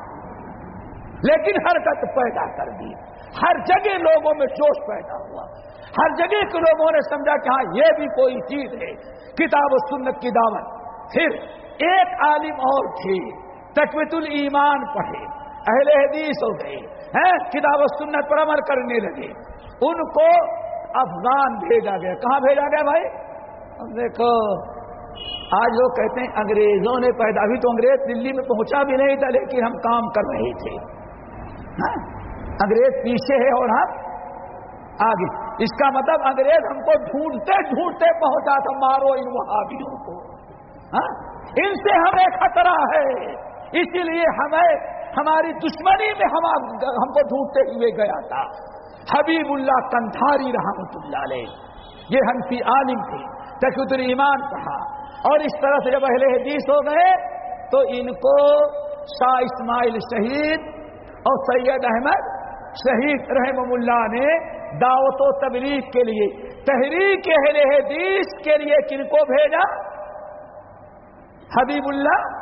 لیکن حرکت پیدا کر دی۔ ہر جگہ لوگوں میں جوش پیدا ہوا۔ ہر جگہ کے لوگوں نے سمجھا کہ ہاں یہ بھی کوئی چیز ہے۔ کتاب و سنت کی دعوت۔ پھر ایک عالم اور تھی۔ تقویت الایمان پڑھے۔ اہل حدیث ہو گئے۔ کتاب و سنت پر عمل کرنے لگے۔ ان کو افغان بھیجا گیا۔ کہاں بھیجا گیا بھائی؟ دیکھو، آج لوگ کہتے ہیں انگریزوں نے پیدا ابھی تو انگریز دلی میں پہنچا بھی نہیں تھا، لیکن ہم کام کر رہے تھے۔ ہاں؟ انگریز پیچھے ہے اور ہم آگے۔ اس کا مطلب انگریز ہم کو ڈھونڈتے ڈھونڈتے پہنچا تھا، مارو ان وہابیوں کو۔ ہاں؟ ان سے ہمیں خطرہ ہے۔ اسی لیے ہمیں ہماری دشمنی میں ہم ہم کو ڈھونڈتے ہوئے گیا تھا۔ حبیب اللہ کنتھاری رحمت اللہ علیہ۔ یہ ہنفی عالم تھے تقوت ایمان کہا۔ اور اس طرح سے جب اہل حدیث ہو گئے، تو ان کو شاہ اسماعیل شہید اور سید احمد شہید رحم اللہ نے دعوت و تبلیغ کے لیے، تحریک اہل حدیث کے لیے کن کو بھیجا؟ حبیب اللہ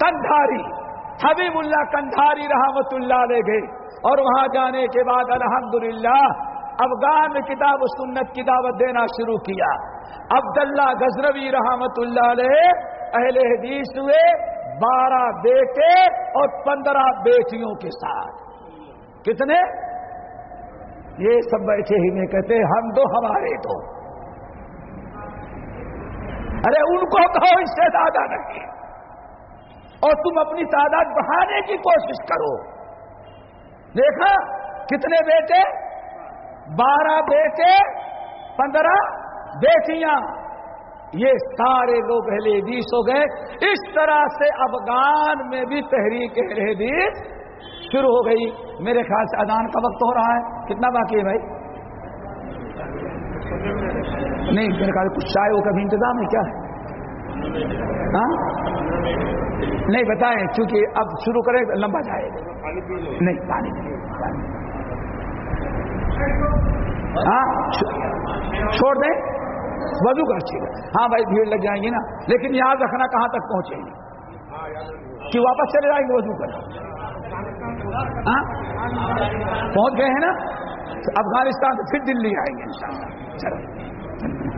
کندھاری حبیب اللہ کندھاری رحمت اللہ لے گئے اور وہاں جانے کے بعد الحمدللہ افغان میں کتاب و سنت کی دعوت دینا شروع کیا۔ عبداللہ غزروی رحمت اللہ علیہ اہل حدیث ہوئے بارہ بیٹے اور پندرہ بیٹیوں کے ساتھ۔ کتنے؟ یہ سب بیٹھے ہی نہیں کہتے، ہم دو، ہمارے دو۔ ارے ان کو کہو، اس سے زیادہ نہیں۔ اور تم اپنی تعداد بڑھانے کی کوشش کرو۔ دیکھا کتنے بیٹے؟ بارہ بیٹے، پندرہ بیٹیاں۔ یہ سارے لوگ اہل حدیث ہو گئے۔ اس طرح سے افغان میں بھی تحریک اہل حدیث شروع ہو گئی۔ میرے خیال سے اذان کا وقت ہو رہا ہے۔ کتنا باقی ہے بھائی؟ نہیں، میرے خیال کچھ چائے وہ کبھی انتظام ہے کیا؟ ہے ہاں؟ نہیں بتائیں چونکہ اب شروع کریں لمبا جائے نہیں پانی ہاں؟ چھوڑ دیں؟ وضو کا اچھی ہاں بھائی بھیڑ لگ جائیں گی نا۔ لیکن یاد رکھنا کہاں تک پہنچے گی کہ واپس چلے جائیں گے وضو کر ہاں؟ پہنچ گئے ہیں نا؟ افغانستان سے پھر دلی آئیں گے ان شاء اللہ چلو۔